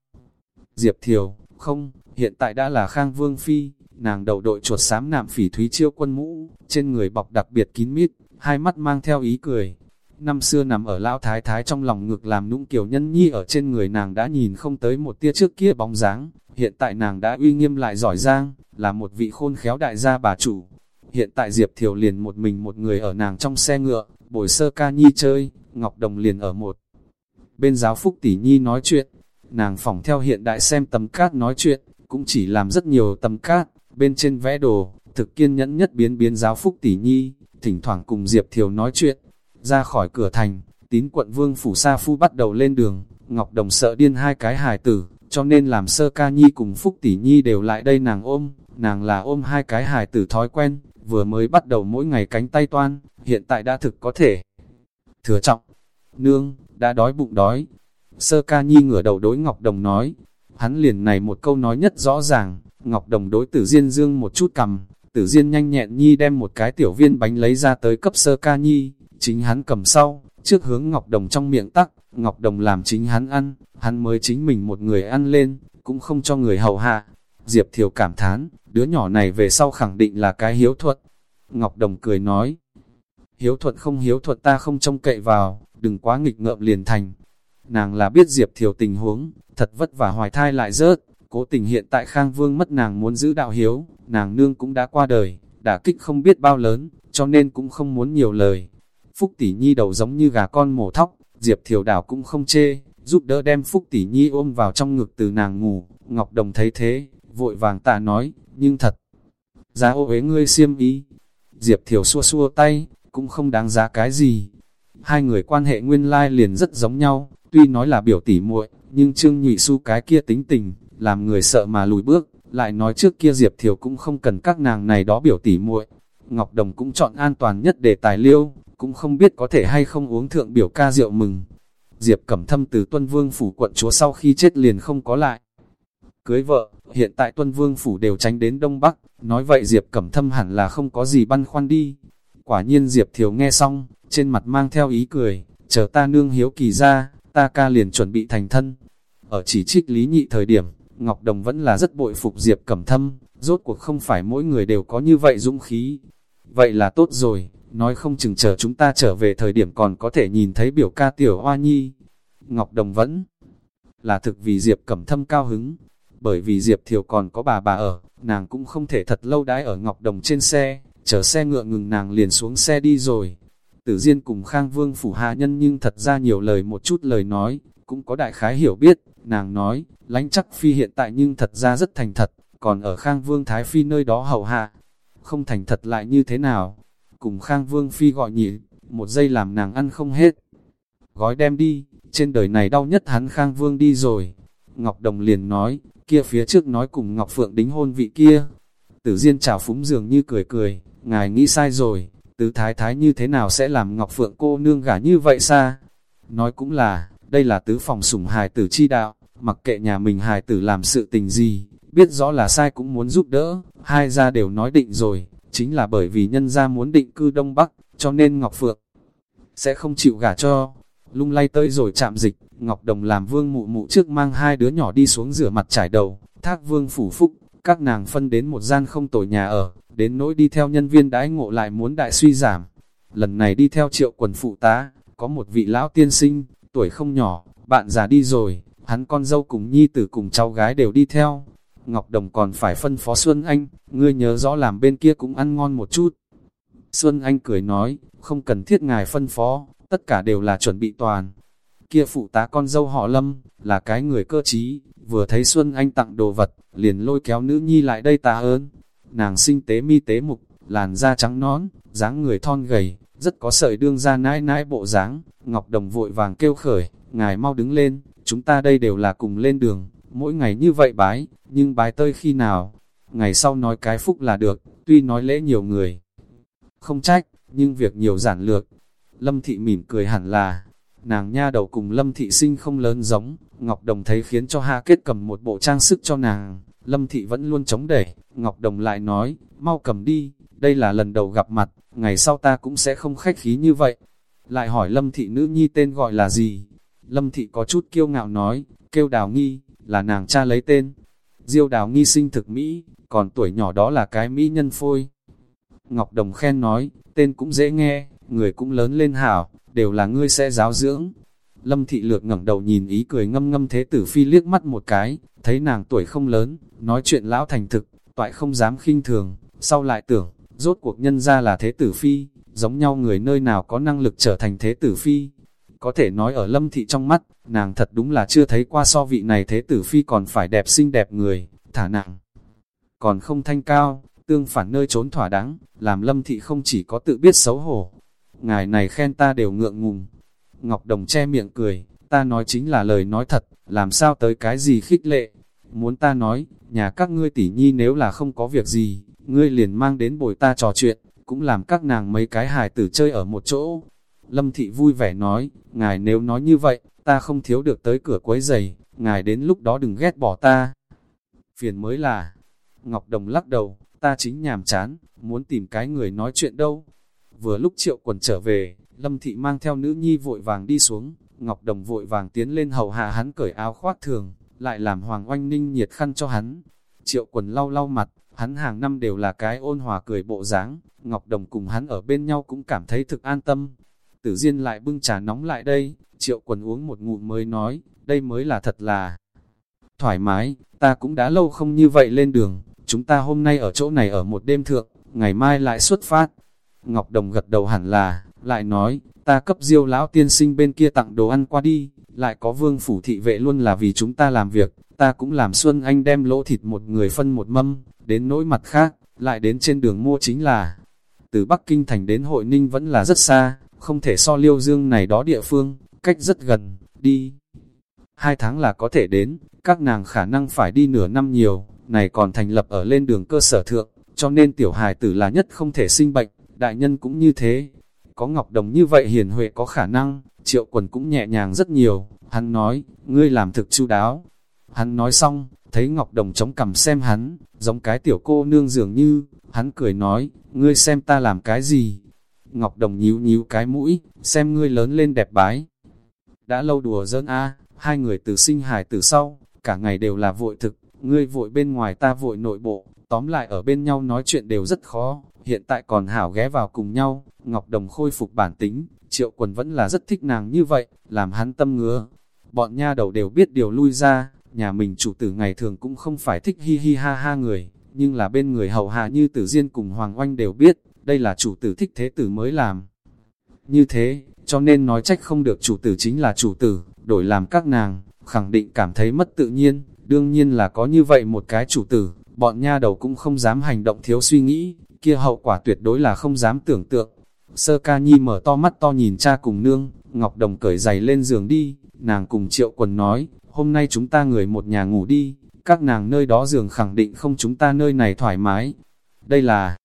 Diệp Thiều, không, hiện tại đã là Khang Vương Phi, nàng đầu đội chuột xám nạm phỉ thúy chiêu quân mũ, trên người bọc đặc biệt kín mít, hai mắt mang theo ý cười. Năm xưa nằm ở lão thái thái trong lòng ngực làm nũng kiểu nhân nhi ở trên người nàng đã nhìn không tới một tia trước kia bóng dáng, hiện tại nàng đã uy nghiêm lại giỏi giang, là một vị khôn khéo đại gia bà chủ. Hiện tại Diệp Thiều liền một mình một người ở nàng trong xe ngựa, bồi sơ ca nhi chơi, Ngọc Đồng liền ở một. Bên giáo phúc tỷ nhi nói chuyện, nàng phỏng theo hiện đại xem tấm cát nói chuyện, cũng chỉ làm rất nhiều tấm cát, bên trên vẽ đồ, thực kiên nhẫn nhất biến biến giáo phúc tỷ nhi, thỉnh thoảng cùng Diệp Thiều nói chuyện. Ra khỏi cửa thành, tín quận vương phủ sa phu bắt đầu lên đường, Ngọc Đồng sợ điên hai cái hài tử, cho nên làm sơ ca nhi cùng phúc tỷ nhi đều lại đây nàng ôm, nàng là ôm hai cái hài tử thói quen, vừa mới bắt đầu mỗi ngày cánh tay toan, hiện tại đã thực có thể. Thừa trọng, nương, đã đói bụng đói. Sơ ca nhi ngửa đầu đối Ngọc Đồng nói, hắn liền này một câu nói nhất rõ ràng, Ngọc Đồng đối tử Diên dương một chút cầm, tử Diên nhanh nhẹn nhi đem một cái tiểu viên bánh lấy ra tới cấp sơ ca nhi, chính hắn cầm sau, trước hướng Ngọc Đồng trong miệng tắc, Ngọc Đồng làm chính hắn ăn, hắn mới chính mình một người ăn lên, cũng không cho người hầu hạ. Diệp Thiều cảm thán, đứa nhỏ này về sau khẳng định là cái hiếu thuật. Ngọc Đồng cười nói, hiếu thuận không hiếu thuận ta không trông cậy vào, đừng quá nghịch ngợm liền thành. Nàng là biết Diệp Thiều tình huống, thật vất vả hoài thai lại rớt, cố tình hiện tại Khang Vương mất nàng muốn giữ đạo hiếu, nàng nương cũng đã qua đời, đả kích không biết bao lớn, cho nên cũng không muốn nhiều lời. Phúc tỷ nhi đầu giống như gà con mổ thóc, Diệp Thiều đảo cũng không chê, giúp đỡ đem Phúc tỷ nhi ôm vào trong ngực từ nàng ngủ, Ngọc Đồng thấy thế, vội vàng tạ nói, nhưng thật, giá ô uế ngươi xiêm ý. Diệp Thiều xua xua tay, cũng không đáng giá cái gì. Hai người quan hệ nguyên lai liền rất giống nhau, tuy nói là biểu tỷ muội, nhưng Trương Nhụy Xu cái kia tính tình, làm người sợ mà lùi bước, lại nói trước kia Diệp Thiều cũng không cần các nàng này đó biểu tỉ muội. Ngọc Đồng cũng chọn an toàn nhất để tài liêu, cũng không biết có thể hay không uống thượng biểu ca rượu mừng. Diệp Cẩm Thâm từ Tuân Vương phủ quận chúa sau khi chết liền không có lại. Cưới vợ, hiện tại Tuân Vương phủ đều tránh đến Đông Bắc, nói vậy Diệp Cẩm Thâm hẳn là không có gì băn khoăn đi. Quả nhiên Diệp Thiều nghe xong, trên mặt mang theo ý cười, chờ ta nương hiếu kỳ ra, ta ca liền chuẩn bị thành thân. Ở chỉ trích lý nhị thời điểm, Ngọc Đồng vẫn là rất bội phục Diệp Cẩm Thâm, rốt cuộc không phải mỗi người đều có như vậy dũng khí. Vậy là tốt rồi, nói không chừng chờ chúng ta trở về thời điểm còn có thể nhìn thấy biểu ca tiểu hoa nhi. Ngọc Đồng vẫn là thực vì Diệp Cẩm Thâm cao hứng, bởi vì Diệp Thiều còn có bà bà ở, nàng cũng không thể thật lâu đãi ở Ngọc Đồng trên xe, chờ xe ngựa ngừng nàng liền xuống xe đi rồi. Tử Diên cùng Khang Vương phủ hạ nhân nhưng thật ra nhiều lời một chút lời nói, cũng có đại khái hiểu biết, nàng nói, lãnh chắc phi hiện tại nhưng thật ra rất thành thật, còn ở Khang Vương Thái Phi nơi đó hầu hạ, không thành thật lại như thế nào, cùng Khang Vương Phi gọi nhị, một giây làm nàng ăn không hết. Gói đem đi, trên đời này đau nhất hắn Khang Vương đi rồi. Ngọc Đồng liền nói, kia phía trước nói cùng Ngọc Phượng đính hôn vị kia. Tử Diên chào phúng dường như cười cười, ngài nghĩ sai rồi, tứ thái thái như thế nào sẽ làm Ngọc Phượng cô nương gả như vậy xa? Nói cũng là, đây là tứ phòng sủng hài tử chi đạo, mặc kệ nhà mình hài tử làm sự tình gì, biết rõ là sai cũng muốn giúp đỡ, hai gia đều nói định rồi, chính là bởi vì nhân gia muốn định cư Đông Bắc, cho nên Ngọc Phượng sẽ không chịu gả cho. Lung lay tới rồi chạm dịch, Ngọc Đồng làm vương mụ mụ trước mang hai đứa nhỏ đi xuống rửa mặt trải đầu, thác vương phủ phúc, các nàng phân đến một gian không tồi nhà ở, đến nỗi đi theo nhân viên đãi ngộ lại muốn đại suy giảm. Lần này đi theo triệu quần phụ tá, có một vị lão tiên sinh, tuổi không nhỏ, bạn già đi rồi, hắn con dâu cùng nhi tử cùng cháu gái đều đi theo. Ngọc Đồng còn phải phân phó Xuân Anh, ngươi nhớ rõ làm bên kia cũng ăn ngon một chút. Xuân Anh cười nói, không cần thiết ngài phân phó, tất cả đều là chuẩn bị toàn. Kia phụ tá con dâu họ Lâm, là cái người cơ trí, vừa thấy Xuân Anh tặng đồ vật, liền lôi kéo nữ nhi lại đây tạ ơn. Nàng sinh tế mi tế mục, làn da trắng nón, dáng người thon gầy, rất có sợi đương ra nãi nãi bộ dáng. Ngọc Đồng vội vàng kêu khởi, ngài mau đứng lên, chúng ta đây đều là cùng lên đường, mỗi ngày như vậy bái, nhưng bái tơi khi nào? Ngày sau nói cái phúc là được, tuy nói lễ nhiều người. Không trách, nhưng việc nhiều giản lược. Lâm Thị mỉm cười hẳn là, nàng nha đầu cùng Lâm Thị sinh không lớn giống, Ngọc Đồng thấy khiến cho Hà Kết cầm một bộ trang sức cho nàng, Lâm Thị vẫn luôn chống đẩy, Ngọc Đồng lại nói, mau cầm đi, đây là lần đầu gặp mặt, ngày sau ta cũng sẽ không khách khí như vậy. Lại hỏi Lâm Thị nữ nhi tên gọi là gì? Lâm Thị có chút kiêu ngạo nói, kêu đào nghi, là nàng cha lấy tên. Diêu đào nghi sinh thực Mỹ, còn tuổi nhỏ đó là cái Mỹ nhân phôi. Ngọc Đồng khen nói, tên cũng dễ nghe, người cũng lớn lên hảo, đều là ngươi sẽ giáo dưỡng. Lâm Thị Lược ngẩng đầu nhìn ý cười ngâm ngâm thế tử phi liếc mắt một cái, thấy nàng tuổi không lớn, nói chuyện lão thành thực, toại không dám khinh thường, sau lại tưởng, rốt cuộc nhân ra là thế tử phi, giống nhau người nơi nào có năng lực trở thành thế tử phi. Có thể nói ở lâm thị trong mắt, nàng thật đúng là chưa thấy qua so vị này thế tử phi còn phải đẹp xinh đẹp người, thả nặng. Còn không thanh cao, tương phản nơi trốn thỏa đáng, làm lâm thị không chỉ có tự biết xấu hổ. Ngài này khen ta đều ngượng ngùng. Ngọc Đồng che miệng cười, ta nói chính là lời nói thật, làm sao tới cái gì khích lệ. Muốn ta nói, nhà các ngươi tỷ nhi nếu là không có việc gì, ngươi liền mang đến bồi ta trò chuyện, cũng làm các nàng mấy cái hài tử chơi ở một chỗ. Lâm Thị vui vẻ nói, ngài nếu nói như vậy, ta không thiếu được tới cửa quấy giày, ngài đến lúc đó đừng ghét bỏ ta. Phiền mới là, Ngọc Đồng lắc đầu, ta chính nhàm chán, muốn tìm cái người nói chuyện đâu. Vừa lúc triệu quần trở về, Lâm Thị mang theo nữ nhi vội vàng đi xuống, Ngọc Đồng vội vàng tiến lên hầu hạ hắn cởi áo khoác thường, lại làm Hoàng Oanh Ninh nhiệt khăn cho hắn. Triệu quần lau lau mặt, hắn hàng năm đều là cái ôn hòa cười bộ dáng, Ngọc Đồng cùng hắn ở bên nhau cũng cảm thấy thực an tâm. Tử Diên lại bưng trà nóng lại đây, triệu quần uống một ngụm mới nói, đây mới là thật là thoải mái, ta cũng đã lâu không như vậy lên đường, chúng ta hôm nay ở chỗ này ở một đêm thượng, ngày mai lại xuất phát. Ngọc Đồng gật đầu hẳn là, lại nói, ta cấp diêu lão tiên sinh bên kia tặng đồ ăn qua đi, lại có vương phủ thị vệ luôn là vì chúng ta làm việc, ta cũng làm Xuân Anh đem lỗ thịt một người phân một mâm, đến nỗi mặt khác, lại đến trên đường mua chính là, từ Bắc Kinh thành đến Hội Ninh vẫn là rất xa, không thể so liêu dương này đó địa phương, cách rất gần, đi. Hai tháng là có thể đến, các nàng khả năng phải đi nửa năm nhiều, này còn thành lập ở lên đường cơ sở thượng, cho nên tiểu hài tử là nhất không thể sinh bệnh, đại nhân cũng như thế. Có Ngọc Đồng như vậy hiền huệ có khả năng, triệu quần cũng nhẹ nhàng rất nhiều, hắn nói, ngươi làm thực chu đáo. Hắn nói xong, thấy Ngọc Đồng chống cằm xem hắn, giống cái tiểu cô nương dường như, hắn cười nói, ngươi xem ta làm cái gì. Ngọc Đồng nhíu nhíu cái mũi, xem ngươi lớn lên đẹp bái. Đã lâu đùa giỡn a hai người từ sinh hài từ sau, cả ngày đều là vội thực, ngươi vội bên ngoài ta vội nội bộ, tóm lại ở bên nhau nói chuyện đều rất khó, hiện tại còn hảo ghé vào cùng nhau, Ngọc Đồng khôi phục bản tính, triệu quần vẫn là rất thích nàng như vậy, làm hắn tâm ngứa. Bọn nha đầu đều biết điều lui ra, nhà mình chủ tử ngày thường cũng không phải thích hi hi ha ha người, nhưng là bên người hậu hạ như tử diên cùng Hoàng Oanh đều biết, đây là chủ tử thích thế tử mới làm. Như thế, cho nên nói trách không được chủ tử chính là chủ tử, đổi làm các nàng, khẳng định cảm thấy mất tự nhiên, đương nhiên là có như vậy một cái chủ tử, bọn nha đầu cũng không dám hành động thiếu suy nghĩ, kia hậu quả tuyệt đối là không dám tưởng tượng. Sơ ca nhi mở to mắt to nhìn cha cùng nương, Ngọc Đồng cởi giày lên giường đi, nàng cùng triệu quần nói, hôm nay chúng ta người một nhà ngủ đi, các nàng nơi đó giường khẳng định không chúng ta nơi này thoải mái. Đây là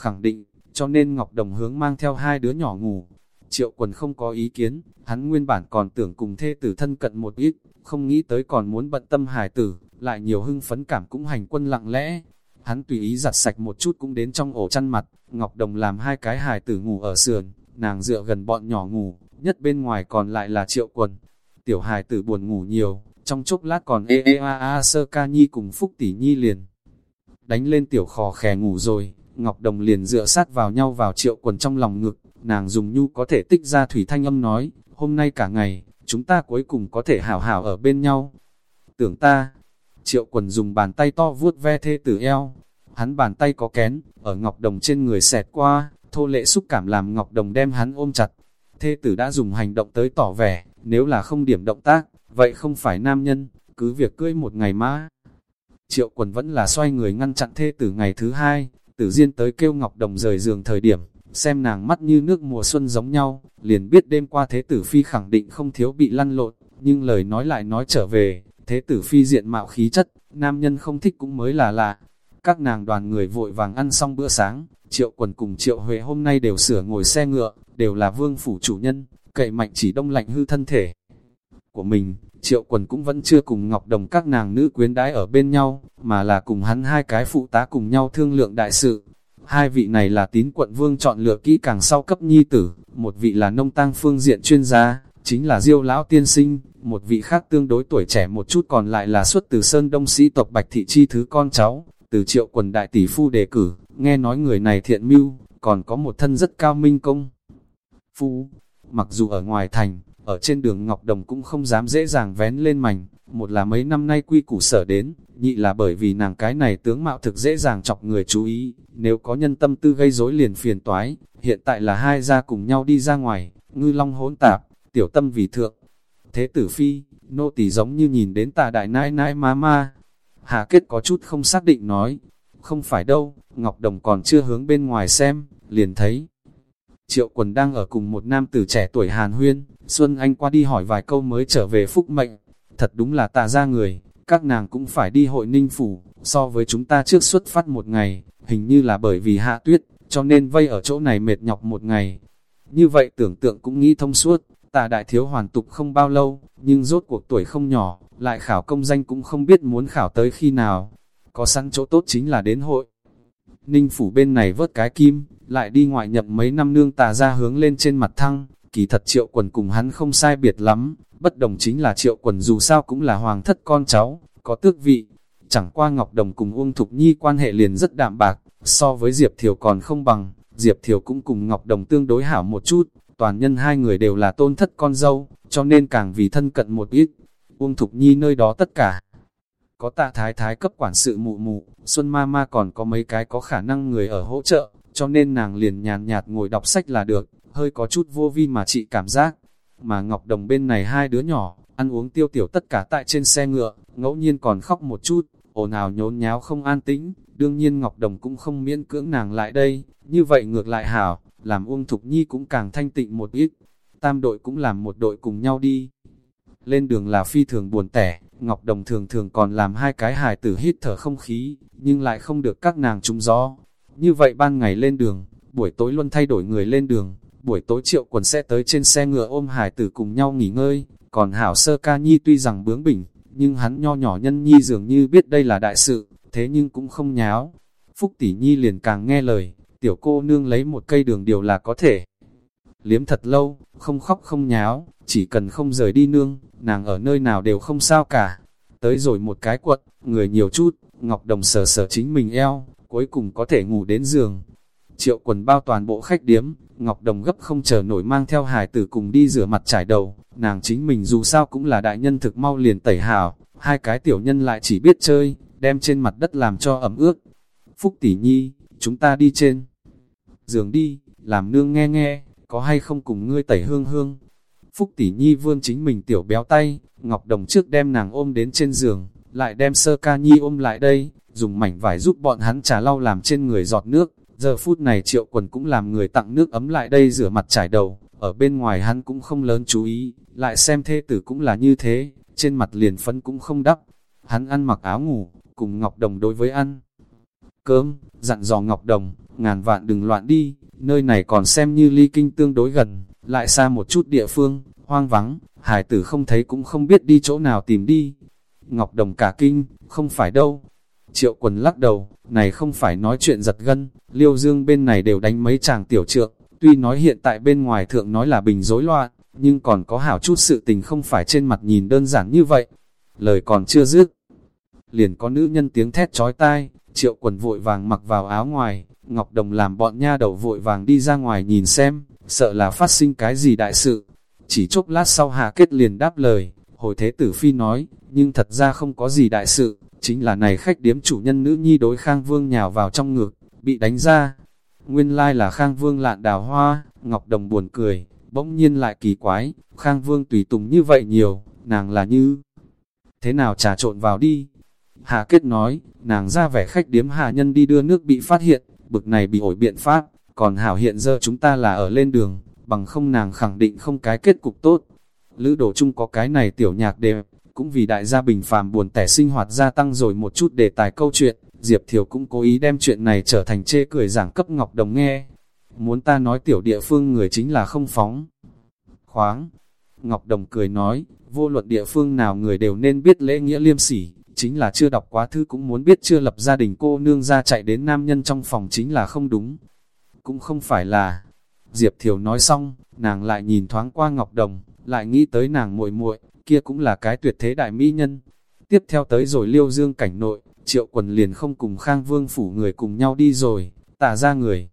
khẳng định, cho nên Ngọc Đồng hướng mang theo hai đứa nhỏ ngủ. Triệu quần không có ý kiến, hắn nguyên bản còn tưởng cùng thê tử thân cận một ít, không nghĩ tới còn muốn bận tâm hài tử, lại nhiều hưng phấn cảm cũng hành quân lặng lẽ. Hắn tùy ý giặt sạch một chút cũng đến trong ổ chăn mặt, Ngọc Đồng làm hai cái hài tử ngủ ở sườn, nàng dựa gần bọn nhỏ ngủ, nhất bên ngoài còn lại là triệu quần. Tiểu hài tử buồn ngủ nhiều, trong chốc lát còn ê ê a a sơ ca nhi cùng phúc tỷ nhi liền. Đánh lên tiểu khò khè ngủ rồi, Ngọc Đồng liền dựa sát vào nhau vào triệu quần trong lòng ngực, nàng dùng nhu có thể tích ra thủy thanh âm nói, hôm nay cả ngày, chúng ta cuối cùng có thể hảo hảo ở bên nhau. Tưởng ta, triệu quần dùng bàn tay to vuốt ve thê tử eo, hắn bàn tay có kén, ở Ngọc Đồng trên người xẹt qua, thô lệ xúc cảm làm Ngọc Đồng đem hắn ôm chặt. Thê tử đã dùng hành động tới tỏ vẻ, nếu là không điểm động tác, vậy không phải nam nhân, cứ việc cưới một ngày mà. Triệu quần vẫn là xoay người ngăn chặn thê tử ngày thứ hai, tử diên tới kêu Ngọc Đồng rời giường thời điểm, xem nàng mắt như nước mùa xuân giống nhau, liền biết đêm qua thế tử phi khẳng định không thiếu bị lăn lộn, nhưng lời nói lại nói trở về, thế tử phi diện mạo khí chất, nam nhân không thích cũng mới là lạ. Các nàng đoàn người vội vàng ăn xong bữa sáng, triệu quần cùng triệu huệ hôm nay đều sửa ngồi xe ngựa, đều là vương phủ chủ nhân, cậy mạnh chỉ đông lạnh hư thân thể của mình, triệu quần cũng vẫn chưa cùng Ngọc Đồng các nàng nữ quyến đái ở bên nhau, mà là cùng hắn hai cái phụ tá cùng nhau thương lượng đại sự. Hai vị này là tín quận vương chọn lựa kỹ càng sau cấp nhi tử, một vị là nông tăng phương diện chuyên gia, chính là diêu lão tiên sinh, một vị khác tương đối tuổi trẻ một chút còn lại là xuất từ Sơn Đông sĩ tộc Bạch Thị Chi thứ con cháu, từ triệu quần đại tỷ phu đề cử, nghe nói người này thiện mưu, còn có một thân rất cao minh công. Phu, mặc dù ở ngoài thành, ở trên đường Ngọc Đồng cũng không dám dễ dàng vén lên mảnh, một là mấy năm nay quy củ sở đến, nhị là bởi vì nàng cái này tướng mạo thực dễ dàng chọc người chú ý, nếu có nhân tâm tư gây rối liền phiền toái, hiện tại là hai gia cùng nhau đi ra ngoài, ngư long hỗn tạp, tiểu tâm vì thượng. Thế tử phi, nô tỳ giống như nhìn đến tà đại nai nai ma ma. Hà kết có chút không xác định nói, không phải đâu, Ngọc Đồng còn chưa hướng bên ngoài xem, liền thấy. Triệu quần đang ở cùng một nam tử trẻ tuổi Hàn Huyên, Xuân Anh qua đi hỏi vài câu mới trở về phúc mệnh. Thật đúng là tà ra người, các nàng cũng phải đi hội ninh phủ, so với chúng ta trước xuất phát một ngày, hình như là bởi vì hạ tuyết, cho nên vây ở chỗ này mệt nhọc một ngày. Như vậy tưởng tượng cũng nghĩ thông suốt, tà đại thiếu hoàn tục không bao lâu, nhưng rốt cuộc tuổi không nhỏ, lại khảo công danh cũng không biết muốn khảo tới khi nào. Có sẵn chỗ tốt chính là đến hội. Ninh phủ bên này vớt cái kim, lại đi ngoại nhập mấy năm nương tà ra hướng lên trên mặt thăng, kỳ thật triệu quần cùng hắn không sai biệt lắm, bất đồng chính là triệu quần dù sao cũng là hoàng thất con cháu, có tước vị, Chẳng qua Ngọc Đồng cùng Uông Thục Nhi quan hệ liền rất đạm bạc, so với Diệp Thiều còn không bằng, Diệp Thiều cũng cùng Ngọc Đồng tương đối hảo một chút, toàn nhân hai người đều là tôn thất con dâu, cho nên càng vì thân cận một ít. Uông Thục Nhi nơi đó tất cả. Có tạ thái thái cấp quản sự mụ mụ, Xuân Ma Ma còn có mấy cái có khả năng người ở hỗ trợ, cho nên nàng liền nhàn nhạt ngồi đọc sách là được, hơi có chút vô vi mà chị cảm giác. Mà Ngọc Đồng bên này hai đứa nhỏ, ăn uống tiêu tiểu tất cả tại trên xe ngựa, ngẫu nhiên còn khóc một chút, ồn ào nhốn nháo không an tĩnh, đương nhiên Ngọc Đồng cũng không miễn cưỡng nàng lại đây, như vậy ngược lại hảo, làm Uông Thục Nhi cũng càng thanh tịnh một ít, tam đội cũng làm một đội cùng nhau đi. Lên đường là phi thường buồn tẻ, Ngọc Đồng thường thường còn làm hai cái hài tử hít thở không khí, nhưng lại không được các nàng trúng gió. Như vậy ban ngày lên đường, buổi tối luôn thay đổi người lên đường, buổi tối triệu quần sẽ tới trên xe ngựa ôm hài tử cùng nhau nghỉ ngơi, còn Hảo Sơ Ca Nhi tuy rằng bướng bỉnh, nhưng hắn nho nhỏ nhân Nhi dường như biết đây là đại sự, thế nhưng cũng không nháo. Phúc Tỷ Nhi liền càng nghe lời, tiểu cô nương lấy một cây đường điều là có thể. Liếm thật lâu, không khóc không nháo, chỉ cần không rời đi nương, nàng ở nơi nào đều không sao cả. Tới rồi một cái quật, người nhiều chút, Ngọc Đồng sờ sờ chính mình eo, cuối cùng có thể ngủ đến giường. Triệu quần bao toàn bộ khách điếm, Ngọc Đồng gấp không chờ nổi mang theo hài tử cùng đi rửa mặt trải đầu, nàng chính mình dù sao cũng là đại nhân thực mau liền tẩy hào, hai cái tiểu nhân lại chỉ biết chơi, đem trên mặt đất làm cho ẩm ướt. Phúc tỷ nhi, chúng ta đi trên giường đi, làm nương nghe nghe, có hay không cùng ngươi tẩy hương hương. Phúc tỷ nhi vươn chính mình tiểu béo tay, Ngọc Đồng trước đem nàng ôm đến trên giường, lại đem sơ ca nhi ôm lại đây, dùng mảnh vải giúp bọn hắn trà lau làm trên người giọt nước. Giờ phút này triệu quần cũng làm người tặng nước ấm lại đây rửa mặt trải đầu, ở bên ngoài hắn cũng không lớn chú ý, lại xem thê tử cũng là như thế, trên mặt liền phấn cũng không đắp. Hắn ăn mặc áo ngủ, cùng Ngọc Đồng đối với ăn. Cơm, dặn dò Ngọc Đồng, ngàn vạn đừng loạn đi, nơi này còn xem như ly kinh tương đối gần, lại xa một chút địa phương, hoang vắng, hải tử không thấy cũng không biết đi chỗ nào tìm đi. Ngọc Đồng cả kinh, không phải đâu. Triệu quần lắc đầu, này không phải nói chuyện giật gân, liêu dương bên này đều đánh mấy chàng tiểu trượng, tuy nói hiện tại bên ngoài thượng nói là bình rối loạn, nhưng còn có hảo chút sự tình không phải trên mặt nhìn đơn giản như vậy. Lời còn chưa dứt, liền có nữ nhân tiếng thét chói tai, triệu quần vội vàng mặc vào áo ngoài, Ngọc Đồng làm bọn nha đầu vội vàng đi ra ngoài nhìn xem, sợ là phát sinh cái gì đại sự. Chỉ chốc lát sau Hà Kết liền đáp lời, hồi thế tử phi nói, nhưng thật ra không có gì đại sự, chính là này khách điếm chủ nhân nữ nhi đối Khang Vương nhào vào trong ngực, bị đánh ra. Nguyên lai là Khang Vương lạn đào hoa, Ngọc Đồng buồn cười, bỗng nhiên lại kỳ quái, Khang Vương tùy tùng như vậy nhiều, nàng là như thế nào trà trộn vào đi. Hà Kết nói, nàng ra vẻ khách điếm hạ nhân đi đưa nước bị phát hiện, bực này bị ổi biện pháp, còn hảo hiện giờ chúng ta là ở lên đường, bằng không nàng khẳng định không cái kết cục tốt. Lữ đổ chung có cái này tiểu nhạc đẹp, cũng vì đại gia bình phàm buồn tẻ sinh hoạt gia tăng rồi một chút đề tài câu chuyện, Diệp Thiều cũng cố ý đem chuyện này trở thành chê cười giảng cấp Ngọc Đồng nghe. Muốn ta nói tiểu địa phương người chính là không phóng. Khoáng. Ngọc Đồng cười nói, vô luận địa phương nào người đều nên biết lễ nghĩa liêm sỉ, chính là chưa đọc quá thư cũng muốn biết chưa lập gia đình cô nương ra chạy đến nam nhân trong phòng chính là không đúng. Cũng không phải là, Diệp Thiều nói xong, nàng lại nhìn thoáng qua Ngọc Đồng, lại nghĩ tới nàng muội muội kia cũng là cái tuyệt thế đại mỹ nhân. Tiếp theo tới rồi liêu dương cảnh nội, triệu quần liền không cùng Khang Vương phủ người cùng nhau đi rồi, tả ra người.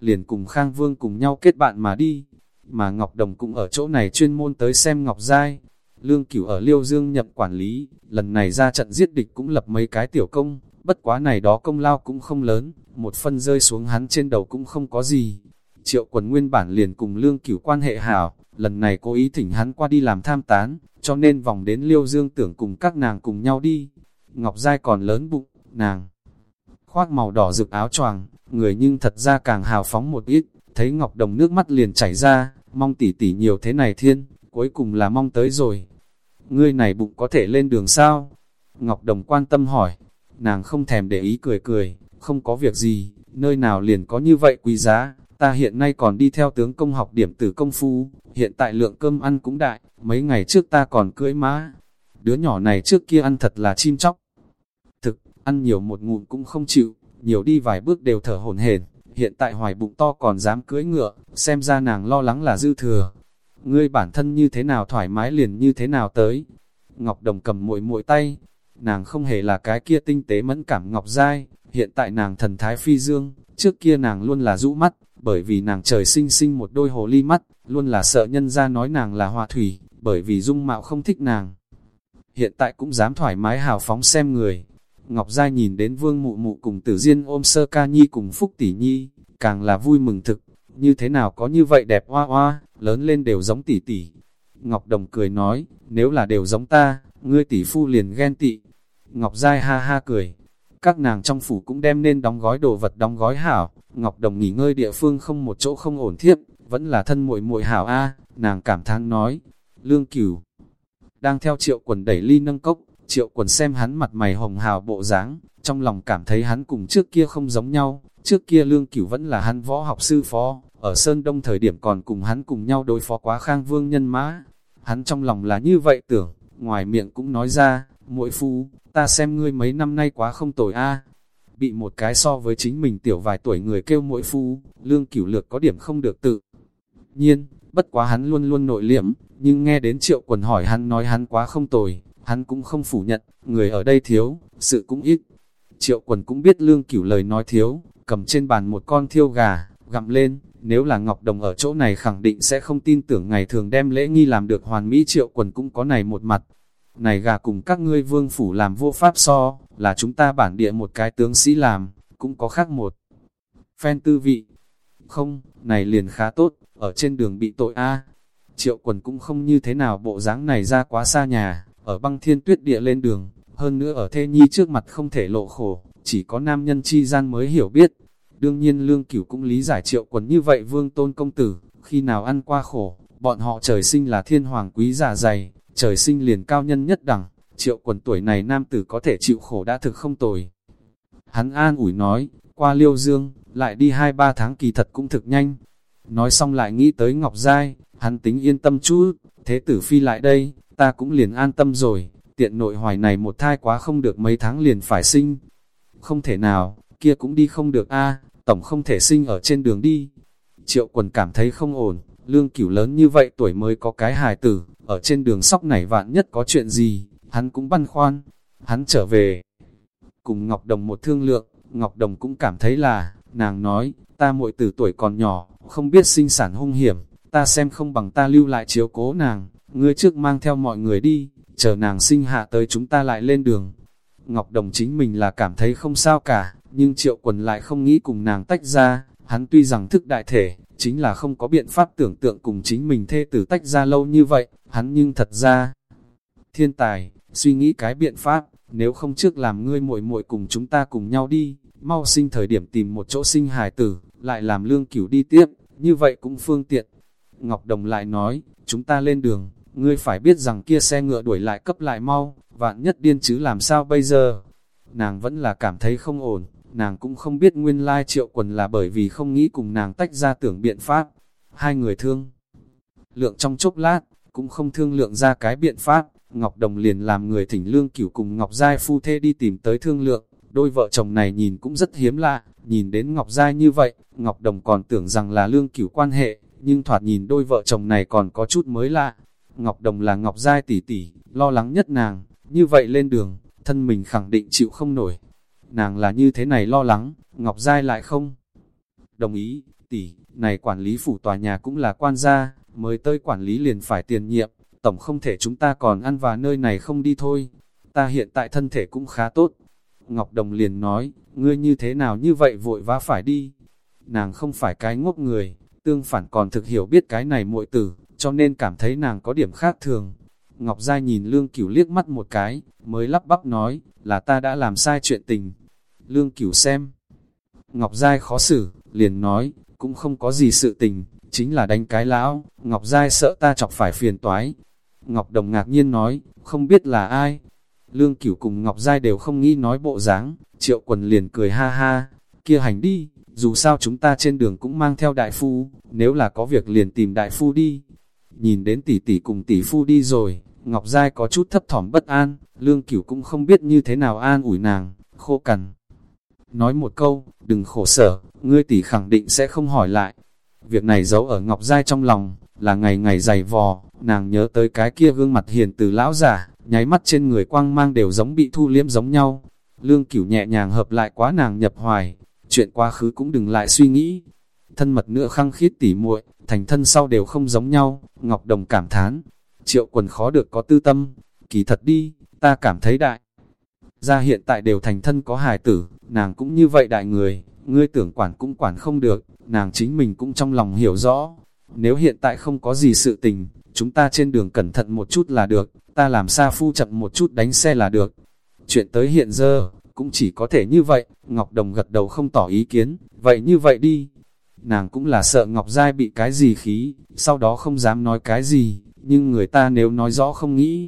Liền cùng Khang Vương cùng nhau kết bạn mà đi, mà Ngọc Đồng cũng ở chỗ này chuyên môn tới xem Ngọc Giai. Lương Cửu ở Liêu Dương nhập quản lý, lần này ra trận giết địch cũng lập mấy cái tiểu công, bất quá này đó công lao cũng không lớn, một phân rơi xuống hắn trên đầu cũng không có gì. Triệu quần nguyên bản liền cùng Lương Cửu quan hệ hảo, lần này cố ý thỉnh hắn qua đi làm tham tán, cho nên vòng đến Liêu Dương tưởng cùng các nàng cùng nhau đi. Ngọc Giai còn lớn bụng, nàng khoác màu đỏ rực áo choàng, người nhưng thật ra càng hào phóng một ít, thấy Ngọc Đồng nước mắt liền chảy ra, mong tỉ tỉ nhiều thế này thiên, cuối cùng là mong tới rồi. Ngươi này bụng có thể lên đường sao? Ngọc Đồng quan tâm hỏi, nàng không thèm để ý cười cười, không có việc gì, nơi nào liền có như vậy quý giá, ta hiện nay còn đi theo tướng công học điểm tử công phu, hiện tại lượng cơm ăn cũng đại, mấy ngày trước ta còn cưỡi má. Đứa nhỏ này trước kia ăn thật là chim chóc. Thực, ăn nhiều một ngụm cũng không chịu, nhiều đi vài bước đều thở hổn hển. hiện tại hoài bụng to còn dám cưỡi ngựa, xem ra nàng lo lắng là dư thừa, ngươi bản thân như thế nào thoải mái liền như thế nào tới. Ngọc Đồng cầm muội muội tay, nàng không hề là cái kia tinh tế mẫn cảm ngọc dai, hiện tại nàng thần thái phi dương, trước kia nàng luôn là rũ mắt, bởi vì nàng trời sinh sinh một đôi hồ ly mắt, luôn là sợ nhân ra nói nàng là hòa thủy, bởi vì dung mạo không thích nàng. Hiện tại cũng dám thoải mái hào phóng xem người. Ngọc Giai nhìn đến vương mụ mụ cùng tử diên ôm sơ ca nhi cùng phúc tỷ nhi, càng là vui mừng thực, như thế nào có như vậy đẹp hoa hoa, lớn lên đều giống tỷ tỷ. Ngọc Đồng cười nói, nếu là đều giống ta, ngươi tỷ phu liền ghen tị. Ngọc Giai ha ha cười, các nàng trong phủ cũng đem nên đóng gói đồ vật đóng gói hảo, Ngọc Đồng nghỉ ngơi địa phương không một chỗ không ổn thiếp, vẫn là thân muội muội hảo a nàng cảm thán nói, lương cửu. Đang theo triệu quần đẩy ly nâng cốc, triệu quần xem hắn mặt mày hồng hào bộ dáng, trong lòng cảm thấy hắn cùng trước kia không giống nhau, trước kia lương cửu vẫn là hắn võ học sư phó, ở Sơn Đông thời điểm còn cùng hắn cùng nhau đối phó quá khang vương nhân mã. Hắn trong lòng là như vậy tưởng, ngoài miệng cũng nói ra, muội phu, ta xem ngươi mấy năm nay quá không tồi a Bị một cái so với chính mình tiểu vài tuổi người kêu muội phu, lương cửu lược có điểm không được tự. Nhiên, bất quá hắn luôn luôn nội liễm, nhưng nghe đến triệu quần hỏi hắn nói hắn quá không tồi, hắn cũng không phủ nhận, người ở đây thiếu, sự cũng ít. Triệu quần cũng biết lương cửu lời nói thiếu, cầm trên bàn một con thiêu gà, gặm lên, nếu là Ngọc Đồng ở chỗ này khẳng định sẽ không tin tưởng ngày thường đem lễ nghi làm được hoàn mỹ triệu quần cũng có này một mặt. Này gà cùng các ngươi vương phủ làm vô pháp so, là chúng ta bản địa một cái tướng sĩ làm, cũng có khác một. Phen tư vị. Không, này liền khá tốt, ở trên đường bị tội a Triệu quần cũng không như thế nào bộ dáng này ra quá xa nhà, ở băng thiên tuyết địa lên đường, hơn nữa ở thê nhi trước mặt không thể lộ khổ, chỉ có nam nhân chi gian mới hiểu biết. Đương nhiên lương cửu cũng lý giải triệu quần như vậy vương tôn công tử, khi nào ăn qua khổ, bọn họ trời sinh là thiên hoàng quý giả dày, trời sinh liền cao nhân nhất đẳng, triệu quần tuổi này nam tử có thể chịu khổ đã thực không tồi. Hắn an ủi nói, qua liêu dương, lại đi hai ba tháng kỳ thật cũng thực nhanh. Nói xong lại nghĩ tới Ngọc Giai, hắn tính yên tâm chút, thế tử phi lại đây, ta cũng liền an tâm rồi, tiện nội hoài này một thai quá không được mấy tháng liền phải sinh. Không thể nào, kia cũng đi không được a tổng không thể sinh ở trên đường đi. Triệu quần cảm thấy không ổn, lương cửu lớn như vậy tuổi mới có cái hài tử, ở trên đường sóc này vạn nhất có chuyện gì, hắn cũng băn khoăn, hắn trở về. Cùng Ngọc Đồng một thương lượng, Ngọc Đồng cũng cảm thấy là, nàng nói, ta muội từ tuổi còn nhỏ, không biết sinh sản hung hiểm, ta xem không bằng ta lưu lại chiếu cố nàng, ngươi trước mang theo mọi người đi, chờ nàng sinh hạ tới chúng ta lại lên đường. Ngọc Đồng chính mình là cảm thấy không sao cả, nhưng triệu quần lại không nghĩ cùng nàng tách ra, hắn tuy rằng thức đại thể, chính là không có biện pháp tưởng tượng cùng chính mình thê tử tách ra lâu như vậy, hắn nhưng thật ra, thiên tài, suy nghĩ cái biện pháp, nếu không trước làm ngươi muội muội cùng chúng ta cùng nhau đi, mau sinh thời điểm tìm một chỗ sinh hài tử, lại làm lương cửu đi tiếp, như vậy cũng phương tiện. Ngọc Đồng lại nói, chúng ta lên đường, ngươi phải biết rằng kia xe ngựa đuổi lại cấp lại mau, vạn nhất điên chứ làm sao bây giờ. Nàng vẫn là cảm thấy không ổn, nàng cũng không biết nguyên lai triệu quần là bởi vì không nghĩ cùng nàng tách ra tưởng biện pháp. Hai người thương lượng trong chốc lát, cũng không thương lượng ra cái biện pháp, Ngọc Đồng liền làm người thỉnh lương cửu cùng Ngọc Giai phu thê đi tìm tới thương lượng, đôi vợ chồng này nhìn cũng rất hiếm lạ, nhìn đến Ngọc Giai như vậy, Ngọc Đồng còn tưởng rằng là lương cửu quan hệ, nhưng thoạt nhìn đôi vợ chồng này còn có chút mới lạ. Ngọc Đồng là Ngọc Giai tỷ tỷ, lo lắng nhất nàng, như vậy lên đường, thân mình khẳng định chịu không nổi. Nàng là như thế này lo lắng, Ngọc Giai lại không. Đồng ý, tỷ, này quản lý phủ tòa nhà cũng là quan gia, mới tới quản lý liền phải tiền nhiệm, tổng không thể chúng ta còn ăn vào nơi này không đi thôi. Ta hiện tại thân thể cũng khá tốt. Ngọc Đồng liền nói, ngươi như thế nào như vậy vội vã phải đi. Nàng không phải cái ngốc người, tương phản còn thực hiểu biết cái này muội tử, cho nên cảm thấy nàng có điểm khác thường. Ngọc Giai nhìn Lương Cửu liếc mắt một cái, mới lắp bắp nói, là ta đã làm sai chuyện tình. Lương Cửu xem. Ngọc Giai khó xử, liền nói, cũng không có gì sự tình, chính là đánh cái lão, Ngọc Giai sợ ta chọc phải phiền toái. Ngọc Đồng ngạc nhiên nói, không biết là ai. Lương Cửu cùng Ngọc Giai đều không nghĩ nói bộ dáng, triệu quần liền cười ha ha, kia hành đi, dù sao chúng ta trên đường cũng mang theo đại phu, nếu là có việc liền tìm đại phu đi. Nhìn đến tỷ tỷ cùng tỷ phu đi rồi, Ngọc Giai có chút thấp thỏm bất an, Lương Cửu cũng không biết như thế nào an ủi nàng, khô cằn. Nói một câu, đừng khổ sở, ngươi tỷ khẳng định sẽ không hỏi lại. Việc này giấu ở Ngọc Giai trong lòng, là ngày ngày dày vò, nàng nhớ tới cái kia gương mặt hiền từ lão giả, nháy mắt trên người quang mang đều giống bị thu liếm giống nhau. Lương cửu nhẹ nhàng hợp lại quá nàng nhập hoài, chuyện quá khứ cũng đừng lại suy nghĩ. Thân mật nữa khăng khít tỉ muội, thành thân sau đều không giống nhau, Ngọc Đồng cảm thán. Triệu quần khó được có tư tâm, kỳ thật đi, ta cảm thấy đại. Ra hiện tại đều thành thân có hài tử, nàng cũng như vậy đại người, ngươi tưởng quản cũng quản không được, nàng chính mình cũng trong lòng hiểu rõ. Nếu hiện tại không có gì sự tình, chúng ta trên đường cẩn thận một chút là được, ta làm xa phu chậm một chút đánh xe là được. Chuyện tới hiện giờ, cũng chỉ có thể như vậy, Ngọc Đồng gật đầu không tỏ ý kiến, vậy như vậy đi. Nàng cũng là sợ Ngọc Giai bị cái gì khí, sau đó không dám nói cái gì, nhưng người ta nếu nói rõ không nghĩ.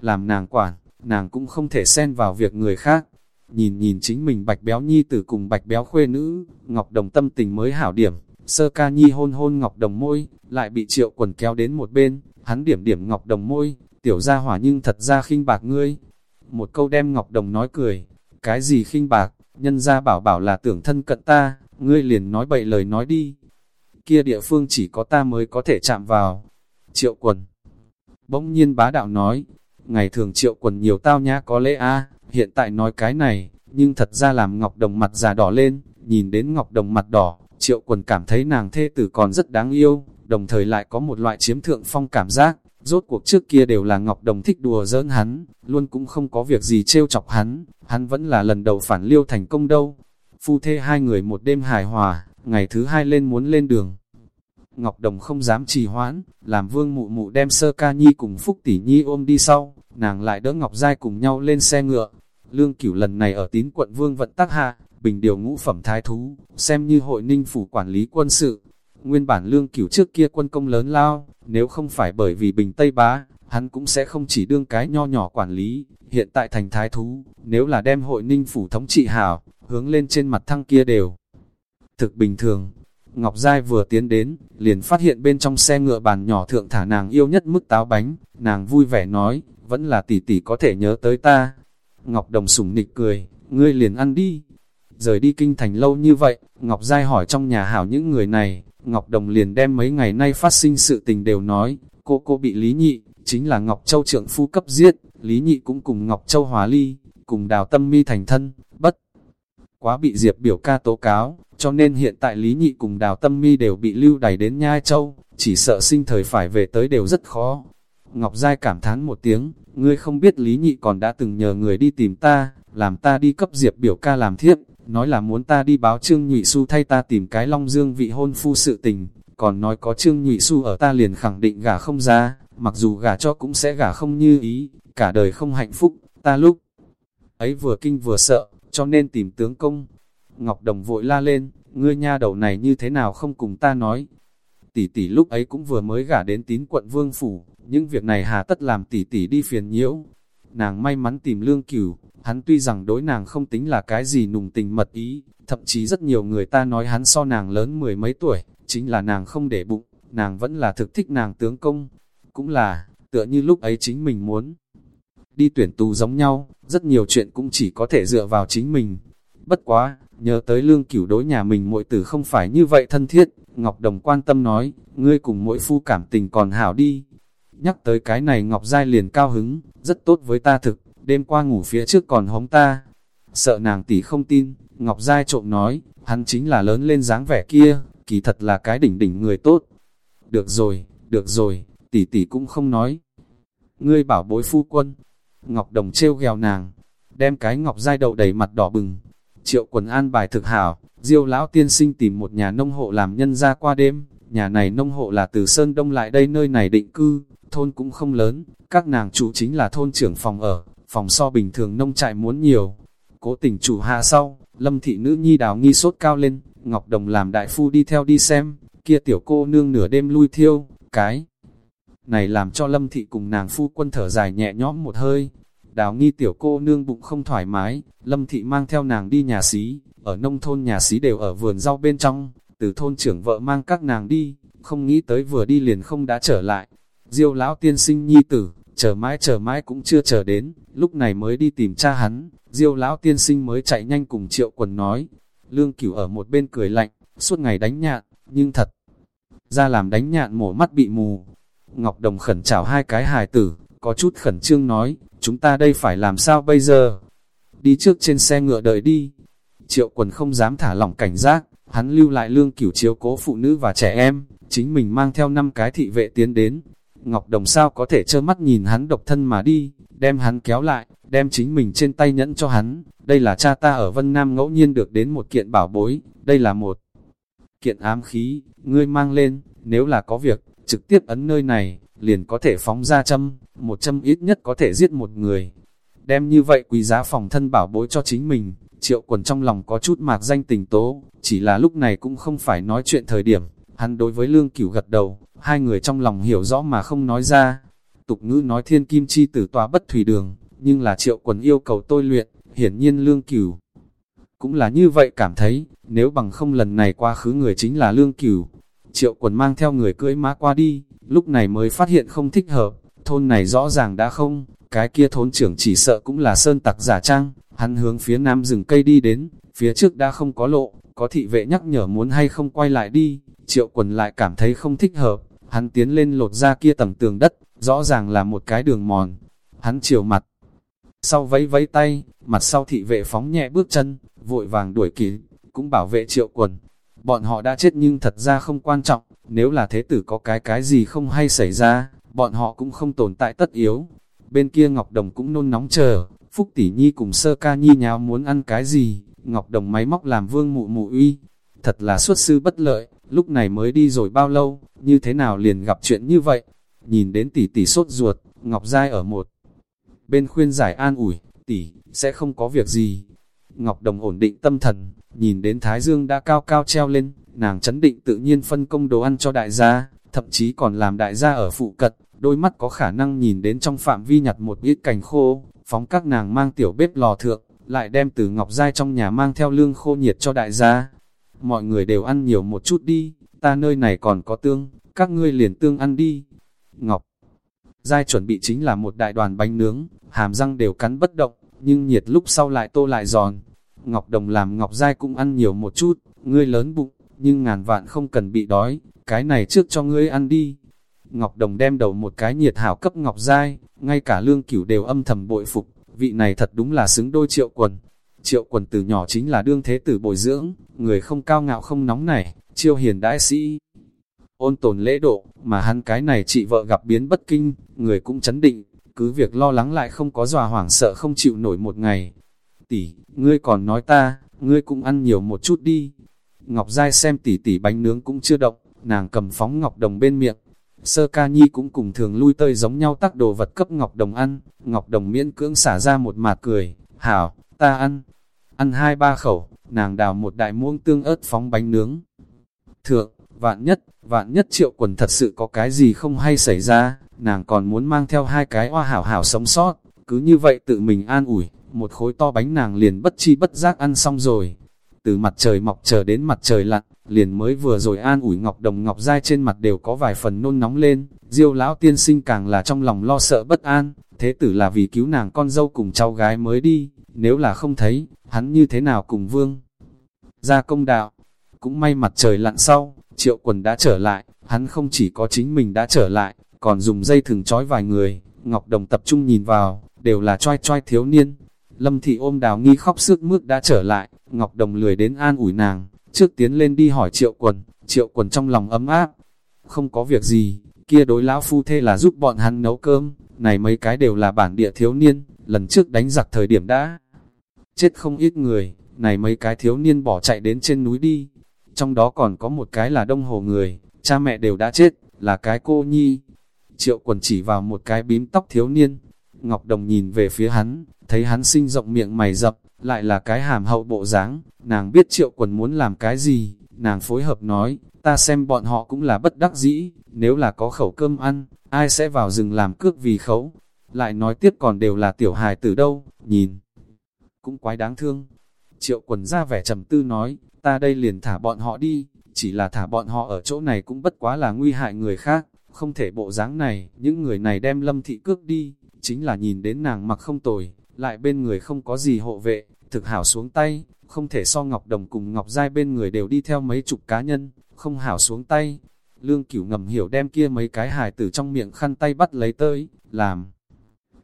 Làm nàng quản, nàng cũng không thể xen vào việc người khác. Nhìn nhìn chính mình bạch béo nhi tử cùng bạch béo khuê nữ, Ngọc Đồng tâm tình mới hảo điểm, sơ ca nhi hôn hôn Ngọc Đồng môi, lại bị triệu quần kéo đến một bên, hắn điểm điểm Ngọc Đồng môi, tiểu ra hỏa nhưng thật ra khinh bạc ngươi. Một câu đem Ngọc Đồng nói cười, cái gì khinh bạc, nhân ra bảo bảo là tưởng thân cận ta, ngươi liền nói bậy lời nói đi. Kia địa phương chỉ có ta mới có thể chạm vào. Triệu quần. Bỗng nhiên bá đạo nói, ngày thường triệu quần nhiều tao nhã có lẽ a hiện tại nói cái này, nhưng thật ra làm Ngọc Đồng mặt già đỏ lên, nhìn đến Ngọc Đồng mặt đỏ, triệu quần cảm thấy nàng thê tử còn rất đáng yêu, đồng thời lại có một loại chiếm thượng phong cảm giác, rốt cuộc trước kia đều là Ngọc Đồng thích đùa giỡn hắn, luôn cũng không có việc gì trêu chọc hắn, hắn vẫn là lần đầu phản liêu thành công đâu. Phu thê hai người một đêm hài hòa, ngày thứ hai lên muốn lên đường. Ngọc Đồng không dám trì hoãn, làm vương mụ mụ đem sơ ca nhi cùng Phúc Tỷ Nhi ôm đi sau, nàng lại đỡ Ngọc Giai cùng nhau lên xe ngựa. Lương cửu lần này ở tín quận vương vận tắc hạ, bình điều ngũ phẩm thái thú, xem như hội ninh phủ quản lý quân sự. Nguyên bản lương cửu trước kia quân công lớn lao, nếu không phải bởi vì bình Tây Bá, hắn cũng sẽ không chỉ đương cái nho nhỏ quản lý, hiện tại thành thái thú, nếu là đem hội ninh phủ thống trị hảo, hướng lên trên mặt thăng kia đều. Thực bình thường, Ngọc Giai vừa tiến đến, liền phát hiện bên trong xe ngựa bàn nhỏ thượng thả nàng yêu nhất mức táo bánh, nàng vui vẻ nói, vẫn là tỷ tỷ có thể nhớ tới ta. Ngọc Đồng sủng nịch cười, ngươi liền ăn đi. Rời đi kinh thành lâu như vậy, Ngọc Giai hỏi trong nhà hảo những người này, Ngọc Đồng liền đem mấy ngày nay phát sinh sự tình đều nói, cô cô bị Lý Nhị, chính là Ngọc Châu trượng phu cấp giết, Lý Nhị cũng cùng Ngọc Châu hòa ly, cùng đào tâm mi thành thân, bất quá bị Diệp biểu ca tố cáo, cho nên hiện tại Lý Nhị cùng đào tâm mi đều bị lưu đày đến Nhai Châu, chỉ sợ sinh thời phải về tới đều rất khó. Ngọc Giai cảm thán một tiếng, ngươi không biết Lý Nhị còn đã từng nhờ người đi tìm ta, làm ta đi cấp Diệp biểu ca làm thiếp, nói là muốn ta đi báo Trương Nhụy Xu thay ta tìm cái Long Dương vị hôn phu sự tình, còn nói có Trương Nhụy Xu ở ta liền khẳng định gả không ra, mặc dù gả cho cũng sẽ gả không như ý, cả đời không hạnh phúc, ta lúc ấy vừa kinh vừa sợ, cho nên tìm tướng công. Ngọc Đồng vội la lên, ngươi nha đầu này như thế nào không cùng ta nói. Tỷ tỷ lúc ấy cũng vừa mới gả đến tín quận vương phủ, những việc này hà tất làm tỷ tỷ đi phiền nhiễu. Nàng may mắn tìm lương cửu, hắn tuy rằng đối nàng không tính là cái gì nùng tình mật ý, thậm chí rất nhiều người ta nói hắn so nàng lớn mười mấy tuổi, chính là nàng không để bụng, nàng vẫn là thực thích nàng tướng công. Cũng là, tựa như lúc ấy chính mình muốn đi tuyển tù giống nhau, rất nhiều chuyện cũng chỉ có thể dựa vào chính mình. Bất quá, nhớ tới lương cửu đối nhà mình mỗi tử không phải như vậy thân thiết, Ngọc Đồng quan tâm nói, ngươi cùng mỗi phu cảm tình còn hảo đi. Nhắc tới cái này Ngọc Giai liền cao hứng, rất tốt với ta thực, đêm qua ngủ phía trước còn hống ta. Sợ nàng tỷ không tin, Ngọc Giai trộm nói, hắn chính là lớn lên dáng vẻ kia, kỳ thật là cái đỉnh đỉnh người tốt. Được rồi, được rồi, tỷ tỷ cũng không nói. Ngươi bảo bối phu quân, Ngọc Đồng trêu ghèo nàng, đem cái Ngọc dai đậu đầy mặt đỏ bừng. Triệu quần an bài thực hảo, diêu lão tiên sinh tìm một nhà nông hộ làm nhân ra qua đêm, nhà này nông hộ là từ Sơn Đông lại đây nơi này định cư, thôn cũng không lớn, các nàng chủ chính là thôn trưởng phòng ở, phòng so bình thường nông trại muốn nhiều. Cố tình chủ hạ sau, lâm thị nữ nhi đào nghi sốt cao lên, Ngọc Đồng làm đại phu đi theo đi xem, kia tiểu cô nương nửa đêm lui thiêu, cái này làm cho lâm thị cùng nàng phu quân thở dài nhẹ nhõm một hơi. Đào nghi tiểu cô nương bụng không thoải mái, lâm thị mang theo nàng đi nhà xí, ở nông thôn nhà xí đều ở vườn rau bên trong, từ thôn trưởng vợ mang các nàng đi, không nghĩ tới vừa đi liền không đã trở lại. Diêu lão tiên sinh nhi tử, chờ mãi chờ mãi cũng chưa chờ đến, lúc này mới đi tìm cha hắn, diêu lão tiên sinh mới chạy nhanh cùng triệu quần nói. Lương cửu ở một bên cười lạnh, suốt ngày đánh nhạn, nhưng thật ra làm đánh nhạn mổ mắt bị mù, Ngọc Đồng khẩn chào hai cái hài tử, có chút khẩn trương nói, chúng ta đây phải làm sao bây giờ? Đi trước trên xe ngựa đợi đi. Triệu quần không dám thả lỏng cảnh giác, hắn lưu lại lương cửu chiếu cố phụ nữ và trẻ em, chính mình mang theo năm cái thị vệ tiến đến. Ngọc Đồng sao có thể trơ mắt nhìn hắn độc thân mà đi, đem hắn kéo lại, đem chính mình trên tay nhẫn cho hắn. Đây là cha ta ở Vân Nam ngẫu nhiên được đến một kiện bảo bối, đây là một kiện ám khí, ngươi mang lên, nếu là có việc, trực tiếp ấn nơi này, liền có thể phóng ra châm, một châm ít nhất có thể giết một người. Đem như vậy quý giá phòng thân bảo bối cho chính mình, triệu quần trong lòng có chút mạc danh tình tố, chỉ là lúc này cũng không phải nói chuyện thời điểm, hắn đối với lương cửu gật đầu, hai người trong lòng hiểu rõ mà không nói ra. Tục ngữ nói thiên kim chi tử tòa bất thủy đường, nhưng là triệu quần yêu cầu tôi luyện, hiển nhiên lương cửu. Cũng là như vậy cảm thấy, nếu bằng không lần này qua khứ người chính là lương cửu. Triệu quần mang theo người cưỡi má qua đi, lúc này mới phát hiện không thích hợp, thôn này rõ ràng đã không, cái kia thôn trưởng chỉ sợ cũng là sơn tặc giả trang, hắn hướng phía nam rừng cây đi đến, phía trước đã không có lộ, có thị vệ nhắc nhở muốn hay không quay lại đi, triệu quần lại cảm thấy không thích hợp, hắn tiến lên lột ra kia tầng tường đất, rõ ràng là một cái đường mòn, hắn chiều mặt, sau vẫy vẫy tay, mặt sau thị vệ phóng nhẹ bước chân, vội vàng đuổi kịp, cũng bảo vệ triệu quần, bọn họ đã chết nhưng thật ra không quan trọng, nếu là thế tử có cái cái gì không hay xảy ra, bọn họ cũng không tồn tại tất yếu. Bên kia Ngọc Đồng cũng nôn nóng chờ, Phúc Tỷ Nhi cùng Sơ Ca Nhi nháo muốn ăn cái gì, Ngọc Đồng máy móc làm vương mụ mụ uy. Thật là xuất sư bất lợi, lúc này mới đi rồi bao lâu, như thế nào liền gặp chuyện như vậy. Nhìn đến tỷ tỷ sốt ruột, Ngọc Giai ở một bên khuyên giải an ủi, tỷ, sẽ không có việc gì. Ngọc Đồng ổn định tâm thần, nhìn đến Thái Dương đã cao cao treo lên, nàng chấn định tự nhiên phân công đồ ăn cho đại gia, thậm chí còn làm đại gia ở phụ cận, đôi mắt có khả năng nhìn đến trong phạm vi nhặt một ít cành khô, phóng các nàng mang tiểu bếp lò thượng, lại đem từ ngọc dai trong nhà mang theo lương khô nhiệt cho đại gia. Mọi người đều ăn nhiều một chút đi, ta nơi này còn có tương, các ngươi liền tương ăn đi. Ngọc Giai chuẩn bị chính là một đại đoàn bánh nướng, hàm răng đều cắn bất động, nhưng nhiệt lúc sau lại tô lại giòn. Ngọc Đồng làm Ngọc Giai cũng ăn nhiều một chút, ngươi lớn bụng, nhưng ngàn vạn không cần bị đói, cái này trước cho ngươi ăn đi. Ngọc Đồng đem đầu một cái nhiệt hảo cấp Ngọc Giai, ngay cả lương cửu đều âm thầm bội phục, vị này thật đúng là xứng đôi triệu quần. Triệu quần từ nhỏ chính là đương thế tử bồi dưỡng, người không cao ngạo không nóng này, chiêu hiền đại sĩ. Ôn tồn lễ độ, mà hắn cái này chị vợ gặp biến bất kinh, người cũng chấn định, cứ việc lo lắng lại không có dòa hoảng sợ không chịu nổi một ngày. Tỷ, ngươi còn nói ta, ngươi cũng ăn nhiều một chút đi. Ngọc Giai xem tỷ tỷ bánh nướng cũng chưa động, nàng cầm phóng Ngọc Đồng bên miệng. Sơ ca nhi cũng cùng thường lui tơi giống nhau tác đồ vật cấp Ngọc Đồng ăn. Ngọc Đồng miễn cưỡng xả ra một mạt cười. Hảo, ta ăn. Ăn hai ba khẩu, nàng đào một đại muông tương ớt phóng bánh nướng. Thượng, vạn nhất, vạn nhất triệu quần thật sự có cái gì không hay xảy ra, nàng còn muốn mang theo hai cái hoa hảo hảo sống sót. Cứ như vậy tự mình an ủi, một khối to bánh nàng liền bất chi bất giác ăn xong rồi. Từ mặt trời mọc chờ đến mặt trời lặn, liền mới vừa rồi an ủi Ngọc Đồng Ngọc Giai trên mặt đều có vài phần nôn nóng lên, diêu lão tiên sinh càng là trong lòng lo sợ bất an, thế tử là vì cứu nàng con dâu cùng cháu gái mới đi, nếu là không thấy, hắn như thế nào cùng vương. Ra công đạo, cũng may mặt trời lặn sau, triệu quần đã trở lại, hắn không chỉ có chính mình đã trở lại, còn dùng dây thừng trói vài người, Ngọc Đồng tập trung nhìn vào, đều là trai trai thiếu niên, Lâm thị ôm đào nghi khóc sức mướt đã trở lại, Ngọc Đồng lười đến an ủi nàng, trước tiến lên đi hỏi triệu quần, triệu quần trong lòng ấm áp. Không có việc gì, kia đối lão phu thê là giúp bọn hắn nấu cơm, này mấy cái đều là bản địa thiếu niên, lần trước đánh giặc thời điểm đã chết không ít người, này mấy cái thiếu niên bỏ chạy đến trên núi đi. Trong đó còn có một cái là đông hồ người, cha mẹ đều đã chết, là cái cô nhi. Triệu quần chỉ vào một cái bím tóc thiếu niên. Ngọc Đồng nhìn về phía hắn, thấy hắn sinh rộng miệng mày dập, lại là cái hàm hậu bộ dáng, nàng biết triệu quần muốn làm cái gì, nàng phối hợp nói, ta xem bọn họ cũng là bất đắc dĩ, nếu là có khẩu cơm ăn, ai sẽ vào rừng làm cước vì khấu, lại nói tiếp còn đều là tiểu hài từ đâu, nhìn, cũng quái đáng thương. Triệu quần ra vẻ trầm tư nói, ta đây liền thả bọn họ đi, chỉ là thả bọn họ ở chỗ này cũng bất quá là nguy hại người khác, không thể bộ dáng này, những người này đem lâm thị cước đi, chính là nhìn đến nàng mặc không tồi, lại bên người không có gì hộ vệ, thực hảo xuống tay, không thể so Ngọc Đồng cùng Ngọc Giai bên người đều đi theo mấy chục cá nhân, không hảo xuống tay. Lương cửu ngầm hiểu đem kia mấy cái hài tử trong miệng khăn tay bắt lấy tới, làm.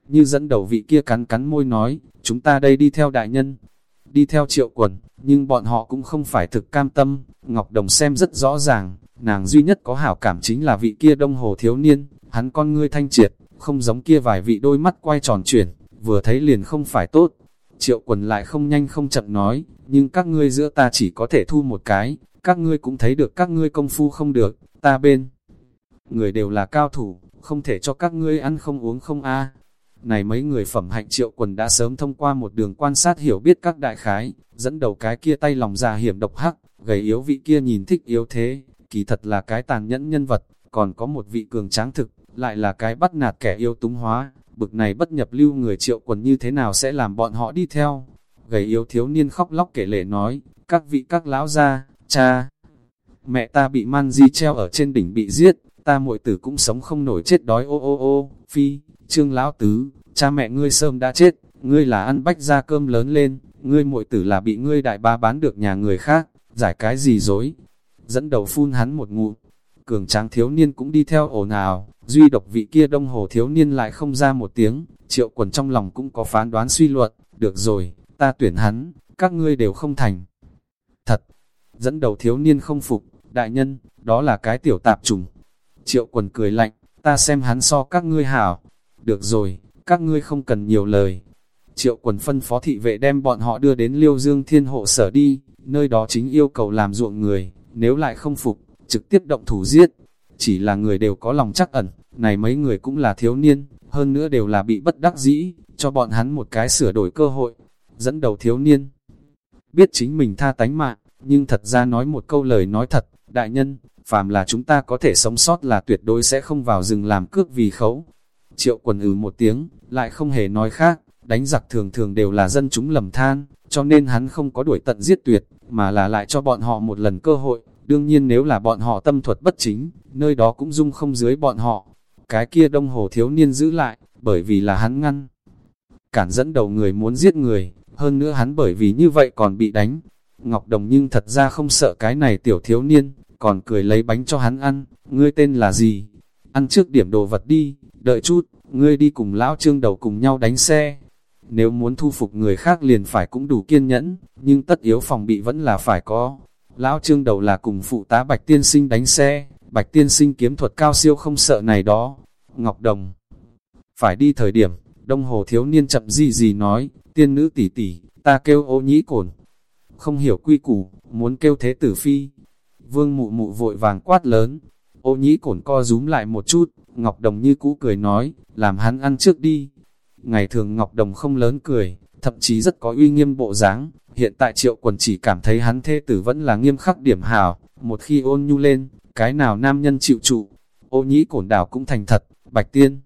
như dẫn đầu vị kia cắn cắn môi nói, chúng ta đây đi theo đại nhân, đi theo triệu quần, nhưng bọn họ cũng không phải thực cam tâm, Ngọc Đồng xem rất rõ ràng, nàng duy nhất có hảo cảm chính là vị kia đông hồ thiếu niên, hắn con ngươi thanh triệt, không giống kia vài vị đôi mắt quay tròn chuyển, vừa thấy liền không phải tốt. Triệu quần lại không nhanh không chậm nói, nhưng các ngươi giữa ta chỉ có thể thu một cái, các ngươi cũng thấy được các ngươi công phu không được, ta bên. Người đều là cao thủ, không thể cho các ngươi ăn không uống không a Này mấy người phẩm hạnh triệu quần đã sớm thông qua một đường quan sát hiểu biết các đại khái, dẫn đầu cái kia tay lòng già hiểm độc hắc, gầy yếu vị kia nhìn thích yếu thế, kỳ thật là cái tàn nhẫn nhân vật, còn có một vị cường tráng thực, lại là cái bắt nạt kẻ yêu túng hóa, bực này bất nhập lưu người triệu quần như thế nào sẽ làm bọn họ đi theo. Gầy yếu thiếu niên khóc lóc kể lệ nói, các vị các lão gia, cha, mẹ ta bị man di treo ở trên đỉnh bị giết, ta muội tử cũng sống không nổi chết đói ô ô ô, phi, trương lão tứ, cha mẹ ngươi sớm đã chết, ngươi là ăn bách ra cơm lớn lên, ngươi muội tử là bị ngươi đại ba bán được nhà người khác, giải cái gì dối. Dẫn đầu phun hắn một ngụ, cường tráng thiếu niên cũng đi theo ồn ào, duy độc vị kia đông hồ thiếu niên lại không ra một tiếng, triệu quần trong lòng cũng có phán đoán suy luận, được rồi, ta tuyển hắn, các ngươi đều không thành. Thật, dẫn đầu thiếu niên không phục, đại nhân, đó là cái tiểu tạp trùng. Triệu quần cười lạnh, ta xem hắn so các ngươi hảo. Được rồi, các ngươi không cần nhiều lời. Triệu quần phân phó thị vệ đem bọn họ đưa đến Liêu Dương Thiên Hộ Sở đi, nơi đó chính yêu cầu làm ruộng người, nếu lại không phục, trực tiếp động thủ giết. Chỉ là người đều có lòng chắc ẩn, này mấy người cũng là thiếu niên, hơn nữa đều là bị bất đắc dĩ, cho bọn hắn một cái sửa đổi cơ hội. Dẫn đầu thiếu niên, biết chính mình tha tánh mạng, nhưng thật ra nói một câu lời nói thật, đại nhân, phàm là chúng ta có thể sống sót là tuyệt đối sẽ không vào rừng làm cước vì khấu. Triệu quần ừ một tiếng, lại không hề nói khác, đánh giặc thường thường đều là dân chúng lầm than, cho nên hắn không có đuổi tận giết tuyệt, mà là lại cho bọn họ một lần cơ hội, đương nhiên nếu là bọn họ tâm thuật bất chính, nơi đó cũng dung không dưới bọn họ. Cái kia đông hồ thiếu niên giữ lại, bởi vì là hắn ngăn. Cản dẫn đầu người muốn giết người, hơn nữa hắn bởi vì như vậy còn bị đánh. Ngọc Đồng nhưng thật ra không sợ cái này tiểu thiếu niên, còn cười lấy bánh cho hắn ăn, ngươi tên là gì? Ăn trước điểm đồ vật đi, đợi chút, ngươi đi cùng lão trương đầu cùng nhau đánh xe. Nếu muốn thu phục người khác liền phải cũng đủ kiên nhẫn, nhưng tất yếu phòng bị vẫn là phải có. Lão trương đầu là cùng phụ tá Bạch Tiên Sinh đánh xe, Bạch Tiên Sinh kiếm thuật cao siêu không sợ này đó. Ngọc Đồng Phải đi thời điểm, Đông Hồ thiếu niên chậm gì gì nói, tiên nữ tỷ tỷ, ta kêu ô nhĩ cổn. Không hiểu quy củ, muốn kêu thế tử phi, Vương mụ mụ vội vàng quát lớn. Ô nhĩ cổn co rúm lại một chút, Ngọc Đồng như cũ cười nói, làm hắn ăn trước đi. Ngày thường Ngọc Đồng không lớn cười, thậm chí rất có uy nghiêm bộ dáng. Hiện tại triệu quần chỉ cảm thấy hắn thê tử vẫn là nghiêm khắc điểm hào. Một khi ôn nhu lên, cái nào nam nhân chịu trụ. Ô nhĩ cổn đảo cũng thành thật, bạch tiên.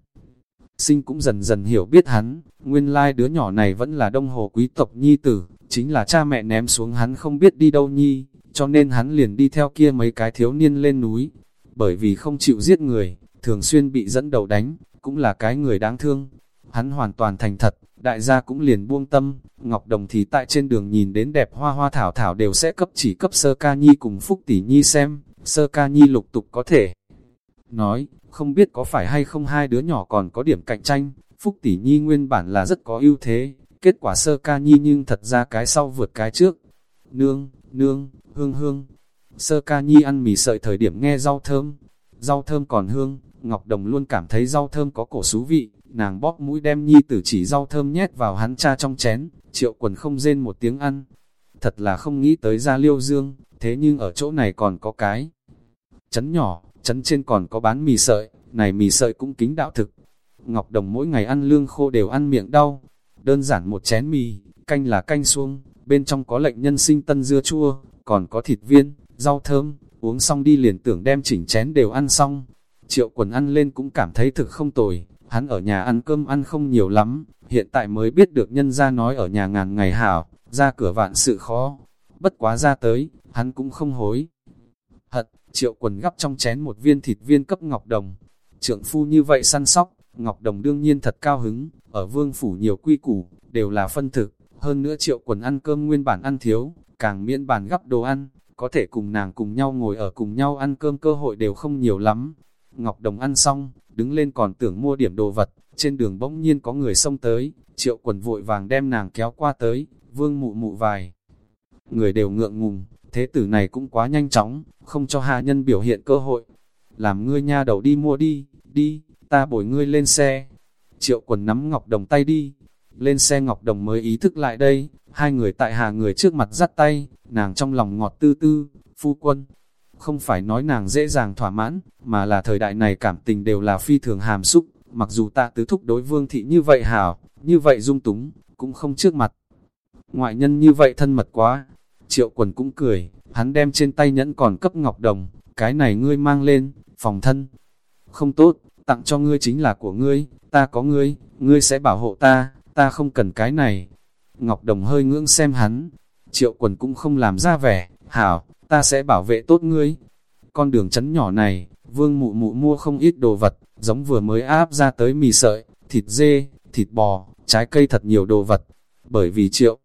Sinh cũng dần dần hiểu biết hắn, nguyên lai đứa nhỏ này vẫn là đông hồ quý tộc nhi tử, chính là cha mẹ ném xuống hắn không biết đi đâu nhi cho nên hắn liền đi theo kia mấy cái thiếu niên lên núi, bởi vì không chịu giết người, thường xuyên bị dẫn đầu đánh, cũng là cái người đáng thương. Hắn hoàn toàn thành thật, đại gia cũng liền buông tâm, Ngọc Đồng thì tại trên đường nhìn đến đẹp hoa hoa thảo thảo đều sẽ cấp chỉ cấp sơ ca nhi cùng Phúc Tỷ Nhi xem, sơ ca nhi lục tục có thể. Nói, không biết có phải hay không hai đứa nhỏ còn có điểm cạnh tranh, Phúc Tỷ Nhi nguyên bản là rất có ưu thế, kết quả sơ ca nhi nhưng thật ra cái sau vượt cái trước. Nương, nương, hương hương. Sơ ca nhi ăn mì sợi thời điểm nghe rau thơm, rau thơm còn hương, Ngọc Đồng luôn cảm thấy rau thơm có cổ xú vị, nàng bóp mũi đem nhi tử chỉ rau thơm nhét vào hắn cha trong chén, triệu quần không rên một tiếng ăn. Thật là không nghĩ tới ra liêu dương, thế nhưng ở chỗ này còn có cái. Chấn nhỏ, chấn trên còn có bán mì sợi, này mì sợi cũng kính đạo thực. Ngọc Đồng mỗi ngày ăn lương khô đều ăn miệng đau, đơn giản một chén mì, canh là canh xuông, bên trong có lệnh nhân sinh tân dưa chua, còn có thịt viên, rau thơm, uống xong đi liền tưởng đem chỉnh chén đều ăn xong. Triệu quần ăn lên cũng cảm thấy thực không tồi, hắn ở nhà ăn cơm ăn không nhiều lắm, hiện tại mới biết được nhân ra nói ở nhà ngàn ngày hảo, ra cửa vạn sự khó, bất quá ra tới, hắn cũng không hối. Hận, triệu quần gắp trong chén một viên thịt viên cấp Ngọc Đồng, trượng phu như vậy săn sóc, Ngọc Đồng đương nhiên thật cao hứng, ở vương phủ nhiều quy củ, đều là phân thực, hơn nữa triệu quần ăn cơm nguyên bản ăn thiếu, càng miễn bàn gắp đồ ăn, có thể cùng nàng cùng nhau ngồi ở cùng nhau ăn cơm cơ hội đều không nhiều lắm. Ngọc Đồng ăn xong, đứng lên còn tưởng mua điểm đồ vật, Trên đường bỗng nhiên có người xông tới, triệu quần vội vàng đem nàng kéo qua tới, vương mụ mụ vài. Người đều ngượng ngùng, thế tử này cũng quá nhanh chóng, không cho hạ nhân biểu hiện cơ hội. Làm ngươi nha đầu đi mua đi, đi, ta bồi ngươi lên xe. Triệu quần nắm Ngọc Đồng tay đi, lên xe Ngọc Đồng mới ý thức lại đây, hai người tại hà người trước mặt dắt tay, nàng trong lòng ngọt tư tư, phu quân. Không phải nói nàng dễ dàng thỏa mãn, mà là thời đại này cảm tình đều là phi thường hàm xúc, mặc dù ta tứ thúc đối vương thị như vậy hảo, như vậy dung túng, cũng không trước mặt. Ngoại nhân như vậy thân mật quá, triệu quần cũng cười, hắn đem trên tay nhẫn còn cấp ngọc đồng, cái này ngươi mang lên, phòng thân. Không tốt, tặng cho ngươi chính là của ngươi, ta có ngươi, ngươi sẽ bảo hộ ta, ta không cần cái này. Ngọc Đồng hơi ngưỡng xem hắn, triệu quần cũng không làm ra vẻ, hảo, ta sẽ bảo vệ tốt ngươi. Con đường chấn nhỏ này, vương mụ mụ mua không ít đồ vật, giống vừa mới áp ra tới mì sợi, thịt dê, thịt bò, trái cây thật nhiều đồ vật. Bởi vì triệu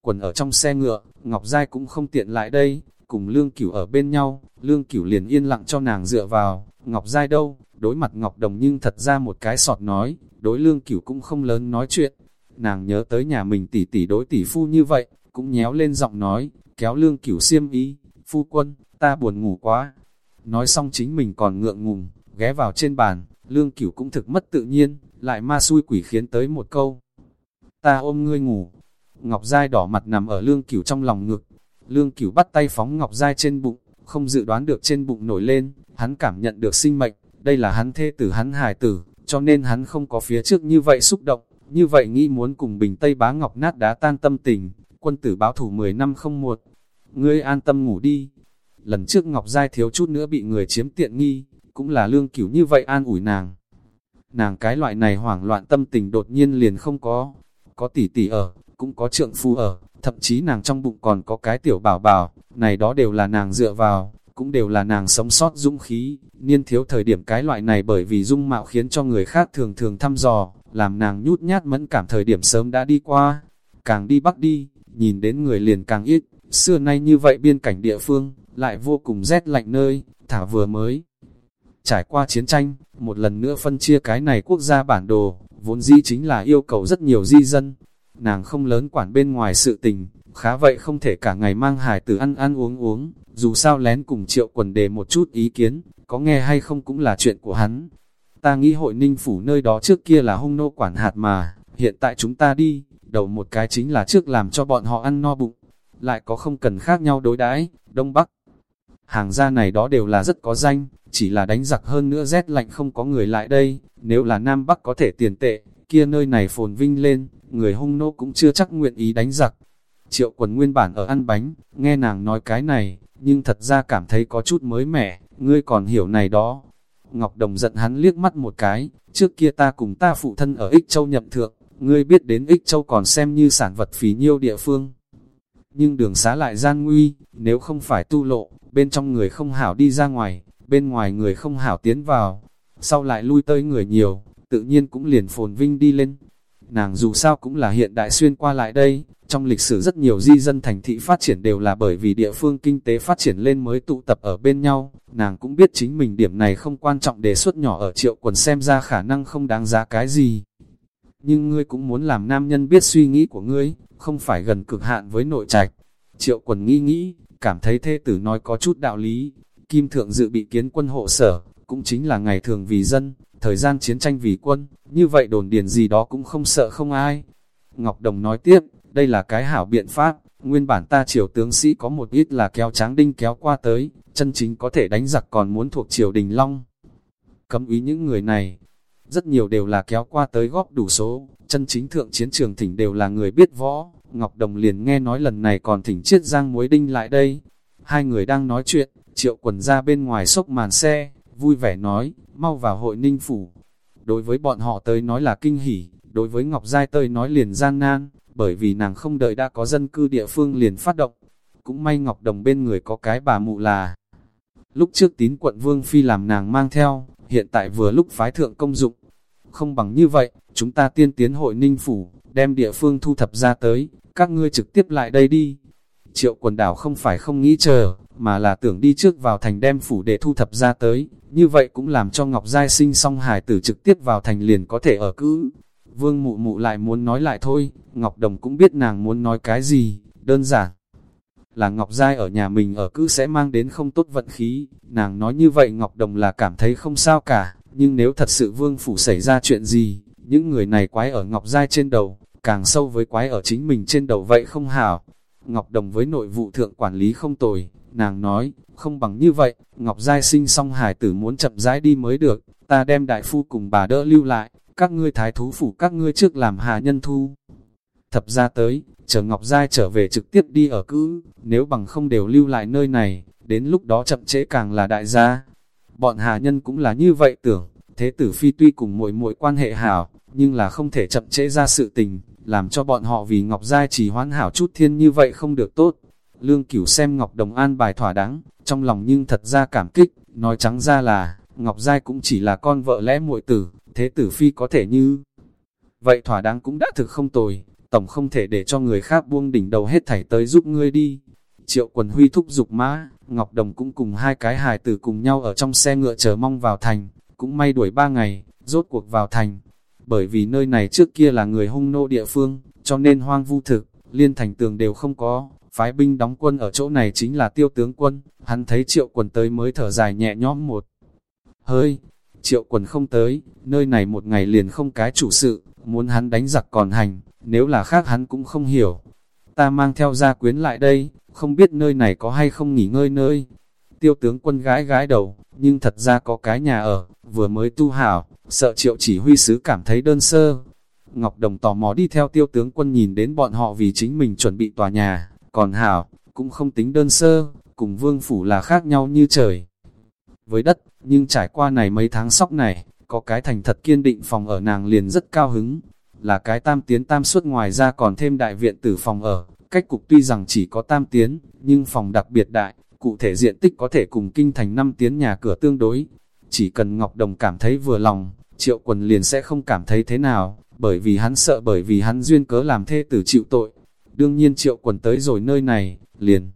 quần ở trong xe ngựa, Ngọc Giai cũng không tiện lại đây, cùng Lương Cửu ở bên nhau, Lương Cửu liền yên lặng cho nàng dựa vào, Ngọc Giai đâu, đối mặt Ngọc Đồng nhưng thật ra một cái sọt nói, đối Lương Cửu cũng không lớn nói chuyện, nàng nhớ tới nhà mình tỷ tỷ đối tỷ phu như vậy, cũng nhéo lên giọng nói, kéo Lương Cửu xiêm ý, phu quân, ta buồn ngủ quá, nói xong chính mình còn ngượng ngùng, ghé vào trên bàn, Lương Cửu cũng thực mất tự nhiên, lại ma xui quỷ khiến tới một câu, ta ôm ngươi ngủ, Ngọc Giai đỏ mặt nằm ở Lương Cửu trong lòng ngực, Lương Cửu bắt tay phóng Ngọc Giai trên bụng, không dự đoán được trên bụng nổi lên, hắn cảm nhận được sinh mệnh, đây là hắn thê tử hắn hài tử, cho nên hắn không có phía trước như vậy xúc động, như vậy nghĩ muốn cùng bình Tây Bá Ngọc nát đá tan tâm tình, quân tử báo thủ 10 năm không một, ngươi an tâm ngủ đi. Lần trước Ngọc Giai thiếu chút nữa bị người chiếm tiện nghi, cũng là lương cửu như vậy an ủi nàng. Nàng cái loại này hoảng loạn tâm tình đột nhiên liền không có, có tỷ tỷ ở, cũng có trượng phu ở, thậm chí nàng trong bụng còn có cái tiểu bảo bảo, này đó đều là nàng dựa vào, cũng đều là nàng sống sót dũng khí, niên thiếu thời điểm cái loại này bởi vì dung mạo khiến cho người khác thường thường thăm dò, làm nàng nhút nhát mẫn cảm thời điểm sớm đã đi qua, càng đi bắc đi, nhìn đến người liền càng ít, xưa nay như vậy biên cảnh địa phương, lại vô cùng rét lạnh nơi, thả vừa mới. Trải qua chiến tranh, một lần nữa phân chia cái này quốc gia bản đồ, vốn dĩ chính là yêu cầu rất nhiều di dân, nàng không lớn quản bên ngoài sự tình, khá vậy không thể cả ngày mang hài tử ăn ăn uống uống, dù sao lén cùng triệu quần đề một chút ý kiến, có nghe hay không cũng là chuyện của hắn. Ta nghĩ hội ninh phủ nơi đó trước kia là hung nô quản hạt mà, hiện tại chúng ta đi, đầu một cái chính là trước làm cho bọn họ ăn no bụng, lại có không cần khác nhau đối đãi Đông Bắc. Hàng gia này đó đều là rất có danh, chỉ là đánh giặc hơn nữa rét lạnh không có người lại đây, nếu là Nam Bắc có thể tiền tệ, kia nơi này phồn vinh lên, người hung nô cũng chưa chắc nguyện ý đánh giặc. Triệu quần nguyên bản ở ăn bánh, nghe nàng nói cái này, nhưng thật ra cảm thấy có chút mới mẻ, ngươi còn hiểu này đó. Ngọc Đồng giận hắn liếc mắt một cái, trước kia ta cùng ta phụ thân ở Ích Châu nhậm thượng, ngươi biết đến Ích Châu còn xem như sản vật phí nhiêu địa phương. Nhưng đường xá lại gian nguy, nếu không phải tu lộ, bên trong người không hảo đi ra ngoài, bên ngoài người không hảo tiến vào, sau lại lui tới người nhiều, tự nhiên cũng liền phồn vinh đi lên. Nàng dù sao cũng là hiện đại xuyên qua lại đây, trong lịch sử rất nhiều di dân thành thị phát triển đều là bởi vì địa phương kinh tế phát triển lên mới tụ tập ở bên nhau. Nàng cũng biết chính mình điểm này không quan trọng đề xuất nhỏ ở triệu quần xem ra khả năng không đáng giá cái gì. Nhưng ngươi cũng muốn làm nam nhân biết suy nghĩ của ngươi, không phải gần cực hạn với nội trạch. Triệu quần nghĩ nghĩ, cảm thấy thê tử nói có chút đạo lý. Kim thượng dự bị kiến quân hộ sở, cũng chính là ngày thường vì dân, thời gian chiến tranh vì quân, như vậy đồn điền gì đó cũng không sợ không ai. Ngọc Đồng nói tiếp, đây là cái hảo biện pháp, nguyên bản ta triều tướng sĩ có một ít là kéo tráng đinh kéo qua tới, chân chính có thể đánh giặc còn muốn thuộc triều đình long. Cấm ý những người này, rất nhiều đều là kéo qua tới góp đủ số, chân chính thượng chiến trường thỉnh đều là người biết võ, Ngọc Đồng liền nghe nói lần này còn thỉnh chiết giang muối đinh lại đây. Hai người đang nói chuyện, triệu quần ra bên ngoài sốc màn xe, vui vẻ nói, mau vào hội ninh phủ. Đối với bọn họ tới nói là kinh hỉ, đối với Ngọc Giai tới nói liền gian nan, bởi vì nàng không đợi đã có dân cư địa phương liền phát động. Cũng may Ngọc Đồng bên người có cái bà mụ là. Lúc trước tín quận Vương Phi làm nàng mang theo, hiện tại vừa lúc phái thượng công dụng. Không bằng như vậy, chúng ta tiên tiến hội ninh phủ, đem địa phương thu thập ra tới, các ngươi trực tiếp lại đây đi. Triệu quần đảo không phải không nghĩ chờ, mà là tưởng đi trước vào thành đem phủ để thu thập ra tới, như vậy cũng làm cho Ngọc Giai sinh xong hải tử trực tiếp vào thành liền có thể ở cữ. Vương mụ mụ lại muốn nói lại thôi, Ngọc Đồng cũng biết nàng muốn nói cái gì, đơn giản. Là Ngọc Giai ở nhà mình ở cữ sẽ mang đến không tốt vận khí, nàng nói như vậy Ngọc Đồng là cảm thấy không sao cả, nhưng nếu thật sự vương phủ xảy ra chuyện gì, những người này quái ở Ngọc Giai trên đầu, càng sâu với quái ở chính mình trên đầu vậy không hảo. Ngọc Đồng với nội vụ thượng quản lý không tồi, nàng nói, không bằng như vậy, Ngọc Giai sinh xong hải tử muốn chậm rãi đi mới được, ta đem đại phu cùng bà đỡ lưu lại, các ngươi thái thú phủ các ngươi trước làm hà nhân thu. Thập ra tới, chờ Ngọc Giai trở về trực tiếp đi ở cữ, nếu bằng không đều lưu lại nơi này, đến lúc đó chậm trễ càng là đại gia. Bọn hà nhân cũng là như vậy tưởng, thế tử phi tuy cùng muội muội quan hệ hảo, nhưng là không thể chậm trễ ra sự tình, làm cho bọn họ vì Ngọc Giai chỉ hoán hảo chút thiên như vậy không được tốt. Lương cửu xem Ngọc Đồng An bài thỏa đáng, trong lòng nhưng thật ra cảm kích, nói trắng ra là, Ngọc Giai cũng chỉ là con vợ lẽ muội tử, thế tử phi có thể như... Vậy thỏa đáng cũng đã thực không tồi, tổng không thể để cho người khác buông đỉnh đầu hết thảy tới giúp ngươi đi. Triệu quần huy thúc dục mã, Ngọc Đồng cũng cùng hai cái hài tử cùng nhau ở trong xe ngựa chờ mong vào thành, cũng may đuổi ba ngày, rốt cuộc vào thành. Bởi vì nơi này trước kia là người hung nô địa phương, cho nên hoang vu thực, liên thành tường đều không có, phái binh đóng quân ở chỗ này chính là tiêu tướng quân, hắn thấy triệu quần tới mới thở dài nhẹ nhõm một. Hơi, triệu quần không tới, nơi này một ngày liền không cái chủ sự, muốn hắn đánh giặc còn hành, nếu là khác hắn cũng không hiểu. Ta mang theo gia quyến lại đây, không biết nơi này có hay không nghỉ ngơi nơi. Tiêu tướng quân gái gái đầu, nhưng thật ra có cái nhà ở, vừa mới tu hảo, sợ triệu chỉ huy sứ cảm thấy đơn sơ. Ngọc Đồng tò mò đi theo tiêu tướng quân nhìn đến bọn họ vì chính mình chuẩn bị tòa nhà, còn hảo, cũng không tính đơn sơ, cùng vương phủ là khác nhau như trời. Với đất, nhưng trải qua này mấy tháng sóc này, có cái thành thật kiên định phòng ở nàng liền rất cao hứng, là cái tam tiến tam suốt ngoài ra còn thêm đại viện tử phòng ở, cách cục tuy rằng chỉ có tam tiến, nhưng phòng đặc biệt đại, cụ thể diện tích có thể cùng kinh thành năm tiến nhà cửa tương đối. Chỉ cần Ngọc Đồng cảm thấy vừa lòng, triệu quần liền sẽ không cảm thấy thế nào, bởi vì hắn sợ bởi vì hắn duyên cớ làm thê tử chịu tội. Đương nhiên triệu quần tới rồi nơi này, liền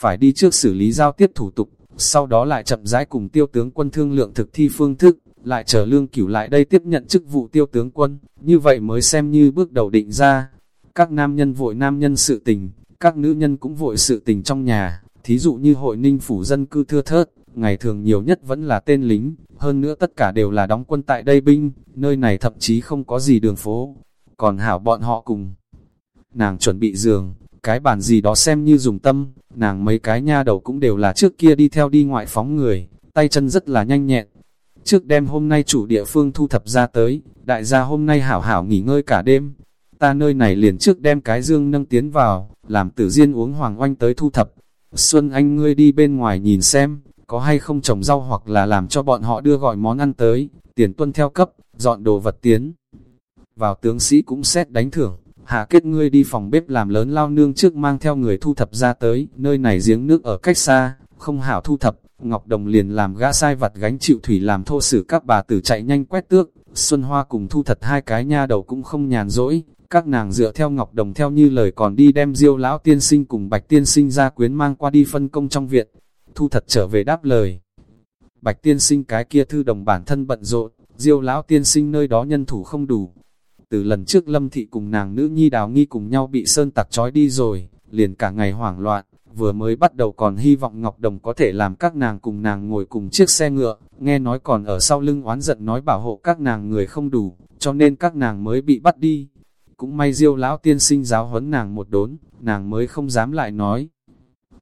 phải đi trước xử lý giao tiếp thủ tục, sau đó lại chậm rãi cùng tiêu tướng quân thương lượng thực thi phương thức, lại chờ lương cửu lại đây tiếp nhận chức vụ tiêu tướng quân, như vậy mới xem như bước đầu định ra. Các nam nhân vội nam nhân sự tình, các nữ nhân cũng vội sự tình trong nhà, thí dụ như hội ninh phủ dân cư thưa thớt, ngày thường nhiều nhất vẫn là tên lính, hơn nữa tất cả đều là đóng quân tại đây binh, nơi này thậm chí không có gì đường phố, còn hảo bọn họ cùng. Nàng chuẩn bị giường, cái bàn gì đó xem như dùng tâm, nàng mấy cái nha đầu cũng đều là trước kia đi theo đi ngoại phóng người, tay chân rất là nhanh nhẹn. Trước đêm hôm nay chủ địa phương thu thập ra tới, đại gia hôm nay hảo hảo nghỉ ngơi cả đêm. Ta nơi này liền trước đem cái dương nâng tiến vào, làm tử diên uống hoàng oanh tới thu thập. Xuân Anh ngươi đi bên ngoài nhìn xem, có hay không trồng rau hoặc là làm cho bọn họ đưa gọi món ăn tới, tiền tuân theo cấp, dọn đồ vật tiến. Vào tướng sĩ cũng xét đánh thưởng, hạ kết ngươi đi phòng bếp làm lớn lao nương trước mang theo người thu thập ra tới, nơi này giếng nước ở cách xa, không hảo thu thập, Ngọc Đồng liền làm gã sai vặt gánh chịu thủy làm thô sử các bà tử chạy nhanh quét tước, Xuân Hoa cùng thu thật hai cái nha đầu cũng không nhàn rỗi, các nàng dựa theo Ngọc Đồng theo như lời còn đi đem diêu lão tiên sinh cùng bạch tiên sinh ra quyến mang qua đi phân công trong viện, thu thật trở về đáp lời. Bạch tiên sinh cái kia thư đồng bản thân bận rộn, diêu lão tiên sinh nơi đó nhân thủ không đủ. Từ lần trước lâm thị cùng nàng nữ nhi đào nghi cùng nhau bị sơn tặc trói đi rồi, liền cả ngày hoảng loạn, vừa mới bắt đầu còn hy vọng Ngọc Đồng có thể làm các nàng cùng nàng ngồi cùng chiếc xe ngựa, nghe nói còn ở sau lưng oán giận nói bảo hộ các nàng người không đủ, cho nên các nàng mới bị bắt đi. Cũng may diêu lão tiên sinh giáo huấn nàng một đốn, nàng mới không dám lại nói.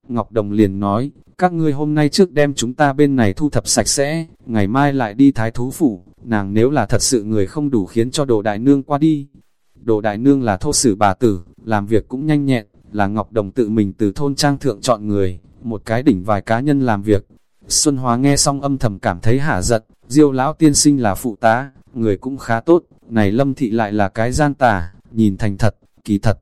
Ngọc Đồng liền nói, các ngươi hôm nay trước đem chúng ta bên này thu thập sạch sẽ, ngày mai lại đi thái thú phủ, nàng nếu là thật sự người không đủ khiến cho đồ đại nương qua đi. Đồ đại nương là thô sử bà tử, làm việc cũng nhanh nhẹn, là Ngọc Đồng tự mình từ thôn trang thượng chọn người, một cái đỉnh vài cá nhân làm việc. Xuân Hóa nghe xong âm thầm cảm thấy hả giật diêu lão tiên sinh là phụ tá, người cũng khá tốt, này lâm thị lại là cái gian tà, nhìn thành thật, kỳ thật.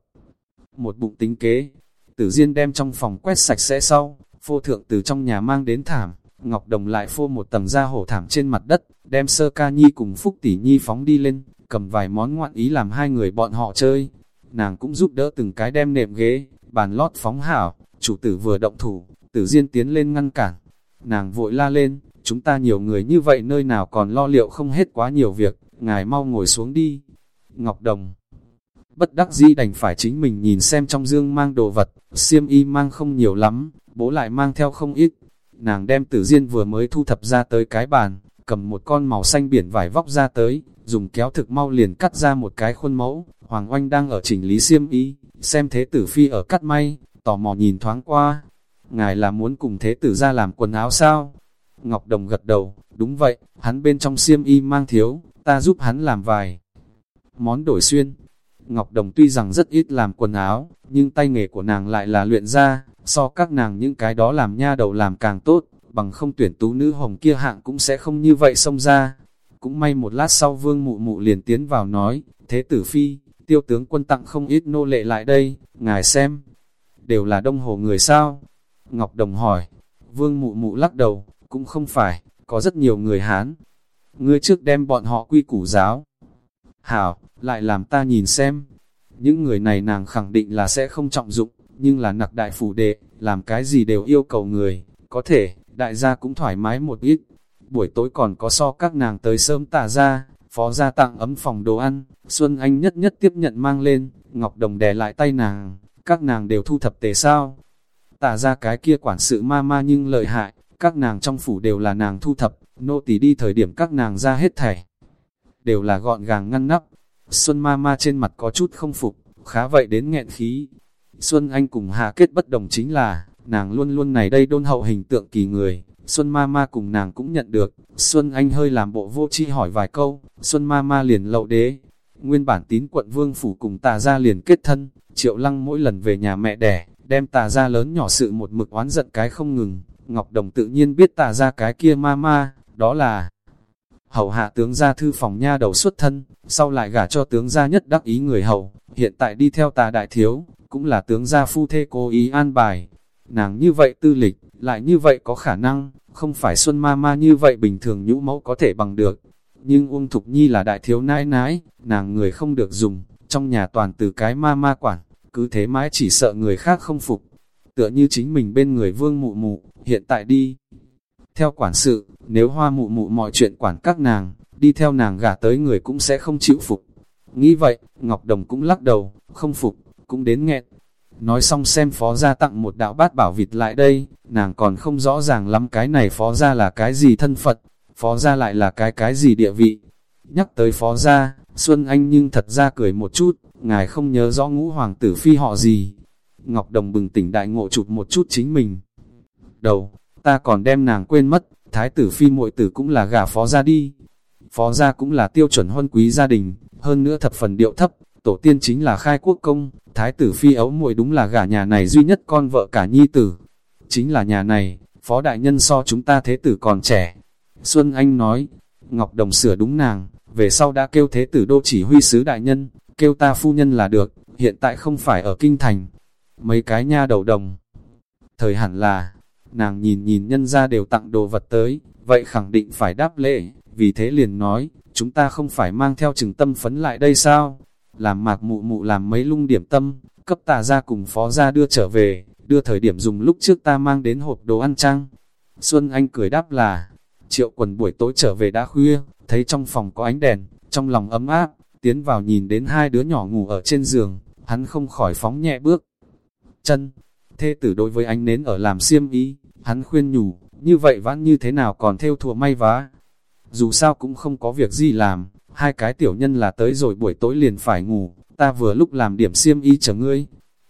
Một bụng tính kế, tử diên đem trong phòng quét sạch sẽ sau, phô thượng từ trong nhà mang đến thảm, Ngọc Đồng lại phô một tầng da hổ thảm trên mặt đất, đem sơ ca nhi cùng Phúc Tỷ Nhi phóng đi lên, cầm vài món ngoạn ý làm hai người bọn họ chơi, nàng cũng giúp đỡ từng cái đem nệm ghế, bàn lót phóng hảo, chủ tử vừa động thủ, tử diên tiến lên ngăn cản. Nàng vội la lên, chúng ta nhiều người như vậy nơi nào còn lo liệu không hết quá nhiều việc, ngài mau ngồi xuống đi. Ngọc Đồng Bất đắc dĩ đành phải chính mình nhìn xem trong dương mang đồ vật, xiêm y mang không nhiều lắm, bố lại mang theo không ít. Nàng đem tử diên vừa mới thu thập ra tới cái bàn, cầm một con màu xanh biển vải vóc ra tới, dùng kéo thực mau liền cắt ra một cái khuôn mẫu. Hoàng Oanh đang ở chỉnh lý xiêm y, xem thế tử phi ở cắt may, tò mò nhìn thoáng qua. Ngài là muốn cùng thế tử ra làm quần áo sao? Ngọc Đồng gật đầu, đúng vậy, hắn bên trong xiêm y mang thiếu, ta giúp hắn làm vài. Món đổi xuyên, Ngọc Đồng tuy rằng rất ít làm quần áo, nhưng tay nghề của nàng lại là luyện ra, so các nàng những cái đó làm nha đầu làm càng tốt, bằng không tuyển tú nữ hồng kia hạng cũng sẽ không như vậy xông ra. Cũng may một lát sau vương mụ mụ liền tiến vào nói, thế tử phi, tiêu tướng quân tặng không ít nô lệ lại đây, ngài xem, đều là đông hồ người sao? Ngọc Đồng hỏi, vương mụ mụ lắc đầu, cũng không phải, có rất nhiều người Hán. Ngươi trước đem bọn họ quy củ giáo. Hảo, lại làm ta nhìn xem. Những người này nàng khẳng định là sẽ không trọng dụng, nhưng là nặc đại phủ đệ, làm cái gì đều yêu cầu người, có thể, đại gia cũng thoải mái một ít. Buổi tối còn có so các nàng tới sớm tả ra, phó gia tặng ấm phòng đồ ăn, Xuân Anh nhất nhất tiếp nhận mang lên, Ngọc Đồng đè lại tay nàng, các nàng đều thu thập tề sao. Tả ra cái kia quản sự ma ma nhưng lợi hại, các nàng trong phủ đều là nàng thu thập, nô tỳ đi thời điểm các nàng ra hết thảy. Đều là gọn gàng ngăn nắp, Xuân ma ma trên mặt có chút không phục, khá vậy đến nghẹn khí. Xuân Anh cùng Hà Kết bất đồng chính là, nàng luôn luôn này đây đôn hậu hình tượng kỳ người, Xuân ma ma cùng nàng cũng nhận được, Xuân Anh hơi làm bộ vô chi hỏi vài câu, Xuân ma ma liền lậu đế. Nguyên bản tín quận vương phủ cùng tà gia liền kết thân, triệu lăng mỗi lần về nhà mẹ đẻ, đem tà gia lớn nhỏ sự một mực oán giận cái không ngừng, Ngọc Đồng tự nhiên biết tà gia cái kia ma ma, đó là hậu hạ tướng gia thư phòng nha đầu xuất thân, sau lại gả cho tướng gia nhất đắc ý người hậu, hiện tại đi theo tà đại thiếu, cũng là tướng gia phu thê cố ý an bài. Nàng như vậy tư lịch, lại như vậy có khả năng, không phải Xuân Ma Ma như vậy bình thường nhũ mẫu có thể bằng được. Nhưng Uông Thục Nhi là đại thiếu nãi nãi, nàng người không được dùng, trong nhà toàn từ cái ma ma quản, cứ thế mãi chỉ sợ người khác không phục. Tựa như chính mình bên người vương mụ mụ, hiện tại đi. Theo quản sự, nếu hoa mụ mụ mọi chuyện quản các nàng, đi theo nàng gả tới người cũng sẽ không chịu phục. Nghĩ vậy, Ngọc Đồng cũng lắc đầu, không phục, cũng đến nghẹn. Nói xong xem phó gia tặng một đạo bát bảo vịt lại đây, nàng còn không rõ ràng lắm cái này phó gia là cái gì thân Phật, phó gia lại là cái cái gì địa vị. Nhắc tới phó gia, Xuân Anh nhưng thật ra cười một chút, ngài không nhớ rõ ngũ hoàng tử phi họ gì. Ngọc Đồng bừng tỉnh đại ngộ chụp một chút chính mình. Đầu, ta còn đem nàng quên mất, thái tử phi muội tử cũng là gà phó gia đi. Phó gia cũng là tiêu chuẩn huân quý gia đình, hơn nữa thập phần điệu thấp, tổ tiên chính là khai quốc công, thái tử phi ấu muội đúng là gả nhà này duy nhất con vợ cả nhi tử. Chính là nhà này, phó đại nhân so chúng ta thế tử còn trẻ. Xuân Anh nói, Ngọc Đồng sửa đúng nàng, về sau đã kêu thế tử đô chỉ huy sứ đại nhân, kêu ta phu nhân là được, hiện tại không phải ở kinh thành. Mấy cái nha đầu đồng. Thời hẳn là, nàng nhìn nhìn nhân ra đều tặng đồ vật tới, vậy khẳng định phải đáp lễ, vì thế liền nói, chúng ta không phải mang theo chừng tâm phấn lại đây sao? Làm mạc mụ mụ làm mấy lung điểm tâm, cấp tà ra cùng phó ra đưa trở về, đưa thời điểm dùng lúc trước ta mang đến hộp đồ ăn trăng. Xuân Anh cười đáp là, triệu quần buổi tối trở về đã khuya, thấy trong phòng có ánh đèn, trong lòng ấm áp, tiến vào nhìn đến hai đứa nhỏ ngủ ở trên giường, hắn không khỏi phóng nhẹ bước. Chân, thê tử đối với anh nến ở làm xiêm ý, hắn khuyên nhủ, như vậy vãn như thế nào còn theo thùa may vá. Dù sao cũng không có việc gì làm, hai cái tiểu nhân là tới rồi buổi tối liền phải ngủ, ta vừa lúc làm điểm xiêm y chờ ngươi.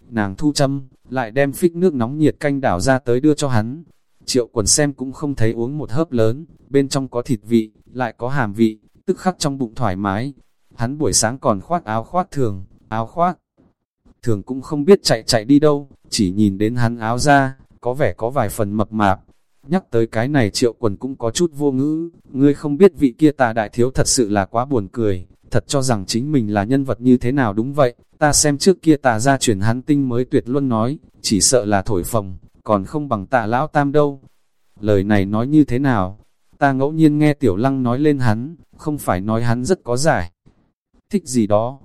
Nàng thu châm, lại đem phích nước nóng nhiệt canh đảo ra tới đưa cho hắn. Triệu quần xem cũng không thấy uống một hớp lớn, bên trong có thịt vị, lại có hàm vị, tức khắc trong bụng thoải mái. Hắn buổi sáng còn khoác áo khoác thường, áo khoác. Thường cũng không biết chạy chạy đi đâu, chỉ nhìn đến hắn áo ra, có vẻ có vài phần mập mạp. Nhắc tới cái này triệu quần cũng có chút vô ngữ, ngươi không biết vị kia tà đại thiếu thật sự là quá buồn cười, thật cho rằng chính mình là nhân vật như thế nào đúng vậy, ta xem trước kia tà ra truyền hắn tinh mới tuyệt luôn nói, chỉ sợ là thổi phồng, còn không bằng tà lão tam đâu. Lời này nói như thế nào? Ta ngẫu nhiên nghe tiểu lăng nói lên hắn, không phải nói hắn rất có giải. Thích gì đó?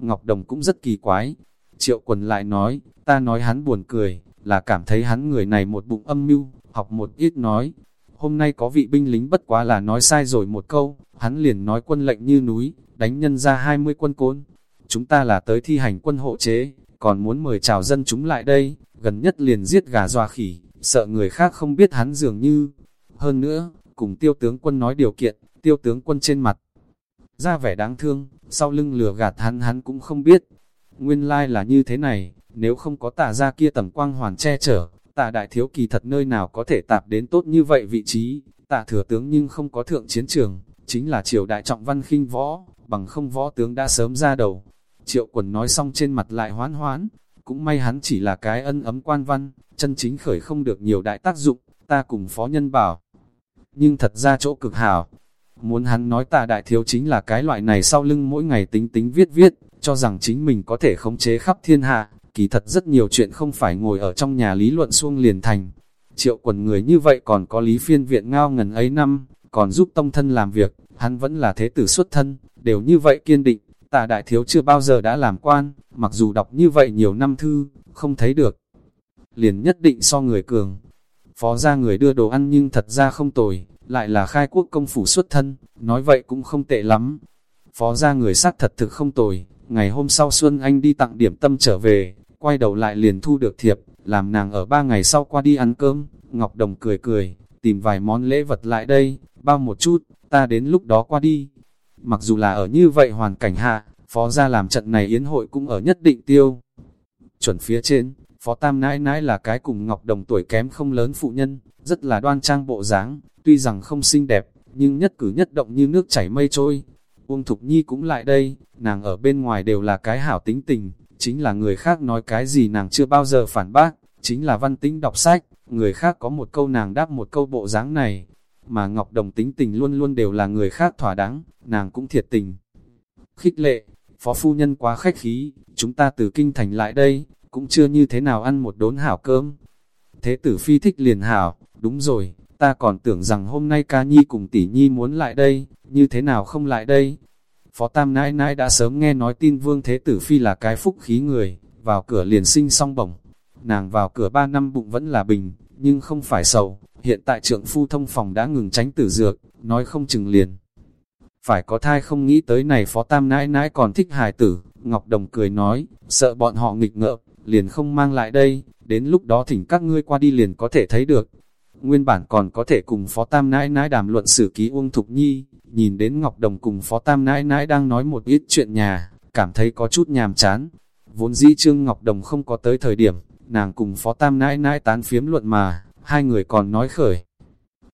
Ngọc Đồng cũng rất kỳ quái. Triệu quần lại nói, ta nói hắn buồn cười, là cảm thấy hắn người này một bụng âm mưu, học một ít nói. Hôm nay có vị binh lính bất quá là nói sai rồi một câu, hắn liền nói quân lệnh như núi, đánh nhân ra 20 quân côn. Chúng ta là tới thi hành quân hộ chế, còn muốn mời chào dân chúng lại đây, gần nhất liền giết gà dọa khỉ, sợ người khác không biết hắn dường như. Hơn nữa, cùng tiêu tướng quân nói điều kiện, tiêu tướng quân trên mặt. Ra vẻ đáng thương, sau lưng lừa gạt hắn hắn cũng không biết. Nguyên lai là như thế này, nếu không có tà ra kia tầm quang hoàn che chở, tà đại thiếu kỳ thật nơi nào có thể tạp đến tốt như vậy vị trí, tà thừa tướng nhưng không có thượng chiến trường, chính là triều đại trọng văn khinh võ, bằng không võ tướng đã sớm ra đầu. Triệu quần nói xong trên mặt lại hoán hoán, cũng may hắn chỉ là cái ân ấm quan văn, chân chính khởi không được nhiều đại tác dụng, ta cùng phó nhân bảo. Nhưng thật ra chỗ cực hảo, muốn hắn nói tà đại thiếu chính là cái loại này sau lưng mỗi ngày tính tính viết viết, cho rằng chính mình có thể khống chế khắp thiên hạ, kỳ thật rất nhiều chuyện không phải ngồi ở trong nhà lý luận xuông liền thành. Triệu quần người như vậy còn có lý phiên viện ngao ngần ấy năm, còn giúp tông thân làm việc, hắn vẫn là thế tử xuất thân, đều như vậy kiên định, tà đại thiếu chưa bao giờ đã làm quan, mặc dù đọc như vậy nhiều năm thư, không thấy được. Liền nhất định so người cường. Phó ra người đưa đồ ăn nhưng thật ra không tồi, lại là khai quốc công phủ xuất thân, nói vậy cũng không tệ lắm. Phó ra người sát thật thực không tồi, ngày hôm sau Xuân Anh đi tặng điểm tâm trở về, quay đầu lại liền thu được thiệp, làm nàng ở ba ngày sau qua đi ăn cơm, Ngọc Đồng cười cười, tìm vài món lễ vật lại đây, bao một chút, ta đến lúc đó qua đi. Mặc dù là ở như vậy hoàn cảnh hạ, phó ra làm trận này yến hội cũng ở nhất định tiêu. Chuẩn phía trên, phó tam nãi nãi là cái cùng Ngọc Đồng tuổi kém không lớn phụ nhân, rất là đoan trang bộ dáng, tuy rằng không xinh đẹp, nhưng nhất cử nhất động như nước chảy mây trôi. Uông Thục Nhi cũng lại đây, nàng ở bên ngoài đều là cái hảo tính tình, chính là người khác nói cái gì nàng chưa bao giờ phản bác, chính là văn tính đọc sách, người khác có một câu nàng đáp một câu bộ dáng này, mà Ngọc Đồng tính tình luôn luôn đều là người khác thỏa đáng, nàng cũng thiệt tình. Khích lệ, phó phu nhân quá khách khí, chúng ta từ kinh thành lại đây, cũng chưa như thế nào ăn một đốn hảo cơm. Thế tử phi thích liền hảo, đúng rồi, ta còn tưởng rằng hôm nay ca nhi cùng tỷ nhi muốn lại đây, như thế nào không lại đây. Phó Tam nãi nãi đã sớm nghe nói tin Vương Thế Tử Phi là cái phúc khí người, vào cửa liền sinh song bổng. Nàng vào cửa ba năm bụng vẫn là bình, nhưng không phải sầu, hiện tại trượng phu thông phòng đã ngừng tránh tử dược, nói không chừng liền. Phải có thai không nghĩ tới này Phó Tam nãi nãi còn thích hài tử, Ngọc Đồng cười nói, sợ bọn họ nghịch ngợm, liền không mang lại đây, đến lúc đó thỉnh các ngươi qua đi liền có thể thấy được. Nguyên bản còn có thể cùng Phó Tam nãi nãi đàm luận sử ký Uông Thục Nhi, nhìn đến Ngọc Đồng cùng Phó Tam nãi nãi đang nói một ít chuyện nhà, cảm thấy có chút nhàm chán. Vốn dĩ Trương Ngọc Đồng không có tới thời điểm, nàng cùng Phó Tam nãi nãi tán phiếm luận mà, hai người còn nói khởi.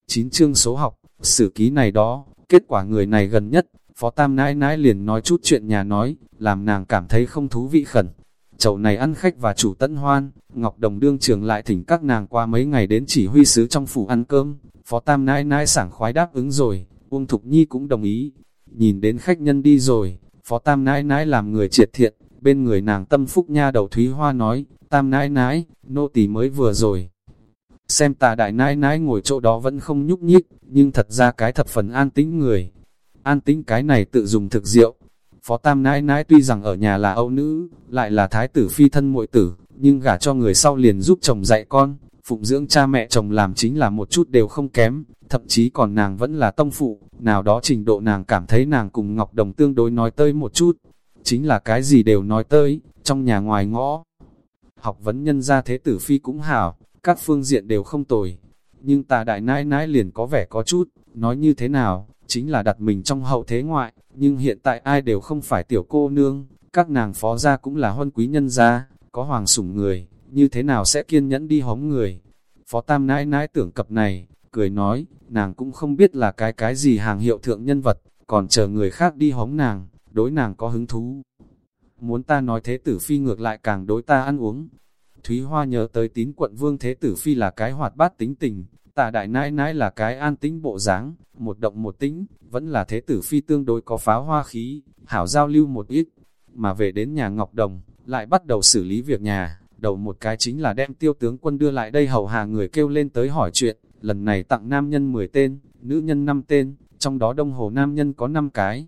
Chín chương số học, sử ký này đó, kết quả người này gần nhất, Phó Tam nãi nãi liền nói chút chuyện nhà nói, làm nàng cảm thấy không thú vị khẩn. Chậu này ăn khách và chủ tận hoan, Ngọc Đồng đương trường lại thỉnh các nàng qua mấy ngày đến chỉ huy sứ trong phủ ăn cơm, Phó Tam nãi nãi sảng khoái đáp ứng rồi, Uông Thục Nhi cũng đồng ý. Nhìn đến khách nhân đi rồi, Phó Tam nãi nãi làm người triệt thiện, bên người nàng tâm phúc nha đầu Thúy Hoa nói, Tam nãi nãi, nô tỳ mới vừa rồi. Xem tà đại nãi nãi ngồi chỗ đó vẫn không nhúc nhích, nhưng thật ra cái thập phần an tĩnh người. An tĩnh cái này tự dùng thực rượu Phó Tam nãi nãi tuy rằng ở nhà là âu nữ, lại là thái tử phi thân muội tử, nhưng gả cho người sau liền giúp chồng dạy con, phụng dưỡng cha mẹ chồng làm chính là một chút đều không kém, thậm chí còn nàng vẫn là tông phụ, nào đó trình độ nàng cảm thấy nàng cùng Ngọc Đồng tương đối nói tơi một chút, chính là cái gì đều nói tơi, trong nhà ngoài ngõ. Học vấn nhân gia thế tử phi cũng hảo, các phương diện đều không tồi, nhưng tà đại nãi nãi liền có vẻ có chút, nói như thế nào, chính là đặt mình trong hậu thế ngoại, nhưng hiện tại ai đều không phải tiểu cô nương, các nàng phó gia cũng là huân quý nhân gia, có hoàng sủng người, như thế nào sẽ kiên nhẫn đi hống người. Phó Tam nãi nãi tưởng cập này, cười nói, nàng cũng không biết là cái cái gì hàng hiệu thượng nhân vật, còn chờ người khác đi hống nàng, đối nàng có hứng thú. Muốn ta nói thế tử phi ngược lại càng đối ta ăn uống. Thúy Hoa nhớ tới tín quận vương thế tử phi là cái hoạt bát tính tình, tạ đại nãi nãi là cái an tĩnh bộ dáng, một động một tĩnh vẫn là thế tử phi tương đối có pháo hoa khí, hảo giao lưu một ít, mà về đến nhà Ngọc Đồng, lại bắt đầu xử lý việc nhà, đầu một cái chính là đem tiêu tướng quân đưa lại đây hầu hạ người kêu lên tới hỏi chuyện, lần này tặng nam nhân 10 tên, nữ nhân 5 tên, trong đó đông hồ nam nhân có 5 cái.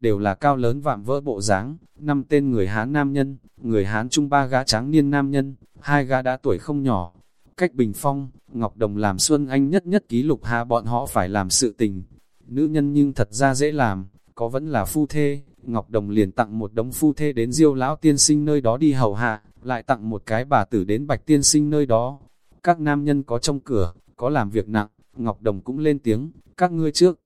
đều là cao lớn vạm vỡ bộ dáng, năm tên người Hán nam nhân, người Hán trung ba gã tráng niên nam nhân, hai gã đã tuổi không nhỏ. Cách bình phong, Ngọc Đồng làm Xuân Anh nhất nhất ký lục hạ bọn họ phải làm sự tình. Nữ nhân nhưng thật ra dễ làm, có vẫn là phu thê, Ngọc Đồng liền tặng một đống phu thê đến diêu lão tiên sinh nơi đó đi hầu hạ, lại tặng một cái bà tử đến bạch tiên sinh nơi đó. Các nam nhân có trong cửa, có làm việc nặng, Ngọc Đồng cũng lên tiếng, các ngươi trước.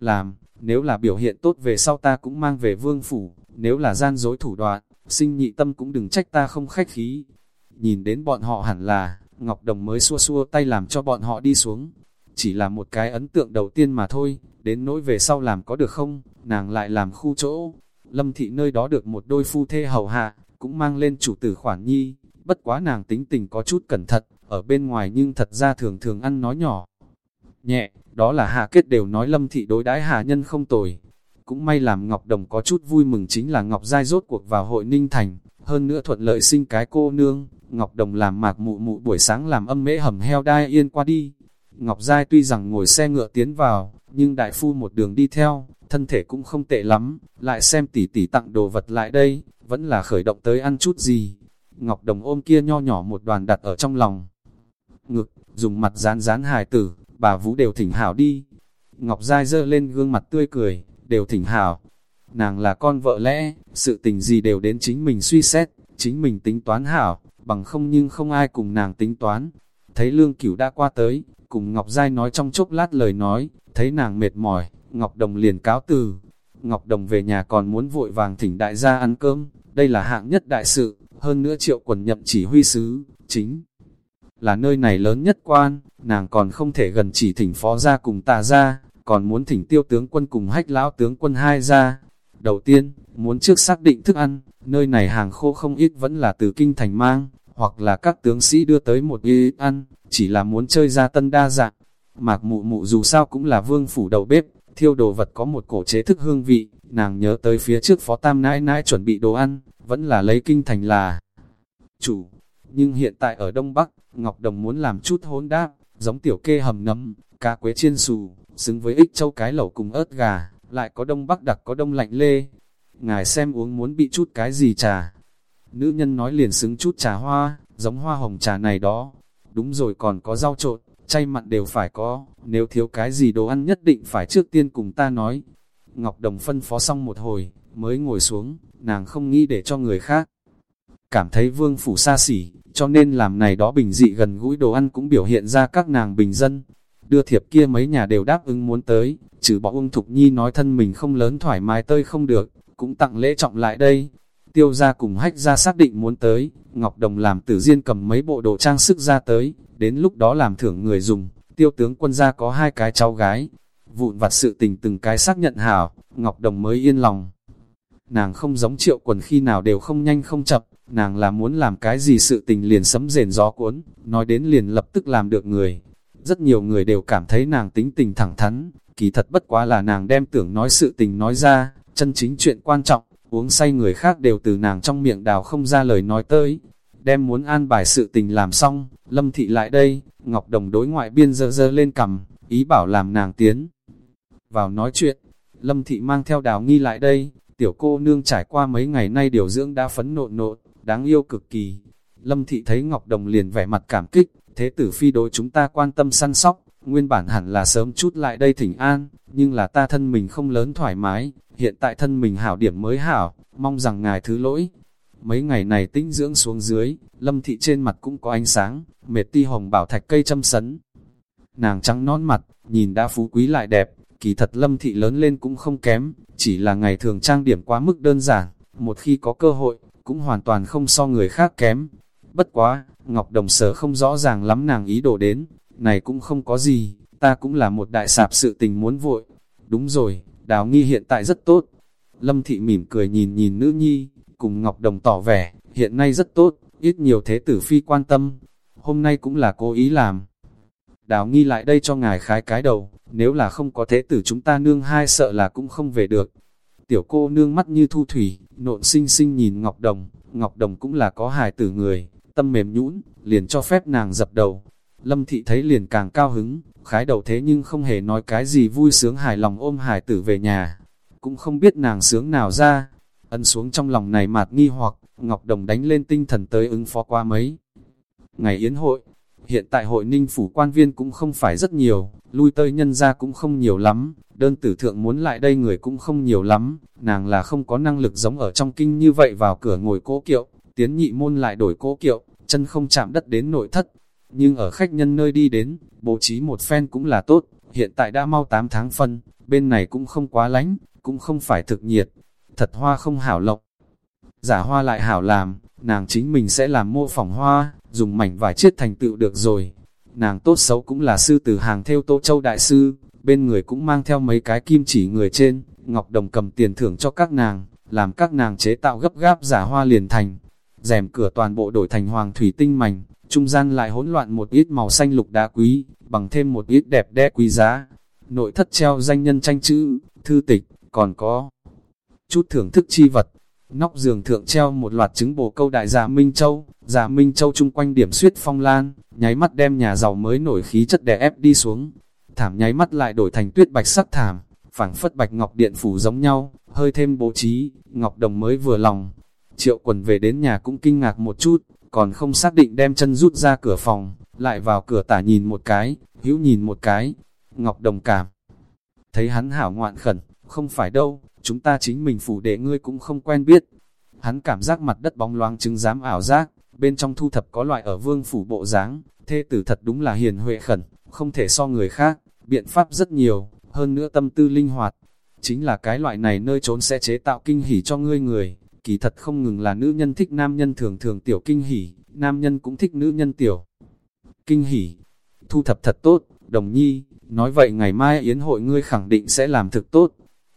Làm, nếu là biểu hiện tốt về sau ta cũng mang về vương phủ, nếu là gian dối thủ đoạn, sinh nhị tâm cũng đừng trách ta không khách khí. Nhìn đến bọn họ hẳn là, Ngọc Đồng mới xua xua tay làm cho bọn họ đi xuống. Chỉ là một cái ấn tượng đầu tiên mà thôi, đến nỗi về sau làm có được không, nàng lại làm khu chỗ. Lâm thị nơi đó được một đôi phu thê hầu hạ, cũng mang lên chủ tử khoản nhi, bất quá nàng tính tình có chút cẩn thận, ở bên ngoài nhưng thật ra thường thường ăn nói nhỏ. Nhẹ, đó là hạ kết đều nói lâm thị đối đãi hạ nhân không tồi. Cũng may làm Ngọc Đồng có chút vui mừng chính là Ngọc Giai rốt cuộc vào hội Ninh Thành, hơn nữa thuận lợi sinh cái cô nương, Ngọc Đồng làm mạc mụ mụ buổi sáng làm âm mễ hầm heo đai yên qua đi. Ngọc Giai tuy rằng ngồi xe ngựa tiến vào, nhưng đại phu một đường đi theo, thân thể cũng không tệ lắm, lại xem tỷ tỷ tặng đồ vật lại đây, vẫn là khởi động tới ăn chút gì. Ngọc Đồng ôm kia nho nhỏ một đoàn đặt ở trong lòng. Ngực, dùng mặt rán rán hài tử, bà Vũ đều thỉnh hảo đi. Ngọc Giai dơ lên gương mặt tươi cười, đều thỉnh hảo. Nàng là con vợ lẽ, sự tình gì đều đến chính mình suy xét, chính mình tính toán hảo, bằng không nhưng không ai cùng nàng tính toán. Thấy lương cửu đã qua tới, cùng Ngọc Giai nói trong chốc lát lời nói, thấy nàng mệt mỏi, Ngọc Đồng liền cáo từ. Ngọc Đồng về nhà còn muốn vội vàng thỉnh đại gia ăn cơm, đây là hạng nhất đại sự, hơn nữa triệu quần nhậm chỉ huy sứ, chính là nơi này lớn nhất quan, nàng còn không thể gần chỉ thỉnh phó ra cùng tà ra, còn muốn thỉnh tiêu tướng quân cùng hách lão tướng quân hai ra. Đầu tiên, muốn trước xác định thức ăn, nơi này hàng khô không ít vẫn là từ kinh thành mang, hoặc là các tướng sĩ đưa tới một ít ăn, chỉ là muốn chơi ra tân đa dạng. Mạc mụ mụ dù sao cũng là vương phủ đầu bếp, thiêu đồ vật có một cổ chế thức hương vị, nàng nhớ tới phía trước phó tam nãi nãi chuẩn bị đồ ăn, vẫn là lấy kinh thành là chủ. Nhưng hiện tại ở Đông Bắc, Ngọc Đồng muốn làm chút hỗn đáp, giống tiểu kê hầm nấm, cá quế chiên xù, xứng với ích châu cái lẩu cùng ớt gà, lại có Đông Bắc đặc có Đông lạnh lê. Ngài xem uống muốn bị chút cái gì trà. Nữ nhân nói liền xứng chút trà hoa, giống hoa hồng trà này đó. Đúng rồi còn có rau trộn, chay mặn đều phải có, nếu thiếu cái gì đồ ăn nhất định phải trước tiên cùng ta nói. Ngọc Đồng phân phó xong một hồi, mới ngồi xuống, nàng không nghĩ để cho người khác. Cảm thấy vương phủ xa xỉ, cho nên làm này đó bình dị gần gũi đồ ăn cũng biểu hiện ra các nàng bình dân. Đưa thiệp kia mấy nhà đều đáp ứng muốn tới, trừ bỏ ung thục nhi nói thân mình không lớn thoải mái tơi không được, cũng tặng lễ trọng lại đây. Tiêu ra cùng hách ra xác định muốn tới, Ngọc Đồng làm tử diên cầm mấy bộ đồ trang sức ra tới, đến lúc đó làm thưởng người dùng, tiêu tướng quân gia có hai cái cháu gái. Vụn vặt sự tình từng cái xác nhận hảo, Ngọc Đồng mới yên lòng. Nàng không giống triệu quần khi nào đều không nhanh không chậm, nàng là muốn làm cái gì sự tình liền sấm rền gió cuốn, nói đến liền lập tức làm được người. Rất nhiều người đều cảm thấy nàng tính tình thẳng thắn, kỳ thật bất quá là nàng đem tưởng nói sự tình nói ra, chân chính chuyện quan trọng, uống say người khác đều từ nàng trong miệng đào không ra lời nói tới. Đem muốn an bài sự tình làm xong, lâm thị lại đây, Ngọc Đồng đối ngoại biên dơ dơ lên cầm, ý bảo làm nàng tiến. Vào nói chuyện, lâm thị mang theo đào nghi lại đây, tiểu cô nương trải qua mấy ngày nay điều dưỡng đã phấn nộn nộn, đáng yêu cực kỳ. Lâm thị thấy Ngọc Đồng liền vẻ mặt cảm kích, thế tử phi đối chúng ta quan tâm săn sóc, nguyên bản hẳn là sớm chút lại đây thỉnh an, nhưng là ta thân mình không lớn thoải mái, hiện tại thân mình hảo điểm mới hảo, mong rằng ngài thứ lỗi. Mấy ngày này tinh dưỡng xuống dưới, lâm thị trên mặt cũng có ánh sáng, mệt ti hồng bảo thạch cây châm sấn. Nàng trắng non mặt, nhìn đã phú quý lại đẹp, kỳ thật lâm thị lớn lên cũng không kém, chỉ là ngày thường trang điểm quá mức đơn giản, một khi có cơ hội, cũng hoàn toàn không so người khác kém. Bất quá, Ngọc Đồng sở không rõ ràng lắm nàng ý đồ đến, này cũng không có gì, ta cũng là một đại sạp sự tình muốn vội. Đúng rồi, đào nghi hiện tại rất tốt. Lâm Thị mỉm cười nhìn nhìn nữ nhi, cùng Ngọc Đồng tỏ vẻ, hiện nay rất tốt, ít nhiều thế tử phi quan tâm. Hôm nay cũng là cố ý làm. Đào nghi lại đây cho ngài khái cái đầu, nếu là không có thế tử chúng ta nương hai sợ là cũng không về được. Tiểu cô nương mắt như thu thủy, nộn xinh xinh nhìn Ngọc Đồng, Ngọc Đồng cũng là có hài tử người, tâm mềm nhũn, liền cho phép nàng dập đầu. Lâm thị thấy liền càng cao hứng, khái đầu thế nhưng không hề nói cái gì vui sướng hài lòng ôm hài tử về nhà. cũng không biết nàng sướng nào ra. ân xuống trong lòng này mạt nghi hoặc, Ngọc Đồng đánh lên tinh thần tới ứng phó qua mấy. Ngày yến hội, hiện tại hội ninh phủ quan viên cũng không phải rất nhiều, lui tơi nhân ra cũng không nhiều lắm, đơn tử thượng muốn lại đây người cũng không nhiều lắm, nàng là không có năng lực giống ở trong kinh như vậy vào cửa ngồi cố kiệu, tiến nhị môn lại đổi cố kiệu, chân không chạm đất đến nội thất. Nhưng ở khách nhân nơi đi đến, bố trí một phen cũng là tốt, hiện tại đã mau 8 tháng phân, bên này cũng không quá lánh, cũng không phải thực nhiệt, thật hoa không hảo lộc. Giả hoa lại hảo làm, nàng chính mình sẽ làm mô phỏng hoa, dùng mảnh vải chiết thành tựu được rồi. Nàng tốt xấu cũng là sư từ hàng theo Tô Châu Đại Sư, bên người cũng mang theo mấy cái kim chỉ người trên, Ngọc Đồng cầm tiền thưởng cho các nàng, làm các nàng chế tạo gấp gáp giả hoa liền thành rèm cửa toàn bộ đổi thành hoàng thủy tinh mảnh, trung gian lại hỗn loạn một ít màu xanh lục đá quý, bằng thêm một ít đẹp đẽ quý giá. Nội thất treo danh nhân tranh chữ, thư tịch, còn có chút thưởng thức chi vật. Nóc giường thượng treo một loạt trứng bồ câu đại giả Minh Châu, giả Minh Châu chung quanh điểm suyết phong lan, nháy mắt đem nhà giàu mới nổi khí chất đè ép đi xuống. Thảm nháy mắt lại đổi thành tuyết bạch sắc thảm, phảng phất bạch ngọc điện phủ giống nhau, hơi thêm bố trí, ngọc đồng mới vừa lòng. Triệu quần về đến nhà cũng kinh ngạc một chút, còn không xác định đem chân rút ra cửa phòng, lại vào cửa tả nhìn một cái, hữu nhìn một cái. Ngọc đồng cảm, thấy hắn hảo ngoạn khẩn, không phải đâu, chúng ta chính mình phủ đệ ngươi cũng không quen biết. Hắn cảm giác mặt đất bóng loáng chứng dám ảo giác, bên trong thu thập có loại ở vương phủ bộ dáng, thê tử thật đúng là hiền huệ khẩn, không thể so người khác, biện pháp rất nhiều, hơn nữa tâm tư linh hoạt. Chính là cái loại này nơi trốn sẽ chế tạo kinh hỉ cho ngươi người, kỳ thật không ngừng là nữ nhân thích nam nhân thường thường tiểu kinh hỉ, nam nhân cũng thích nữ nhân tiểu kinh hỉ. Thu thập thật tốt, đồng nhi, nói vậy ngày mai yến hội ngươi khẳng định sẽ làm thực tốt.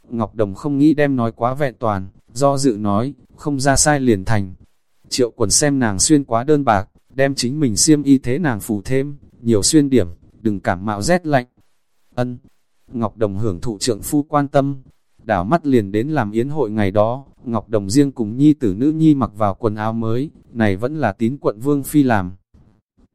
Ngọc Đồng không nghĩ đem nói quá vẹn toàn, do dự nói, không ra sai liền thành. Triệu quần xem nàng xuyên quá đơn bạc, đem chính mình xiêm y thế nàng phủ thêm, nhiều xuyên điểm, đừng cảm mạo rét lạnh. Ân, Ngọc Đồng hưởng thụ trượng phu quan tâm, đảo mắt liền đến làm yến hội ngày đó, Ngọc Đồng riêng cùng nhi tử nữ nhi mặc vào quần áo mới, này vẫn là tín quận vương phi làm.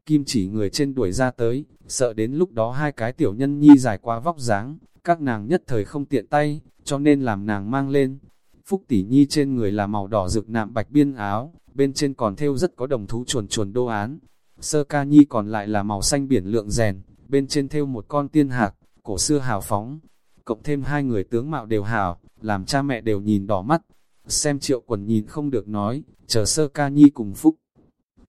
Kim chỉ người trên đuổi ra tới, sợ đến lúc đó hai cái tiểu nhân nhi dài qua vóc dáng, các nàng nhất thời không tiện tay, cho nên làm nàng mang lên. Phúc tỷ nhi trên người là màu đỏ rực nạm bạch biên áo, bên trên còn thêu rất có đồng thú chuồn chuồn đô án. Sơ ca nhi còn lại là màu xanh biển lượng rèn, bên trên thêu một con tiên hạc, cổ xưa hào phóng. Cộng thêm hai người tướng mạo đều hảo, làm cha mẹ đều nhìn đỏ mắt. Xem triệu quần nhìn không được nói, chờ sơ ca nhi cùng Phúc.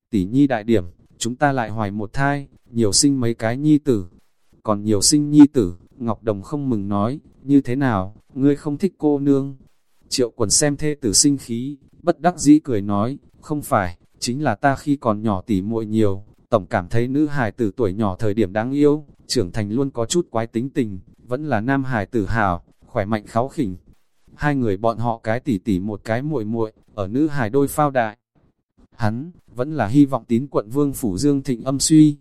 Tỷ nhi đại điểm, chúng ta lại hoài một thai, nhiều sinh mấy cái nhi tử. Còn nhiều sinh nhi tử, Ngọc Đồng không mừng nói, như thế nào, ngươi không thích cô nương. Triệu quần xem thê tử sinh khí, bất đắc dĩ cười nói, không phải, chính là ta khi còn nhỏ tỉ muội nhiều, tổng cảm thấy nữ hài tử tuổi nhỏ thời điểm đáng yêu, trưởng thành luôn có chút quái tính tình, vẫn là nam hài tử hào, khỏe mạnh kháo khỉnh. Hai người bọn họ cái tỉ tỉ một cái muội muội ở nữ hài đôi phao đại. Hắn, vẫn là hy vọng tín quận vương phủ dương thịnh âm suy.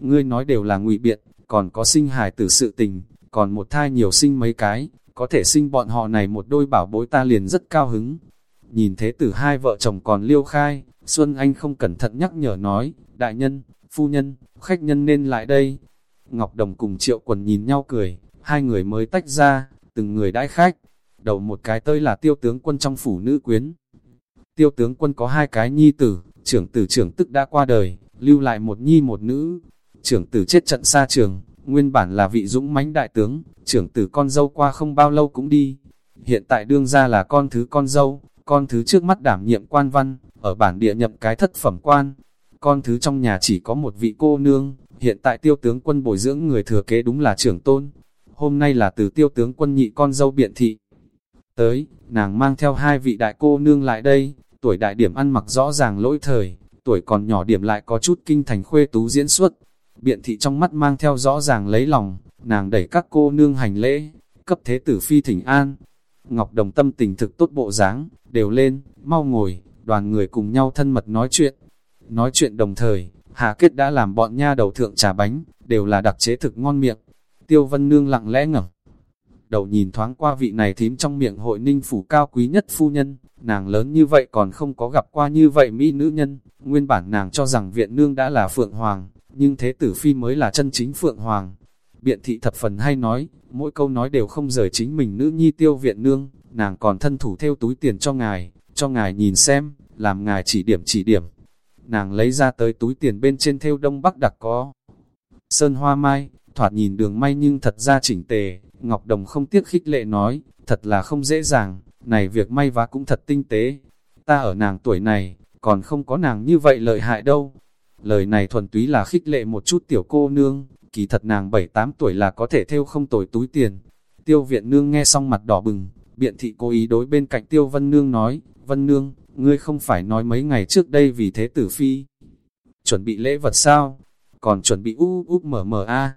Ngươi nói đều là ngụy biện, còn có sinh hài tử sự tình, còn một thai nhiều sinh mấy cái, có thể sinh bọn họ này một đôi bảo bối ta liền rất cao hứng. Nhìn thế tử hai vợ chồng còn liêu khai, Xuân Anh không cẩn thận nhắc nhở nói, đại nhân, phu nhân, khách nhân nên lại đây. Ngọc Đồng cùng triệu quần nhìn nhau cười, hai người mới tách ra, từng người đãi khách. Đầu một cái tơi là tiêu tướng quân trong phủ nữ quyến. Tiêu tướng quân có hai cái nhi tử, trưởng tử trưởng tức đã qua đời, lưu lại một nhi một nữ. Trưởng tử chết trận xa trường, nguyên bản là vị dũng mãnh đại tướng, trưởng tử con dâu qua không bao lâu cũng đi. Hiện tại đương ra là con thứ con dâu, con thứ trước mắt đảm nhiệm quan văn, ở bản địa nhậm cái thất phẩm quan. Con thứ trong nhà chỉ có một vị cô nương, hiện tại tiêu tướng quân bồi dưỡng người thừa kế đúng là trưởng tôn. Hôm nay là từ tiêu tướng quân nhị con dâu biện thị. Tới, nàng mang theo hai vị đại cô nương lại đây, tuổi đại điểm ăn mặc rõ ràng lỗi thời, tuổi còn nhỏ điểm lại có chút kinh thành khuê tú diễn xuất. Biện thị trong mắt mang theo rõ ràng lấy lòng, nàng đẩy các cô nương hành lễ, cấp thế tử phi thỉnh an. Ngọc Đồng tâm tình thực tốt bộ dáng, đều lên, mau ngồi, đoàn người cùng nhau thân mật nói chuyện. Nói chuyện đồng thời, Hà Kết đã làm bọn nha đầu thượng trà bánh, đều là đặc chế thực ngon miệng. Tiêu Vân Nương lặng lẽ ngẩng đầu nhìn thoáng qua vị này thím trong miệng hội ninh phủ cao quý nhất phu nhân, nàng lớn như vậy còn không có gặp qua như vậy mỹ nữ nhân, nguyên bản nàng cho rằng viện nương đã là Phượng Hoàng, nhưng thế tử phi mới là chân chính Phượng Hoàng. Biện thị thập phần hay nói, mỗi câu nói đều không rời chính mình nữ nhi tiêu viện nương, nàng còn thân thủ theo túi tiền cho ngài, cho ngài nhìn xem, làm ngài chỉ điểm chỉ điểm. Nàng lấy ra tới túi tiền bên trên theo đông bắc đặc có. Sơn hoa mai, thoạt nhìn đường may nhưng thật ra chỉnh tề, Ngọc Đồng không tiếc khích lệ nói, thật là không dễ dàng, này việc may vá cũng thật tinh tế. Ta ở nàng tuổi này, còn không có nàng như vậy lợi hại đâu. Lời này thuần túy là khích lệ một chút tiểu cô nương, kỳ thật nàng 7-8 tuổi là có thể theo không tồi túi tiền. Tiêu viện nương nghe xong mặt đỏ bừng, biện thị cố ý đối bên cạnh tiêu vân nương nói, vân nương, ngươi không phải nói mấy ngày trước đây vì thế tử phi. Chuẩn bị lễ vật sao? Còn chuẩn bị úp úp mở mở a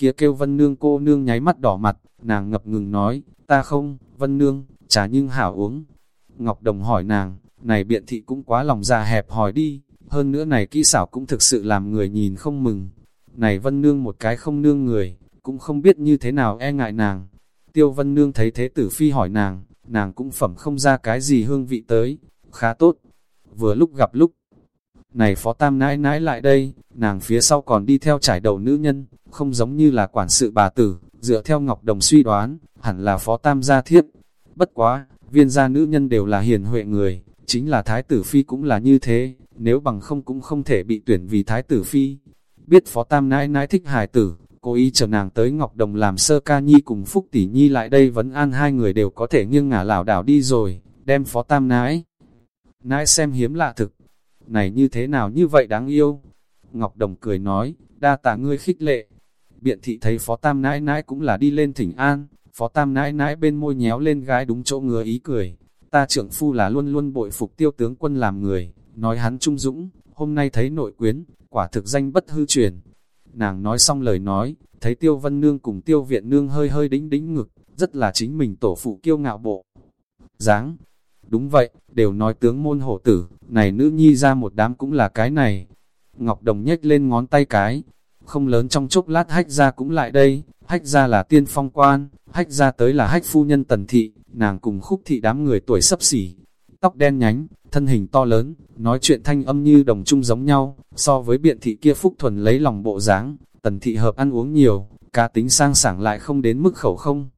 Kia kêu vân nương cô nương nháy mắt đỏ mặt, nàng ngập ngừng nói, ta không, vân nương, trà nhưng hảo uống. Ngọc Đồng hỏi nàng, này biện thị cũng quá lòng già hẹp hỏi đi, hơn nữa này kỹ xảo cũng thực sự làm người nhìn không mừng. Này vân nương một cái không nương người, cũng không biết như thế nào e ngại nàng. Tiêu vân nương thấy thế tử phi hỏi nàng, nàng cũng phẩm không ra cái gì hương vị tới, khá tốt. Vừa lúc gặp lúc, này phó tam nãi nãi lại đây, nàng phía sau còn đi theo trải đầu nữ nhân, không giống như là quản sự bà tử, dựa theo Ngọc Đồng suy đoán, hẳn là phó tam gia thiếp. Bất quá, viên gia nữ nhân đều là hiền huệ người, chính là thái tử phi cũng là như thế, nếu bằng không cũng không thể bị tuyển vì thái tử phi. Biết phó tam nãi nãi thích hài tử, cố ý chờ nàng tới Ngọc Đồng làm sơ ca nhi cùng Phúc Tỷ Nhi lại đây vẫn an hai người đều có thể nghiêng ngả lảo đảo đi rồi, đem phó tam nãi. Nãi xem hiếm lạ thực, này như thế nào như vậy đáng yêu. Ngọc Đồng cười nói, đa tạ ngươi khích lệ. Biện thị thấy phó tam nãi nãi cũng là đi lên thỉnh an, phó tam nãi nãi bên môi nhéo lên gái đúng chỗ ngứa ý cười. Ta trưởng phu là luôn luôn bội phục tiêu tướng quân làm người, nói hắn trung dũng, hôm nay thấy nội quyến, quả thực danh bất hư truyền. Nàng nói xong lời nói, thấy tiêu vân nương cùng tiêu viện nương hơi hơi đính đính ngực, rất là chính mình tổ phụ kiêu ngạo bộ. dáng Đúng vậy, đều nói tướng môn hổ tử, này nữ nhi ra một đám cũng là cái này. Ngọc Đồng nhếch lên ngón tay cái, không lớn trong chốc lát hách ra cũng lại đây, hách ra là tiên phong quan, hách ra tới là hách phu nhân tần thị, nàng cùng khúc thị đám người tuổi sấp xỉ, tóc đen nhánh, thân hình to lớn, nói chuyện thanh âm như đồng chung giống nhau, so với biện thị kia phúc thuần lấy lòng bộ dáng, tần thị hợp ăn uống nhiều, cá tính sang sảng lại không đến mức khẩu không.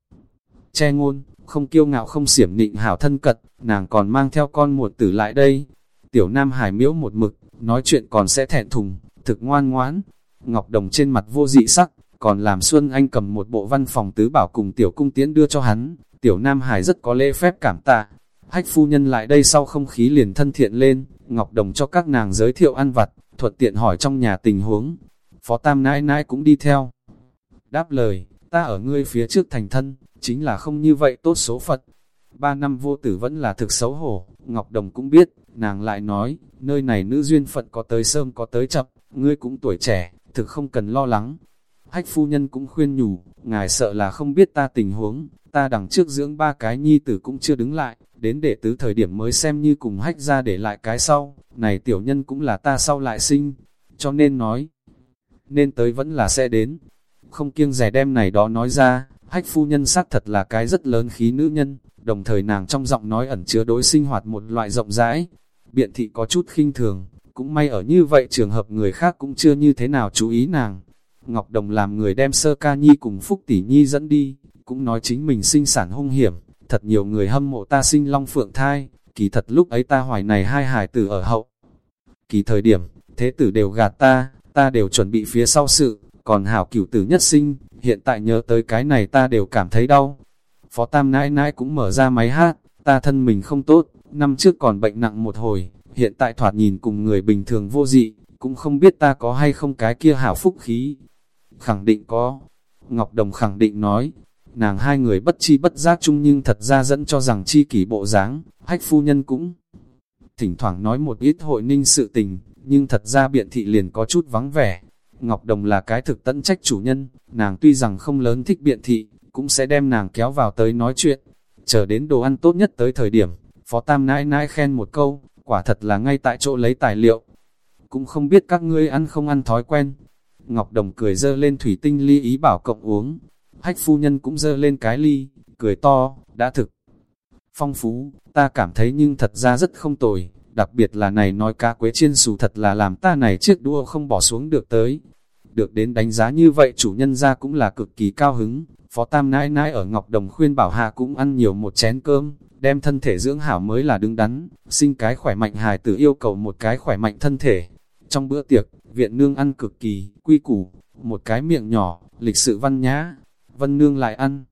Che ngôn, không kiêu ngạo không xiểm nịnh hảo thân cật, nàng còn mang theo con một tử lại đây. Tiểu Nam Hải miễu một mực, nói chuyện còn sẽ thẹn thùng, thực ngoan ngoãn. Ngọc Đồng trên mặt vô dị sắc, còn làm Xuân Anh cầm một bộ văn phòng tứ bảo cùng Tiểu Cung Tiến đưa cho hắn. Tiểu Nam Hải rất có lễ phép cảm tạ. Hách phu nhân lại đây sau không khí liền thân thiện lên, Ngọc Đồng cho các nàng giới thiệu ăn vặt, thuận tiện hỏi trong nhà tình huống. Phó Tam nãi nãi cũng đi theo. Đáp lời, ta ở ngươi phía trước thành thân, chính là không như vậy tốt số Phật. Ba năm vô tử vẫn là thực xấu hổ, Ngọc Đồng cũng biết, nàng lại nói, nơi này nữ duyên phận có tới sớm có tới chậm, ngươi cũng tuổi trẻ, thực không cần lo lắng. Hách phu nhân cũng khuyên nhủ, ngài sợ là không biết ta tình huống, ta đằng trước dưỡng ba cái nhi tử cũng chưa đứng lại, đến để tứ thời điểm mới xem như cùng hách ra để lại cái sau, này tiểu nhân cũng là ta sau lại sinh, cho nên nói, nên tới vẫn là sẽ đến, không kiêng rẻ đem này đó nói ra, hách phu nhân xác thật là cái rất lớn khí nữ nhân, đồng thời nàng trong giọng nói ẩn chứa đối sinh hoạt một loại rộng rãi. Biện thị có chút khinh thường, cũng may ở như vậy trường hợp người khác cũng chưa như thế nào chú ý nàng. Ngọc Đồng làm người đem sơ ca nhi cùng Phúc Tỷ Nhi dẫn đi, cũng nói chính mình sinh sản hung hiểm, thật nhiều người hâm mộ ta sinh long phượng thai, kỳ thật lúc ấy ta hoài này hai hải tử ở hậu. Kỳ thời điểm, thế tử đều gạt ta, ta đều chuẩn bị phía sau sự, còn hảo cửu tử nhất sinh, hiện tại nhớ tới cái này ta đều cảm thấy đau. Phó Tam nãi nãi cũng mở ra máy hát, ta thân mình không tốt, năm trước còn bệnh nặng một hồi, hiện tại thoạt nhìn cùng người bình thường vô dị, cũng không biết ta có hay không cái kia hảo phúc khí. Khẳng định có. Ngọc Đồng khẳng định nói, nàng hai người bất chi bất giác chung nhưng thật ra dẫn cho rằng chi kỷ bộ dáng, hách phu nhân cũng thỉnh thoảng nói một ít hội ninh sự tình, nhưng thật ra biện thị liền có chút vắng vẻ, Ngọc Đồng là cái thực tận trách chủ nhân, nàng tuy rằng không lớn thích biện thị, cũng sẽ đem nàng kéo vào tới nói chuyện. Chờ đến đồ ăn tốt nhất tới thời điểm, Phó Tam nãi nãi khen một câu, quả thật là ngay tại chỗ lấy tài liệu. Cũng không biết các ngươi ăn không ăn thói quen. Ngọc Đồng cười dơ lên thủy tinh ly ý bảo cộng uống. Hách phu nhân cũng dơ lên cái ly, cười to, đã thực. Phong phú, ta cảm thấy nhưng thật ra rất không tồi, đặc biệt là này nói cá quế chiên xù thật là làm ta này chiếc đua không bỏ xuống được tới. được đến đánh giá như vậy chủ nhân ra cũng là cực kỳ cao hứng. Phó Tam nãi nãi ở Ngọc Đồng khuyên bảo hạ cũng ăn nhiều một chén cơm, đem thân thể dưỡng hảo mới là đứng đắn, sinh cái khỏe mạnh hài tử yêu cầu một cái khỏe mạnh thân thể. Trong bữa tiệc, viện nương ăn cực kỳ, quy củ, một cái miệng nhỏ, lịch sự văn nhã, vân nương lại ăn.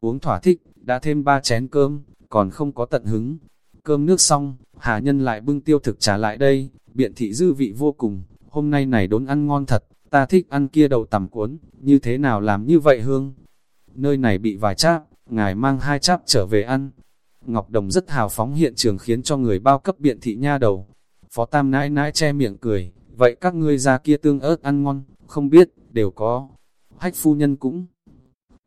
Uống thỏa thích, đã thêm ba chén cơm, còn không có tận hứng. Cơm nước xong, Hà Nhân lại bưng tiêu thực trả lại đây, biện thị dư vị vô cùng, hôm nay này đốn ăn ngon thật, ta thích ăn kia đầu tằm cuốn, như thế nào làm như vậy hương? Nơi này bị vài cháp, ngài mang hai cháp trở về ăn. Ngọc Đồng rất hào phóng hiện trường khiến cho người bao cấp biện thị nha đầu. Phó Tam nãi nãi che miệng cười, vậy các ngươi ra kia tương ớt ăn ngon, không biết, đều có. Hách phu nhân cũng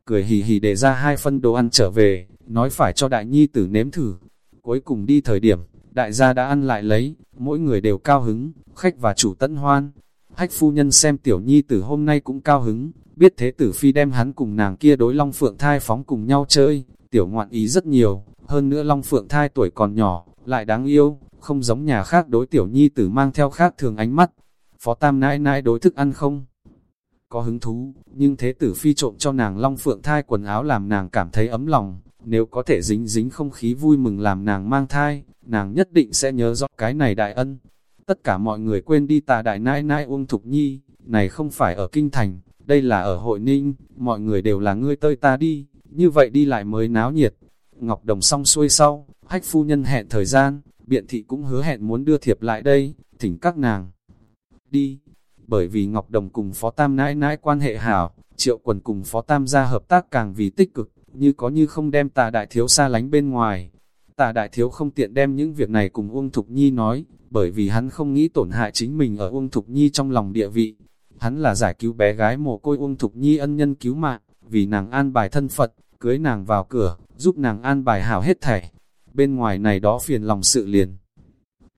cười hì hì để ra hai phân đồ ăn trở về, nói phải cho đại nhi tử nếm thử. Cuối cùng đi thời điểm, đại gia đã ăn lại lấy, mỗi người đều cao hứng, khách và chủ tận hoan. Hách phu nhân xem tiểu nhi tử hôm nay cũng cao hứng, biết thế tử phi đem hắn cùng nàng kia đối long phượng thai phóng cùng nhau chơi, tiểu ngoạn ý rất nhiều, hơn nữa long phượng thai tuổi còn nhỏ, lại đáng yêu, không giống nhà khác đối tiểu nhi tử mang theo khác thường ánh mắt. Phó tam nãi nãi đối thức ăn không? Có hứng thú, nhưng thế tử phi trộm cho nàng long phượng thai quần áo làm nàng cảm thấy ấm lòng, nếu có thể dính dính không khí vui mừng làm nàng mang thai, nàng nhất định sẽ nhớ rõ cái này đại ân. Tất cả mọi người quên đi tà đại nãi nãi Uông Thục Nhi, này không phải ở Kinh Thành, đây là ở Hội Ninh, mọi người đều là ngươi tơi ta đi, như vậy đi lại mới náo nhiệt. Ngọc Đồng xong xuôi sau, hách phu nhân hẹn thời gian, biện thị cũng hứa hẹn muốn đưa thiệp lại đây, thỉnh các nàng. Đi, bởi vì Ngọc Đồng cùng Phó Tam nãi nãi quan hệ hảo, triệu quần cùng Phó Tam gia hợp tác càng vì tích cực, như có như không đem tà đại thiếu xa lánh bên ngoài. Tà đại thiếu không tiện đem những việc này cùng Uông Thục Nhi nói, bởi vì hắn không nghĩ tổn hại chính mình ở Uông Thục Nhi trong lòng địa vị. Hắn là giải cứu bé gái mồ côi Uông Thục Nhi ân nhân cứu mạng, vì nàng an bài thân Phật, cưới nàng vào cửa, giúp nàng an bài hảo hết thảy. Bên ngoài này đó phiền lòng sự liền.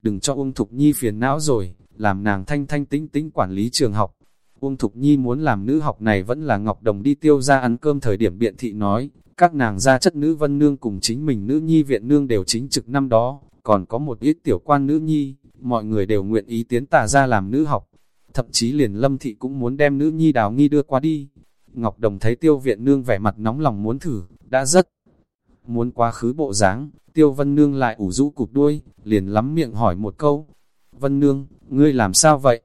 Đừng cho Uông Thục Nhi phiền não rồi, làm nàng thanh thanh tĩnh tĩnh quản lý trường học. Uông Thục Nhi muốn làm nữ học này vẫn là Ngọc Đồng đi tiêu ra ăn cơm thời điểm biện thị nói, các nàng gia chất nữ vân nương cùng chính mình nữ nhi viện nương đều chính trực năm đó, còn có một ít tiểu quan nữ nhi, mọi người đều nguyện ý tiến tà ra làm nữ học. Thậm chí liền lâm thị cũng muốn đem nữ nhi đào nghi đưa qua đi. Ngọc Đồng thấy tiêu viện nương vẻ mặt nóng lòng muốn thử, đã rất muốn quá khứ bộ dáng tiêu vân nương lại ủ rũ cụp đuôi, liền lắm miệng hỏi một câu. Vân nương, ngươi làm sao vậy?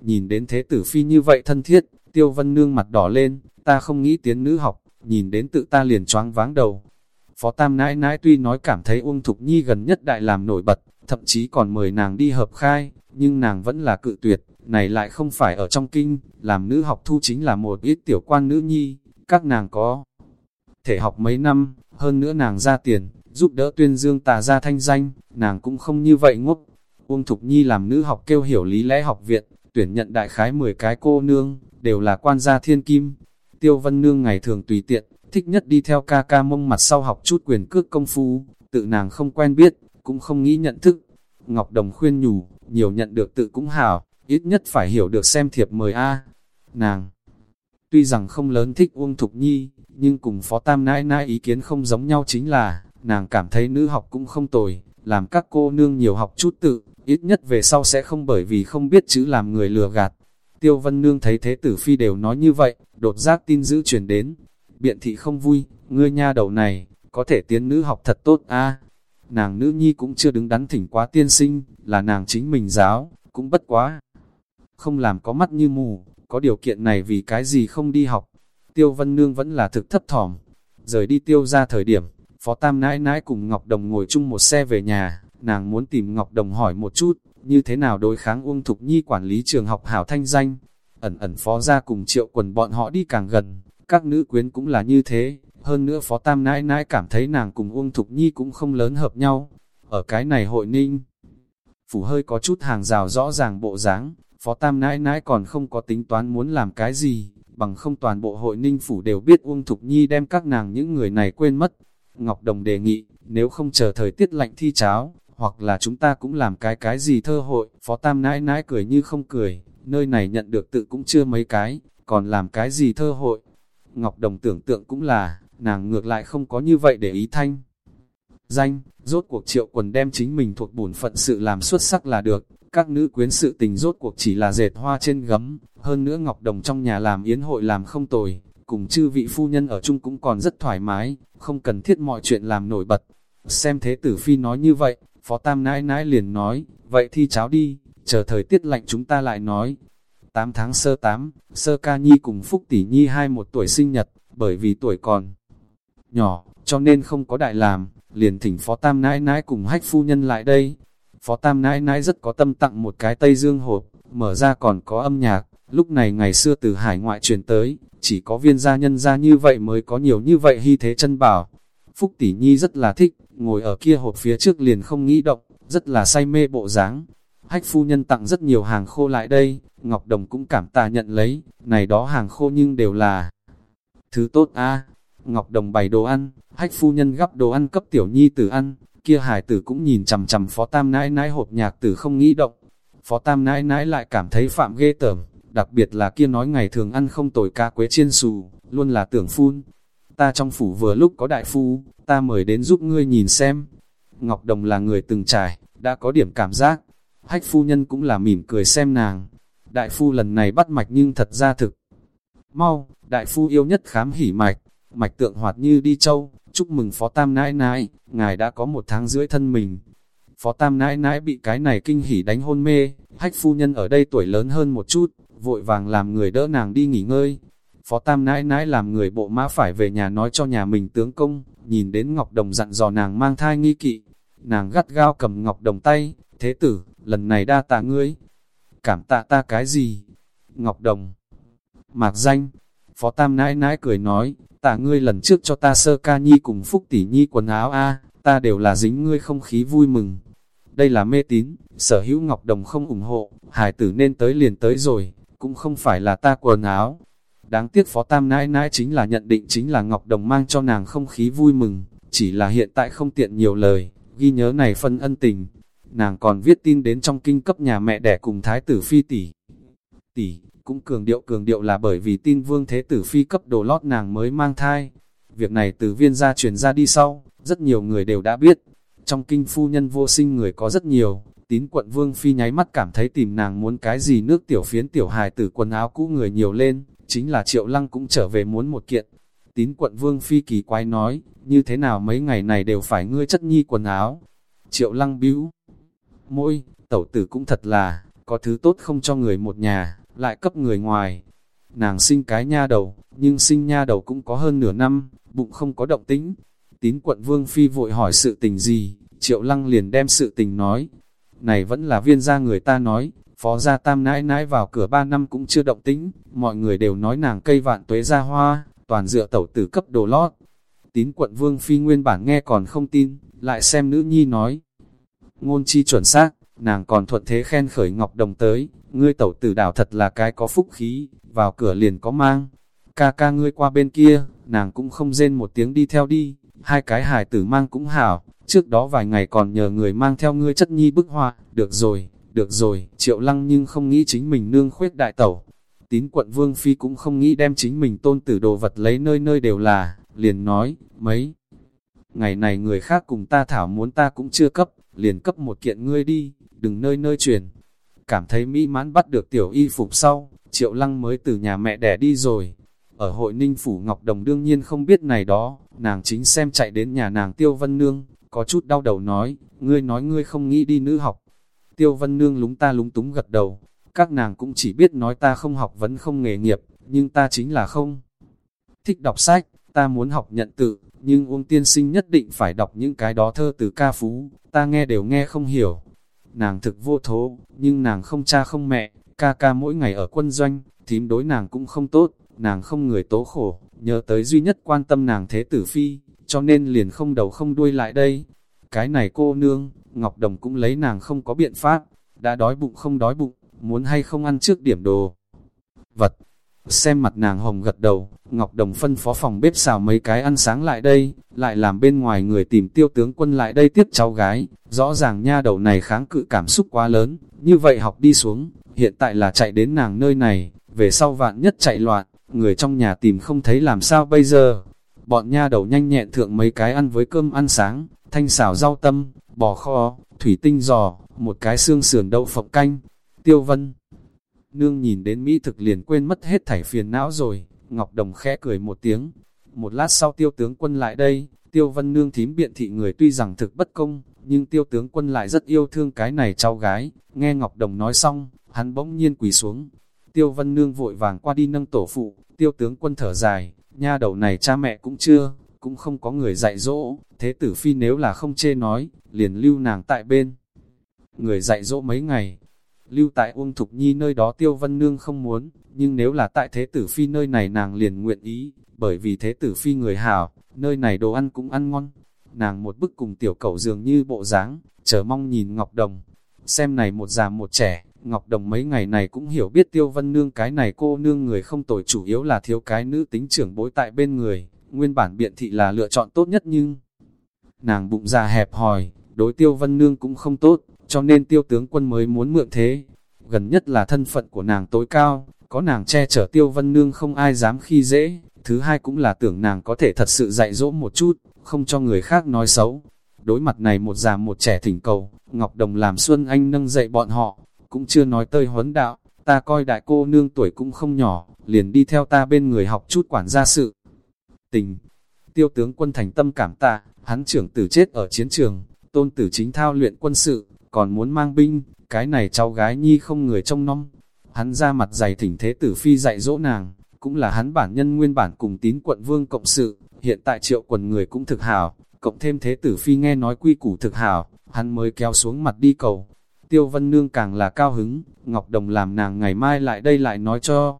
Nhìn đến thế tử phi như vậy thân thiết, tiêu vân nương mặt đỏ lên, ta không nghĩ tiến nữ học, nhìn đến tự ta liền choáng váng đầu. Phó Tam nãi nãi tuy nói cảm thấy Uông Thục Nhi gần nhất đại làm nổi bật, thậm chí còn mời nàng đi hợp khai, nhưng nàng vẫn là cự tuyệt, này lại không phải ở trong kinh, làm nữ học thu chính là một ít tiểu quan nữ nhi, các nàng có thể học mấy năm, hơn nữa nàng ra tiền, giúp đỡ tuyên dương tà ra thanh danh, nàng cũng không như vậy ngốc. Uông Thục Nhi làm nữ học kêu hiểu lý lẽ học viện, tuyển nhận đại khái 10 cái cô nương, đều là quan gia thiên kim, Tiêu Vân Nương ngày thường tùy tiện, thích nhất đi theo ca ca mông mặt sau học chút quyền cước công phu, tự nàng không quen biết, cũng không nghĩ nhận thức. Ngọc Đồng khuyên nhủ, nhiều nhận được tự cũng hảo, ít nhất phải hiểu được xem thiệp mời A. Nàng, tuy rằng không lớn thích Uông Thục Nhi, nhưng cùng Phó Tam Nãi Nãi ý kiến không giống nhau chính là, nàng cảm thấy nữ học cũng không tồi, làm các cô nương nhiều học chút tự, ít nhất về sau sẽ không bởi vì không biết chữ làm người lừa gạt. Tiêu Vân Nương thấy thế tử phi đều nói như vậy, đột giác tin dữ truyền đến. Biện thị không vui, ngươi nha đầu này, có thể tiến nữ học thật tốt a Nàng nữ nhi cũng chưa đứng đắn thỉnh quá tiên sinh, là nàng chính mình giáo, cũng bất quá. Không làm có mắt như mù, có điều kiện này vì cái gì không đi học. Tiêu Vân Nương vẫn là thực thấp thỏm. Rời đi tiêu ra thời điểm, Phó Tam nãi nãi cùng Ngọc Đồng ngồi chung một xe về nhà, nàng muốn tìm Ngọc Đồng hỏi một chút, như thế nào đối kháng Uông Thục Nhi quản lý trường học hảo thanh danh. Ẩn ẩn phó ra cùng triệu quần bọn họ đi càng gần, các nữ quyến cũng là như thế, hơn nữa phó tam nãi nãi cảm thấy nàng cùng Uông Thục Nhi cũng không lớn hợp nhau. Ở cái này hội ninh, phủ hơi có chút hàng rào rõ ràng bộ dáng phó tam nãi nãi còn không có tính toán muốn làm cái gì, bằng không toàn bộ hội ninh phủ đều biết Uông Thục Nhi đem các nàng những người này quên mất. Ngọc Đồng đề nghị, nếu không chờ thời tiết lạnh thi cháo, hoặc là chúng ta cũng làm cái cái gì thơ hội, phó tam nãi nãi cười như không cười, nơi này nhận được tự cũng chưa mấy cái, còn làm cái gì thơ hội. Ngọc Đồng tưởng tượng cũng là, nàng ngược lại không có như vậy để ý thanh. Danh, rốt cuộc triệu quần đem chính mình thuộc bổn phận sự làm xuất sắc là được, các nữ quyến sự tình rốt cuộc chỉ là dệt hoa trên gấm, Hơn nữa Ngọc Đồng trong nhà làm yến hội làm không tồi, cùng chư vị phu nhân ở chung cũng còn rất thoải mái, không cần thiết mọi chuyện làm nổi bật. Xem thế tử phi nói như vậy, phó tam nãi nãi liền nói, vậy thi cháo đi, chờ thời tiết lạnh chúng ta lại nói. 8 tháng sơ 8, sơ ca nhi cùng Phúc Tỷ Nhi hai một tuổi sinh nhật, bởi vì tuổi còn nhỏ, cho nên không có đại làm, liền thỉnh phó tam nãi nãi cùng hách phu nhân lại đây. Phó tam nãi nãi rất có tâm tặng một cái tây dương hộp, mở ra còn có âm nhạc, lúc này ngày xưa từ hải ngoại truyền tới, chỉ có viên gia nhân gia như vậy mới có nhiều như vậy hy thế chân bảo. Phúc Tỷ Nhi rất là thích, ngồi ở kia hộp phía trước liền không nghĩ động, rất là say mê bộ dáng. Hách phu nhân tặng rất nhiều hàng khô lại đây, Ngọc Đồng cũng cảm tạ nhận lấy, này đó hàng khô nhưng đều là thứ tốt a. Ngọc Đồng bày đồ ăn, hách phu nhân gắp đồ ăn cấp tiểu nhi tử ăn, kia hải tử cũng nhìn chằm chằm phó tam nãi nãi hộp nhạc tử không nghĩ động. Phó tam nãi nãi lại cảm thấy phạm ghê tởm, đặc biệt là kia nói ngày thường ăn không tồi ca quế chiên xù, luôn là tưởng phun. Ta trong phủ vừa lúc có đại phu, ta mời đến giúp ngươi nhìn xem. Ngọc Đồng là người từng trải, đã có điểm cảm giác. Hách phu nhân cũng là mỉm cười xem nàng. Đại phu lần này bắt mạch nhưng thật ra thực. Mau, đại phu yêu nhất khám hỉ mạch, mạch tượng hoạt như đi châu, chúc mừng phó tam nãi nãi, ngài đã có một tháng rưỡi thân mình. Phó tam nãi nãi bị cái này kinh hỉ đánh hôn mê, hách phu nhân ở đây tuổi lớn hơn một chút, vội vàng làm người đỡ nàng đi nghỉ ngơi. Phó tam nãi nãi làm người bộ mã phải về nhà nói cho nhà mình tướng công, nhìn đến Ngọc Đồng dặn dò nàng mang thai nghi kỵ. Nàng gắt gao cầm Ngọc Đồng tay, thế tử, lần này đa tạ ngươi. Cảm tạ ta cái gì? Ngọc Đồng. Mạc danh. Phó tam nãi nãi cười nói, tạ ngươi lần trước cho ta sơ ca nhi cùng phúc tỷ nhi quần áo a ta đều là dính ngươi không khí vui mừng. Đây là mê tín, sở hữu Ngọc Đồng không ủng hộ, hải tử nên tới liền tới rồi, cũng không phải là ta quần áo. Đáng tiếc phó tam nãi nãi chính là nhận định chính là Ngọc Đồng mang cho nàng không khí vui mừng, chỉ là hiện tại không tiện nhiều lời, ghi nhớ này phân ân tình. Nàng còn viết tin đến trong kinh cấp nhà mẹ đẻ cùng thái tử phi tỷ. Tỷ, cũng cường điệu cường điệu là bởi vì tin vương thế tử phi cấp đồ lót nàng mới mang thai. Việc này từ viên gia truyền ra đi sau, rất nhiều người đều đã biết. Trong kinh phu nhân vô sinh người có rất nhiều, tín quận vương phi nháy mắt cảm thấy tìm nàng muốn cái gì nước tiểu phiến tiểu hài tử quần áo cũ người nhiều lên, chính là triệu lăng cũng trở về muốn một kiện. Tín quận vương phi kỳ quái nói, như thế nào mấy ngày này đều phải ngươi chất nhi quần áo. Triệu lăng bĩu môi, tẩu tử cũng thật là, có thứ tốt không cho người một nhà, lại cấp người ngoài. Nàng sinh cái nha đầu, nhưng sinh nha đầu cũng có hơn nửa năm, bụng không có động tĩnh. Tín quận vương phi vội hỏi sự tình gì, triệu lăng liền đem sự tình nói. Này vẫn là viên gia người ta nói, phó gia tam nãi nãi vào cửa ba năm cũng chưa động tĩnh, mọi người đều nói nàng cây vạn tuế ra hoa, toàn dựa tẩu tử cấp đồ lót. Tín quận vương phi nguyên bản nghe còn không tin, lại xem nữ nhi nói. Ngôn chi chuẩn xác, nàng còn thuận thế khen khởi Ngọc Đồng tới, ngươi tẩu tử đảo thật là cái có phúc khí, vào cửa liền có mang. Ca ca ngươi qua bên kia, nàng cũng không rên một tiếng đi theo đi, hai cái hài tử mang cũng hảo, trước đó vài ngày còn nhờ người mang theo ngươi chất nhi bức hoa, được rồi, được rồi, triệu lăng nhưng không nghĩ chính mình nương khuyết đại tẩu. Tín quận Vương Phi cũng không nghĩ đem chính mình tôn tử đồ vật lấy nơi nơi đều là, liền nói, mấy. Ngày này người khác cùng ta thảo muốn ta cũng chưa cấp, liền cấp một kiện ngươi đi, đừng nơi nơi truyền. Cảm thấy mỹ mãn bắt được tiểu y phục sau, triệu lăng mới từ nhà mẹ đẻ đi rồi. Ở hội ninh phủ Ngọc Đồng đương nhiên không biết này đó, nàng chính xem chạy đến nhà nàng Tiêu Vân Nương, có chút đau đầu nói, ngươi nói ngươi không nghĩ đi nữ học. Tiêu Vân Nương lúng ta lúng túng gật đầu, các nàng cũng chỉ biết nói ta không học vẫn không nghề nghiệp, nhưng ta chính là không. Thích đọc sách, ta muốn học nhận tự, nhưng Uông Tiên Sinh nhất định phải đọc những cái đó thơ từ ca phú, ta nghe đều nghe không hiểu. Nàng thực vô thố, nhưng nàng không cha không mẹ, ca ca mỗi ngày ở quân doanh, thím đối nàng cũng không tốt, nàng không người tố khổ, nhớ tới duy nhất quan tâm nàng thế tử phi, cho nên liền không đầu không đuôi lại đây. Cái này cô nương, Ngọc Đồng cũng lấy nàng không có biện pháp, đã đói bụng không đói bụng, muốn hay không ăn trước điểm đồ. Vật, xem mặt nàng hồng gật đầu, Ngọc Đồng phân phó phòng bếp xào mấy cái ăn sáng lại đây, lại làm bên ngoài người tìm tiêu tướng quân lại đây tiếp cháu gái, rõ ràng nha đầu này kháng cự cảm xúc quá lớn, như vậy học đi xuống, hiện tại là chạy đến nàng nơi này, về sau vạn nhất chạy loạn, người trong nhà tìm không thấy làm sao bây giờ. Bọn nha đầu nhanh nhẹn thượng mấy cái ăn với cơm ăn sáng, thanh xào rau tâm, bò kho, thủy tinh giò, một cái xương sườn đậu phộng canh. Tiêu Vân Nương nhìn đến Mỹ thực liền quên mất hết thảy phiền não rồi, Ngọc Đồng khẽ cười một tiếng. Một lát sau tiêu tướng quân lại đây, tiêu vân nương thím biện thị người tuy rằng thực bất công, nhưng tiêu tướng quân lại rất yêu thương cái này cháu gái. Nghe Ngọc Đồng nói xong, hắn bỗng nhiên quỳ xuống. Tiêu vân nương vội vàng qua đi nâng tổ phụ, tiêu tướng quân thở dài, nha đầu này cha mẹ cũng chưa, cũng không có người dạy dỗ, thế tử phi nếu là không chê nói, liền lưu nàng tại bên. Người dạy dỗ mấy ngày, lưu tại Uông Thục Nhi nơi đó Tiêu Vân Nương không muốn, nhưng nếu là tại Thế Tử Phi nơi này nàng liền nguyện ý, bởi vì Thế Tử Phi người hảo, nơi này đồ ăn cũng ăn ngon. Nàng một bức cùng tiểu cầu dường như bộ dáng, chờ mong nhìn Ngọc Đồng. Xem này một già một trẻ, Ngọc Đồng mấy ngày này cũng hiểu biết Tiêu Vân Nương cái này cô nương người không tội chủ yếu là thiếu cái nữ tính trưởng bối tại bên người, nguyên bản biện thị là lựa chọn tốt nhất nhưng nàng bụng già hẹp hòi, đối Tiêu Vân Nương cũng không tốt, cho nên tiêu tướng quân mới muốn mượn thế. Gần nhất là thân phận của nàng tối cao, có nàng che chở tiêu vân nương không ai dám khi dễ. Thứ hai cũng là tưởng nàng có thể thật sự dạy dỗ một chút, không cho người khác nói xấu. Đối mặt này một già một trẻ thỉnh cầu, Ngọc Đồng làm Xuân Anh nâng dậy bọn họ, cũng chưa nói tơi huấn đạo, ta coi đại cô nương tuổi cũng không nhỏ, liền đi theo ta bên người học chút quản gia sự. Tình, tiêu tướng quân thành tâm cảm tạ, hắn trưởng tử chết ở chiến trường, tôn tử chính thao luyện quân sự, còn muốn mang binh, cái này cháu gái nhi không người trông nom. Hắn ra mặt dày thỉnh thế tử phi dạy dỗ nàng, cũng là hắn bản nhân nguyên bản cùng tín quận vương cộng sự, hiện tại triệu quần người cũng thực hảo, cộng thêm thế tử phi nghe nói quy củ thực hảo, hắn mới kéo xuống mặt đi cầu. Tiêu Vân Nương càng là cao hứng, Ngọc Đồng làm nàng ngày mai lại đây lại nói cho.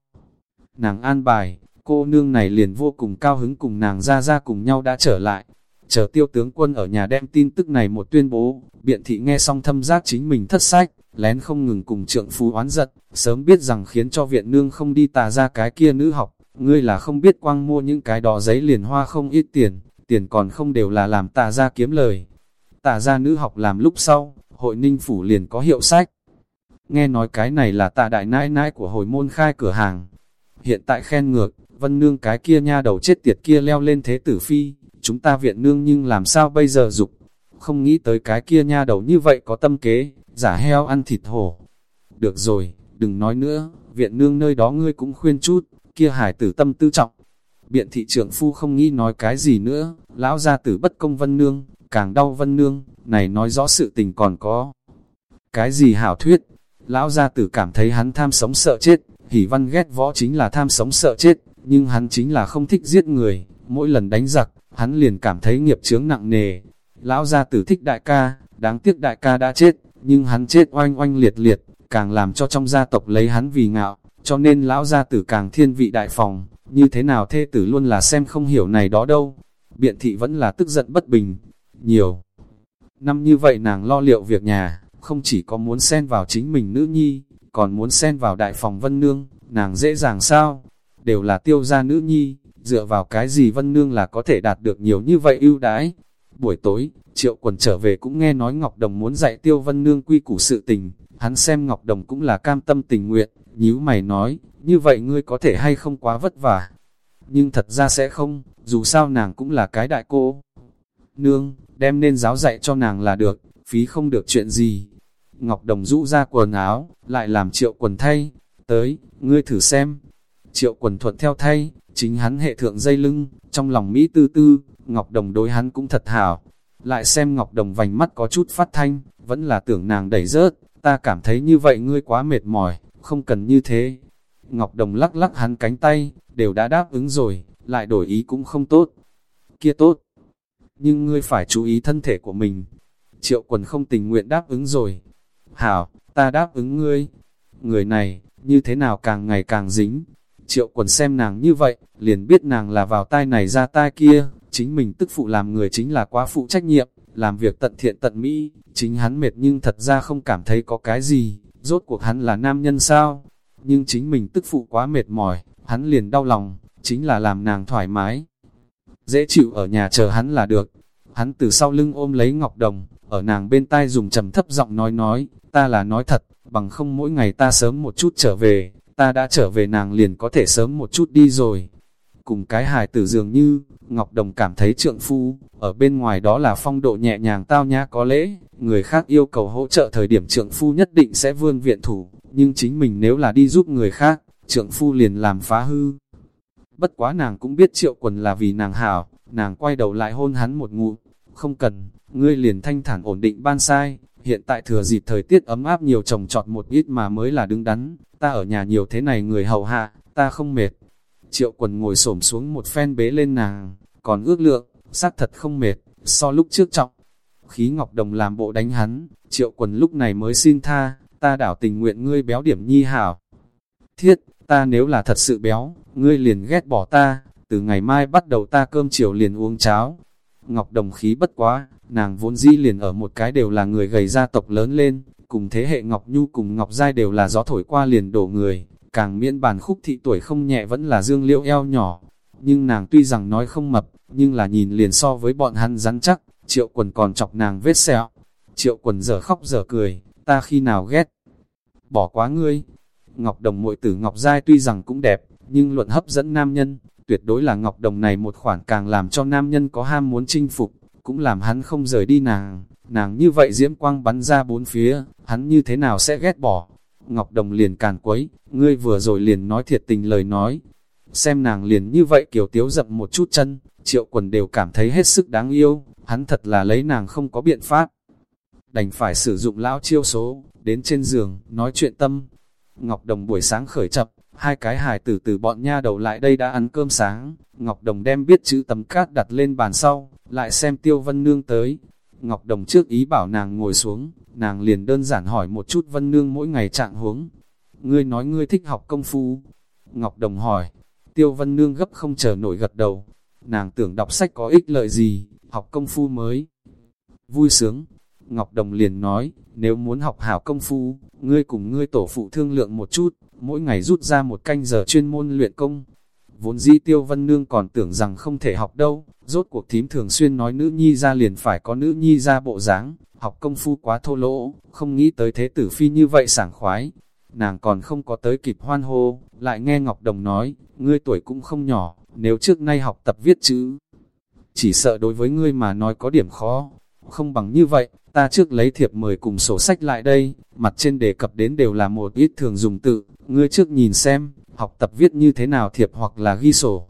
Nàng an bài, cô nương này liền vô cùng cao hứng cùng nàng ra ra cùng nhau đã trở lại, Chờ tiêu tướng quân ở nhà đem tin tức này một tuyên bố, biện thị nghe xong thâm giác chính mình thất sách, lén không ngừng cùng trượng phú oán giận, sớm biết rằng khiến cho viện nương không đi tà ra cái kia nữ học, ngươi là không biết quang mua những cái đó giấy liền hoa không ít tiền, tiền còn không đều là làm tà ra kiếm lời. Tà ra nữ học làm lúc sau, hội ninh phủ liền có hiệu sách. Nghe nói cái này là tà đại nãi nãi của hồi môn khai cửa hàng. Hiện tại khen ngược, vân nương cái kia nha đầu chết tiệt kia leo lên thế tử phi, chúng ta viện nương nhưng làm sao bây giờ dục không nghĩ tới cái kia nha đầu như vậy có tâm kế, giả heo ăn thịt hổ. Được rồi, đừng nói nữa, viện nương nơi đó ngươi cũng khuyên chút, kia hải tử tâm tư trọng. Biện thị trưởng phu không nghĩ nói cái gì nữa, lão gia tử bất công vân nương, càng đau vân nương, này nói rõ sự tình còn có. Cái gì hảo thuyết, lão gia tử cảm thấy hắn tham sống sợ chết, hỉ văn ghét võ chính là tham sống sợ chết, nhưng hắn chính là không thích giết người, mỗi lần đánh giặc, hắn liền cảm thấy nghiệp chướng nặng nề. Lão gia tử thích đại ca, đáng tiếc đại ca đã chết, nhưng hắn chết oanh oanh liệt liệt, càng làm cho trong gia tộc lấy hắn vì ngạo, cho nên lão gia tử càng thiên vị đại phòng, như thế nào thê tử luôn là xem không hiểu này đó đâu. Biện thị vẫn là tức giận bất bình, nhiều. Năm như vậy nàng lo liệu việc nhà, không chỉ có muốn xen vào chính mình nữ nhi, còn muốn xen vào đại phòng vân nương, nàng dễ dàng sao? Đều là tiêu gia nữ nhi, dựa vào cái gì Vân Nương là có thể đạt được nhiều như vậy ưu đãi. Buổi tối, Triệu Quần trở về cũng nghe nói Ngọc Đồng muốn dạy Tiêu Vân Nương quy củ sự tình, hắn xem Ngọc Đồng cũng là cam tâm tình nguyện, nhíu mày nói, như vậy ngươi có thể hay không quá vất vả. Nhưng thật ra sẽ không, dù sao nàng cũng là cái đại cô. Nương, đem nên giáo dạy cho nàng là được, phí không được chuyện gì. Ngọc Đồng rũ ra quần áo, lại làm triệu quần thay. Tới, ngươi thử xem. Triệu quần thuận theo thay, Chính hắn hệ thượng dây lưng, trong lòng Mỹ tư tư, Ngọc Đồng đối hắn cũng thật hảo. Lại xem Ngọc Đồng vành mắt có chút phát thanh, vẫn là tưởng nàng đẩy rớt, ta cảm thấy như vậy ngươi quá mệt mỏi, không cần như thế. Ngọc Đồng lắc lắc hắn cánh tay, đều đã đáp ứng rồi, lại đổi ý cũng không tốt. Kia tốt, nhưng ngươi phải chú ý thân thể của mình. Triệu quần không tình nguyện đáp ứng rồi. Hảo, ta đáp ứng ngươi. Người này, như thế nào càng ngày càng dính, Triệu quần xem nàng như vậy, liền biết nàng là vào tai này ra tai kia, chính mình tức phụ làm người chính là quá phụ trách nhiệm, làm việc tận thiện tận mỹ, chính hắn mệt nhưng thật ra không cảm thấy có cái gì, rốt cuộc hắn là nam nhân sao? Nhưng chính mình tức phụ quá mệt mỏi, hắn liền đau lòng, chính là làm nàng thoải mái. Dễ chịu ở nhà chờ hắn là được. Hắn từ sau lưng ôm lấy Ngọc Đồng, ở nàng bên tai dùng trầm thấp giọng nói nói, ta là nói thật, bằng không mỗi ngày ta sớm một chút trở về, ta đã trở về nàng liền có thể sớm một chút đi rồi. Cùng cái hài tử dường như, Ngọc Đồng cảm thấy trượng phu, ở bên ngoài đó là phong độ nhẹ nhàng tao nhã có lễ, người khác yêu cầu hỗ trợ thời điểm trượng phu nhất định sẽ vươn viện thủ, nhưng chính mình nếu là đi giúp người khác, trượng phu liền làm phá hư. Bất quá nàng cũng biết triệu quần là vì nàng hảo, nàng quay đầu lại hôn hắn một ngụ, không cần, ngươi liền thanh thản ổn định ban sai, hiện tại thừa dịp thời tiết ấm áp nhiều trồng trọt một ít mà mới là đứng đắn, ta ở nhà nhiều thế này người hầu hạ, ta không mệt. Triệu quần ngồi xổm xuống một phen bế lên nàng, còn ước lượng, xác thật không mệt, so lúc trước trọng. Khí Ngọc Đồng làm bộ đánh hắn, triệu quần lúc này mới xin tha, ta đảo tình nguyện ngươi béo điểm nhi hảo. Thiết, ta nếu là thật sự béo, ngươi liền ghét bỏ ta, từ ngày mai bắt đầu ta cơm chiều liền uống cháo. Ngọc Đồng khí bất quá, nàng vốn dĩ liền ở một cái đều là người gầy gia tộc lớn lên, cùng thế hệ Ngọc Nhu cùng Ngọc Giai đều là gió thổi qua liền đổ người, càng miễn bàn khúc thị tuổi không nhẹ vẫn là dương liễu eo nhỏ. Nhưng nàng tuy rằng nói không mập, nhưng là nhìn liền so với bọn hắn rắn chắc, triệu quần còn chọc nàng vết sẹo. Triệu quần giờ khóc giờ cười, ta khi nào ghét, bỏ quá ngươi. Ngọc Đồng muội tử Ngọc Giai tuy rằng cũng đẹp, nhưng luận hấp dẫn nam nhân, tuyệt đối là Ngọc Đồng này một khoản càng làm cho nam nhân có ham muốn chinh phục, cũng làm hắn không rời đi nàng. Nàng như vậy diễm quang bắn ra bốn phía, hắn như thế nào sẽ ghét bỏ. Ngọc Đồng liền càn quấy, ngươi vừa rồi liền nói thiệt tình lời nói. Xem nàng liền như vậy kiểu tiếu dập một chút chân, triệu quần đều cảm thấy hết sức đáng yêu, hắn thật là lấy nàng không có biện pháp. Đành phải sử dụng lão chiêu số, đến trên giường, nói chuyện tâm. Ngọc Đồng buổi sáng khởi chập, hai cái hài tử từ bọn nha đầu lại đây đã ăn cơm sáng. Ngọc Đồng đem biết chữ tấm cát đặt lên bàn sau, lại xem Tiêu Vân Nương tới. Ngọc Đồng trước ý bảo nàng ngồi xuống, nàng liền đơn giản hỏi một chút Vân Nương mỗi ngày trạng huống. Ngươi nói ngươi thích học công phu. Ngọc Đồng hỏi, Tiêu Vân Nương gấp không chờ nổi gật đầu. Nàng tưởng đọc sách có ích lợi gì, học công phu mới. Vui sướng, Ngọc Đồng liền nói, nếu muốn học hảo công phu, ngươi cùng ngươi tổ phụ thương lượng một chút, mỗi ngày rút ra một canh giờ chuyên môn luyện công. Vốn dĩ Tiêu Vân Nương còn tưởng rằng không thể học đâu, rốt cuộc thím thường xuyên nói nữ nhi ra liền phải có nữ nhi ra bộ dáng, học công phu quá thô lỗ, không nghĩ tới thế tử phi như vậy sảng khoái. Nàng còn không có tới kịp hoan hô, lại nghe Ngọc Đồng nói, ngươi tuổi cũng không nhỏ, nếu trước nay học tập viết chữ, chỉ sợ đối với ngươi mà nói có điểm khó, không bằng như vậy, ta trước lấy thiệp mời cùng sổ sách lại đây, mặt trên đề cập đến đều là một ít thường dùng tự, ngươi trước nhìn xem, học tập viết như thế nào thiệp hoặc là ghi sổ.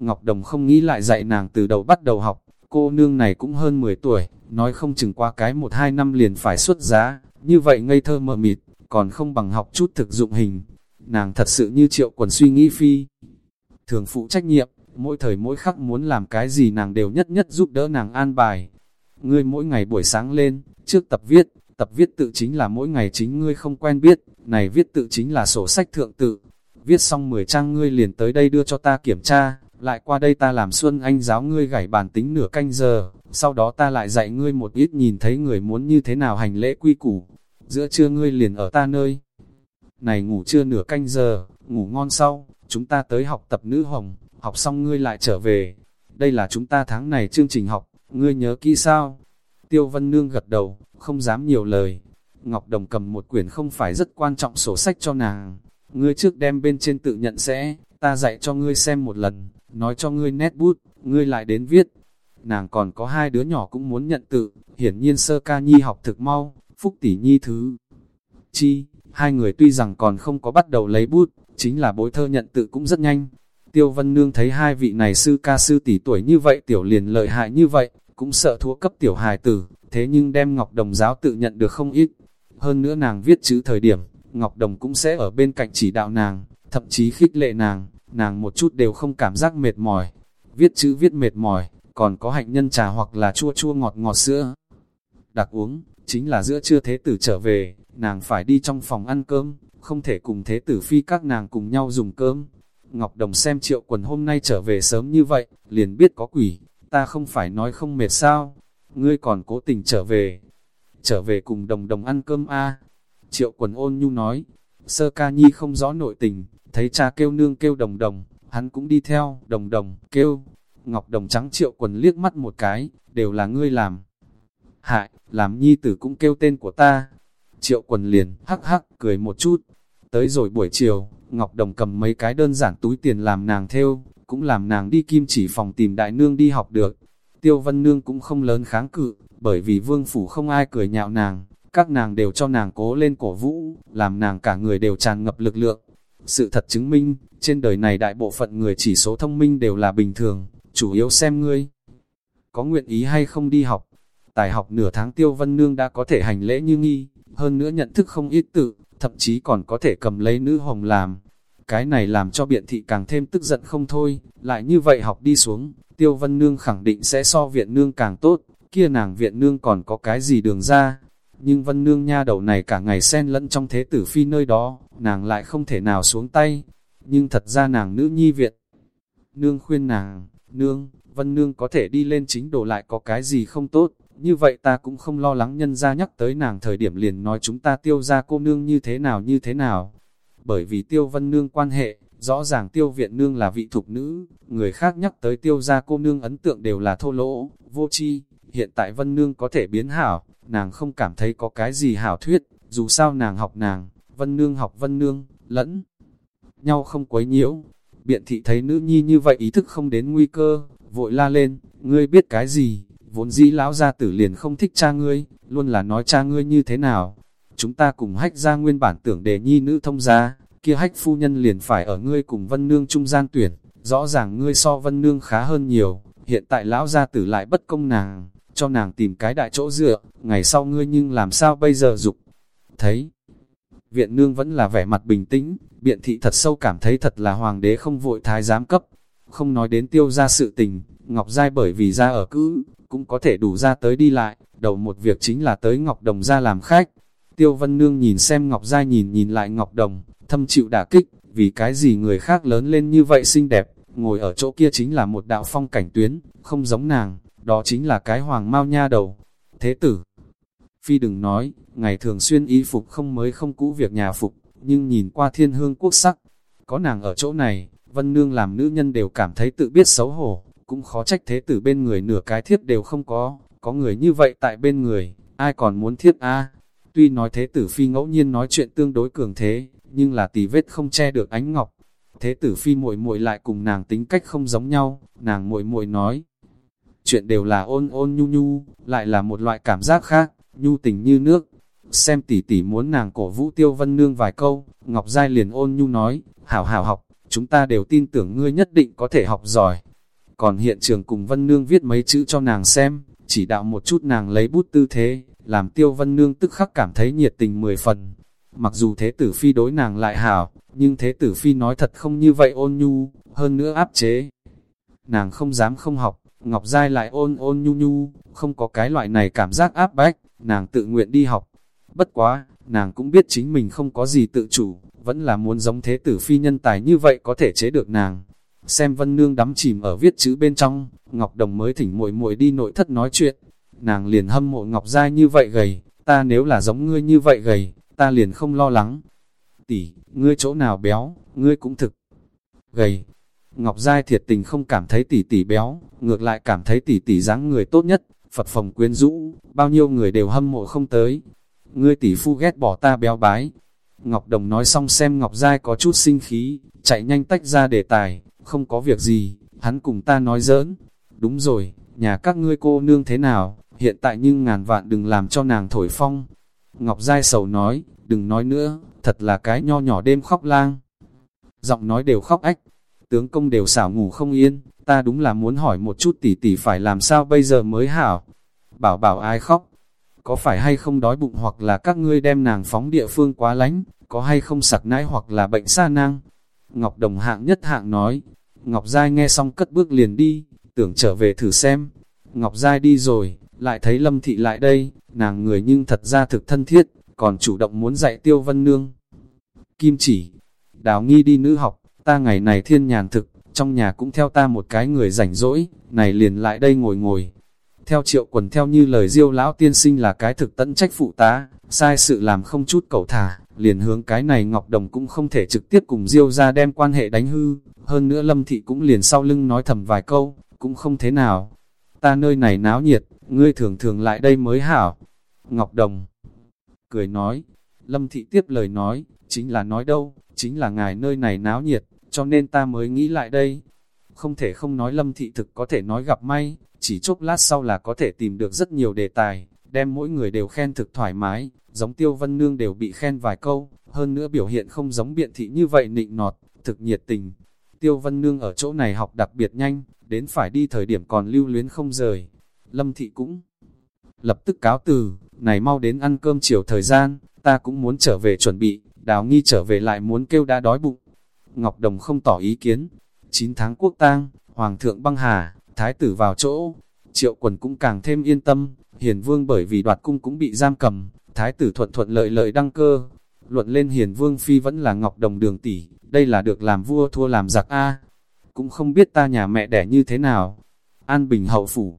Ngọc Đồng không nghĩ lại dạy nàng từ đầu bắt đầu học, cô nương này cũng hơn 10 tuổi, nói không chừng qua cái 1-2 năm liền phải xuất giá, như vậy ngây thơ mờ mịt, còn không bằng học chút thực dụng hình. Nàng thật sự như triệu quần suy nghĩ phi. Thường phụ trách nhiệm, mỗi thời mỗi khắc muốn làm cái gì nàng đều nhất nhất giúp đỡ nàng an bài, ngươi mỗi ngày buổi sáng lên, trước tập viết, tập viết tự chính là mỗi ngày chính ngươi không quen biết, này viết tự chính là sổ sách thượng tự. Viết xong 10 trang ngươi liền tới đây đưa cho ta kiểm tra, lại qua đây ta làm Xuân Anh giáo ngươi gảy bàn tính nửa canh giờ, sau đó ta lại dạy ngươi một ít nhìn thấy người muốn như thế nào hành lễ quy củ. Giữa trưa ngươi liền ở ta nơi. Này ngủ trưa nửa canh giờ, ngủ ngon sau, chúng ta tới học tập nữ hồng, học xong ngươi lại trở về. Đây là chúng ta tháng này chương trình học, ngươi nhớ kỹ sao? Tiêu Vân Nương gật đầu, không dám nhiều lời. Ngọc Đồng cầm một quyển không phải rất quan trọng sổ sách cho nàng. Ngươi trước đem bên trên tự nhận sẽ, ta dạy cho ngươi xem một lần, nói cho ngươi nét bút, ngươi lại đến viết. Nàng còn có hai đứa nhỏ cũng muốn nhận tự, hiển nhiên sơ ca nhi học thực mau, phúc tỷ nhi thứ. Chi, hai người tuy rằng còn không có bắt đầu lấy bút, chính là bối thơ nhận tự cũng rất nhanh. Tiêu Vân Nương thấy hai vị này sư ca sư tỷ tuổi như vậy tiểu liền lợi hại như vậy, cũng sợ thua cấp tiểu hài tử, thế nhưng đem Ngọc Đồng giáo tự nhận được không ít. Hơn nữa nàng viết chữ thời điểm, Ngọc Đồng cũng sẽ ở bên cạnh chỉ đạo nàng, thậm chí khích lệ nàng, nàng một chút đều không cảm giác mệt mỏi. Viết chữ viết mệt mỏi, còn có hạnh nhân trà hoặc là chua chua ngọt ngọt sữa. Đặc uống, chính là giữa trưa thế tử trở về, nàng phải đi trong phòng ăn cơm, không thể cùng thế tử phi các nàng cùng nhau dùng cơm. Ngọc Đồng xem triệu quần hôm nay trở về sớm như vậy, liền biết có quỷ, ta không phải nói không mệt sao, ngươi còn cố tình trở về, trở về cùng đồng đồng ăn cơm a Triệu quần ôn nhu nói, sơ ca nhi không rõ nội tình, thấy cha kêu nương kêu đồng đồng, hắn cũng đi theo, đồng đồng, kêu. Ngọc đồng trắng triệu quần liếc mắt một cái, đều là ngươi làm. Hại, làm nhi tử cũng kêu tên của ta. Triệu quần liền, hắc hắc, cười một chút. Tới rồi buổi chiều, Ngọc Đồng cầm mấy cái đơn giản túi tiền làm nàng theo, cũng làm nàng đi kim chỉ phòng tìm đại nương đi học được. Tiêu Vân Nương cũng không lớn kháng cự, bởi vì vương phủ không ai cười nhạo nàng, các nàng đều cho nàng cố lên cổ vũ, làm nàng cả người đều tràn ngập lực lượng. Sự thật chứng minh, trên đời này đại bộ phận người chỉ số thông minh đều là bình thường, chủ yếu xem ngươi. Có nguyện ý hay không đi học, tài học nửa tháng tiêu vân nương đã có thể hành lễ như nghi, hơn nữa nhận thức không ít tự, thậm chí còn có thể cầm lấy nữ hồng làm. Cái này làm cho biện thị càng thêm tức giận không thôi, lại như vậy học đi xuống, tiêu vân nương khẳng định sẽ so viện nương càng tốt, kia nàng viện nương còn có cái gì đường ra. Nhưng vân nương nha đầu này cả ngày xen lẫn trong thế tử phi nơi đó, nàng lại không thể nào xuống tay. Nhưng thật ra nàng nữ nhi viện. Nương khuyên nàng, nương, vân nương có thể đi lên chính đồ lại có cái gì không tốt, như vậy ta cũng không lo lắng nhân ra nhắc tới nàng thời điểm liền nói chúng ta tiêu ra cô nương như thế nào như thế nào. Bởi vì tiêu vân nương quan hệ, rõ ràng tiêu viện nương là vị thục nữ, người khác nhắc tới tiêu gia cô nương ấn tượng đều là thô lỗ, vô chi. Hiện tại vân nương có thể biến hảo, nàng không cảm thấy có cái gì hảo thuyết, dù sao nàng học nàng, vân nương học vân nương, lẫn nhau không quấy nhiễu. Biện thị thấy nữ nhi như vậy ý thức không đến nguy cơ, vội la lên, ngươi biết cái gì, vốn dĩ lão gia tử liền không thích cha ngươi, luôn là nói cha ngươi như thế nào. Chúng ta cùng hách ra nguyên bản tưởng đề nhi nữ thông gia, kia hách phu nhân liền phải ở ngươi cùng vân nương trung gian tuyển, rõ ràng ngươi so vân nương khá hơn nhiều, hiện tại lão gia tử lại bất công nàng, cho nàng tìm cái đại chỗ dựa, ngày sau ngươi nhưng làm sao bây giờ dục. Thấy, viện nương vẫn là vẻ mặt bình tĩnh, biện thị thật sâu cảm thấy thật là hoàng đế không vội thái giám cấp, không nói đến tiêu ra sự tình, Ngọc Giai bởi vì ra ở cữ, cũng có thể đủ ra tới đi lại, đầu một việc chính là tới Ngọc Đồng ra làm khách. Tiêu Vân Nương nhìn xem Ngọc Giai nhìn nhìn lại Ngọc Đồng, thâm chịu đả kích, vì cái gì người khác lớn lên như vậy xinh đẹp, ngồi ở chỗ kia chính là một đạo phong cảnh tuyến, không giống nàng, đó chính là cái hoàng mau nha đầu. Thế tử, Phi đừng nói, ngày thường xuyên y phục không mới không cũ việc nhà phục, nhưng nhìn qua thiên hương quốc sắc, có nàng ở chỗ này, Vân Nương làm nữ nhân đều cảm thấy tự biết xấu hổ, cũng khó trách thế tử bên người nửa cái thiếp đều không có, có người như vậy tại bên người, ai còn muốn thiếp a Tuy nói thế tử phi ngẫu nhiên nói chuyện tương đối cường thế, nhưng là tỷ vết không che được ánh ngọc. Thế tử phi muội muội lại cùng nàng tính cách không giống nhau, nàng muội muội nói. Chuyện đều là ôn ôn nhu nhu, lại là một loại cảm giác khác, nhu tình như nước. Xem tỷ tỷ muốn nàng cổ vũ tiêu vân nương vài câu, Ngọc Giai liền ôn nhu nói, hảo hảo học, chúng ta đều tin tưởng ngươi nhất định có thể học giỏi, còn hiện trường cùng Vân Nương viết mấy chữ cho nàng xem, chỉ đạo một chút nàng lấy bút tư thế, làm Tiêu Vân Nương tức khắc cảm thấy nhiệt tình mười phần. Mặc dù Thế Tử Phi đối nàng lại hảo, nhưng Thế Tử Phi nói thật không như vậy ôn nhu, hơn nữa áp chế. Nàng không dám không học, Ngọc Giai lại ôn ôn nhu nhu, không có cái loại này cảm giác áp bách, nàng tự nguyện đi học. Bất quá, nàng cũng biết chính mình không có gì tự chủ, vẫn là muốn giống Thế Tử Phi nhân tài như vậy có thể chế được nàng. Xem Vân Nương đắm chìm ở viết chữ bên trong, Ngọc Đồng mới thỉnh muội muội đi nội thất nói chuyện. Nàng liền hâm mộ Ngọc Giai như vậy gầy, ta nếu là giống ngươi như vậy gầy, ta liền không lo lắng. Tỷ, ngươi chỗ nào béo, ngươi cũng thực gầy. Ngọc Giai thiệt tình không cảm thấy tỷ tỷ béo, ngược lại cảm thấy tỷ tỷ dáng người tốt nhất, Phật phòng quyến rũ, bao nhiêu người đều hâm mộ không tới. Ngươi tỷ phu ghét bỏ ta béo bái. Ngọc Đồng nói xong xem Ngọc Giai có chút sinh khí, chạy nhanh tách ra đề tài, không có việc gì, hắn cùng ta nói giỡn. Đúng rồi, nhà các ngươi cô nương thế nào, hiện tại nhưng ngàn vạn đừng làm cho nàng thổi phong. Ngọc Giai sầu nói, đừng nói nữa, thật là cái nho nhỏ đêm khóc lang. Giọng nói đều khóc ách, tướng công đều xảo ngủ không yên, ta đúng là muốn hỏi một chút tỷ tỷ phải làm sao bây giờ mới hảo. Bảo bảo ai khóc, có phải hay không đói bụng hoặc là các ngươi đem nàng phóng địa phương quá lánh, có hay không sặc nãi hoặc là bệnh sa nang. Ngọc Đồng hạng nhất hạng nói, Ngọc Giai nghe xong cất bước liền đi, tưởng trở về thử xem. Ngọc Giai đi rồi, lại thấy Lâm Thị lại đây, nàng người nhưng thật ra thực thân thiết, còn chủ động muốn dạy Tiêu Vân Nương. Kim chỉ, đào nghi đi nữ học, ta ngày này thiên nhàn thực, trong nhà cũng theo ta một cái người rảnh rỗi, này liền lại đây ngồi ngồi. Theo triệu quần theo như lời diêu lão tiên sinh là cái thực tận trách phụ tá, sai sự làm không chút cầu thả, liền hướng cái này Ngọc Đồng cũng không thể trực tiếp cùng Diêu ra đem quan hệ đánh hư, hơn nữa Lâm Thị cũng liền sau lưng nói thầm vài câu, cũng không thế nào. Ta nơi này náo nhiệt, ngươi thường thường lại đây mới hảo. Ngọc Đồng cười nói, Lâm Thị tiếp lời nói, chính là nói đâu, chính là ngài nơi này náo nhiệt, cho nên ta mới nghĩ lại đây. Không thể không nói Lâm Thị thực có thể nói gặp may, chỉ chốc lát sau là có thể tìm được rất nhiều đề tài, đem mỗi người đều khen thực thoải mái, giống tiêu vân nương đều bị khen vài câu, hơn nữa biểu hiện không giống biện thị như vậy nịnh nọt, thực nhiệt tình. Tiêu vân nương ở chỗ này học đặc biệt nhanh, đến phải đi thời điểm còn lưu luyến không rời. Lâm thị cũng lập tức cáo từ, này mau đến ăn cơm chiều thời gian, ta cũng muốn trở về chuẩn bị, đào nghi trở về lại muốn kêu đã đói bụng. Ngọc Đồng không tỏ ý kiến. 9 tháng quốc tang, Hoàng thượng băng hà, Thái tử vào chỗ. Triệu quần cũng càng thêm yên tâm, Hiền Vương bởi vì đoạt cung cũng bị giam cầm, Thái tử thuận thuận lợi lợi đăng cơ. Luận lên Hiền Vương Phi vẫn là Ngọc Đồng đường tỷ, đây là được làm vua thua làm giặc A. Cũng không biết ta nhà mẹ đẻ như thế nào. An Bình hậu phủ.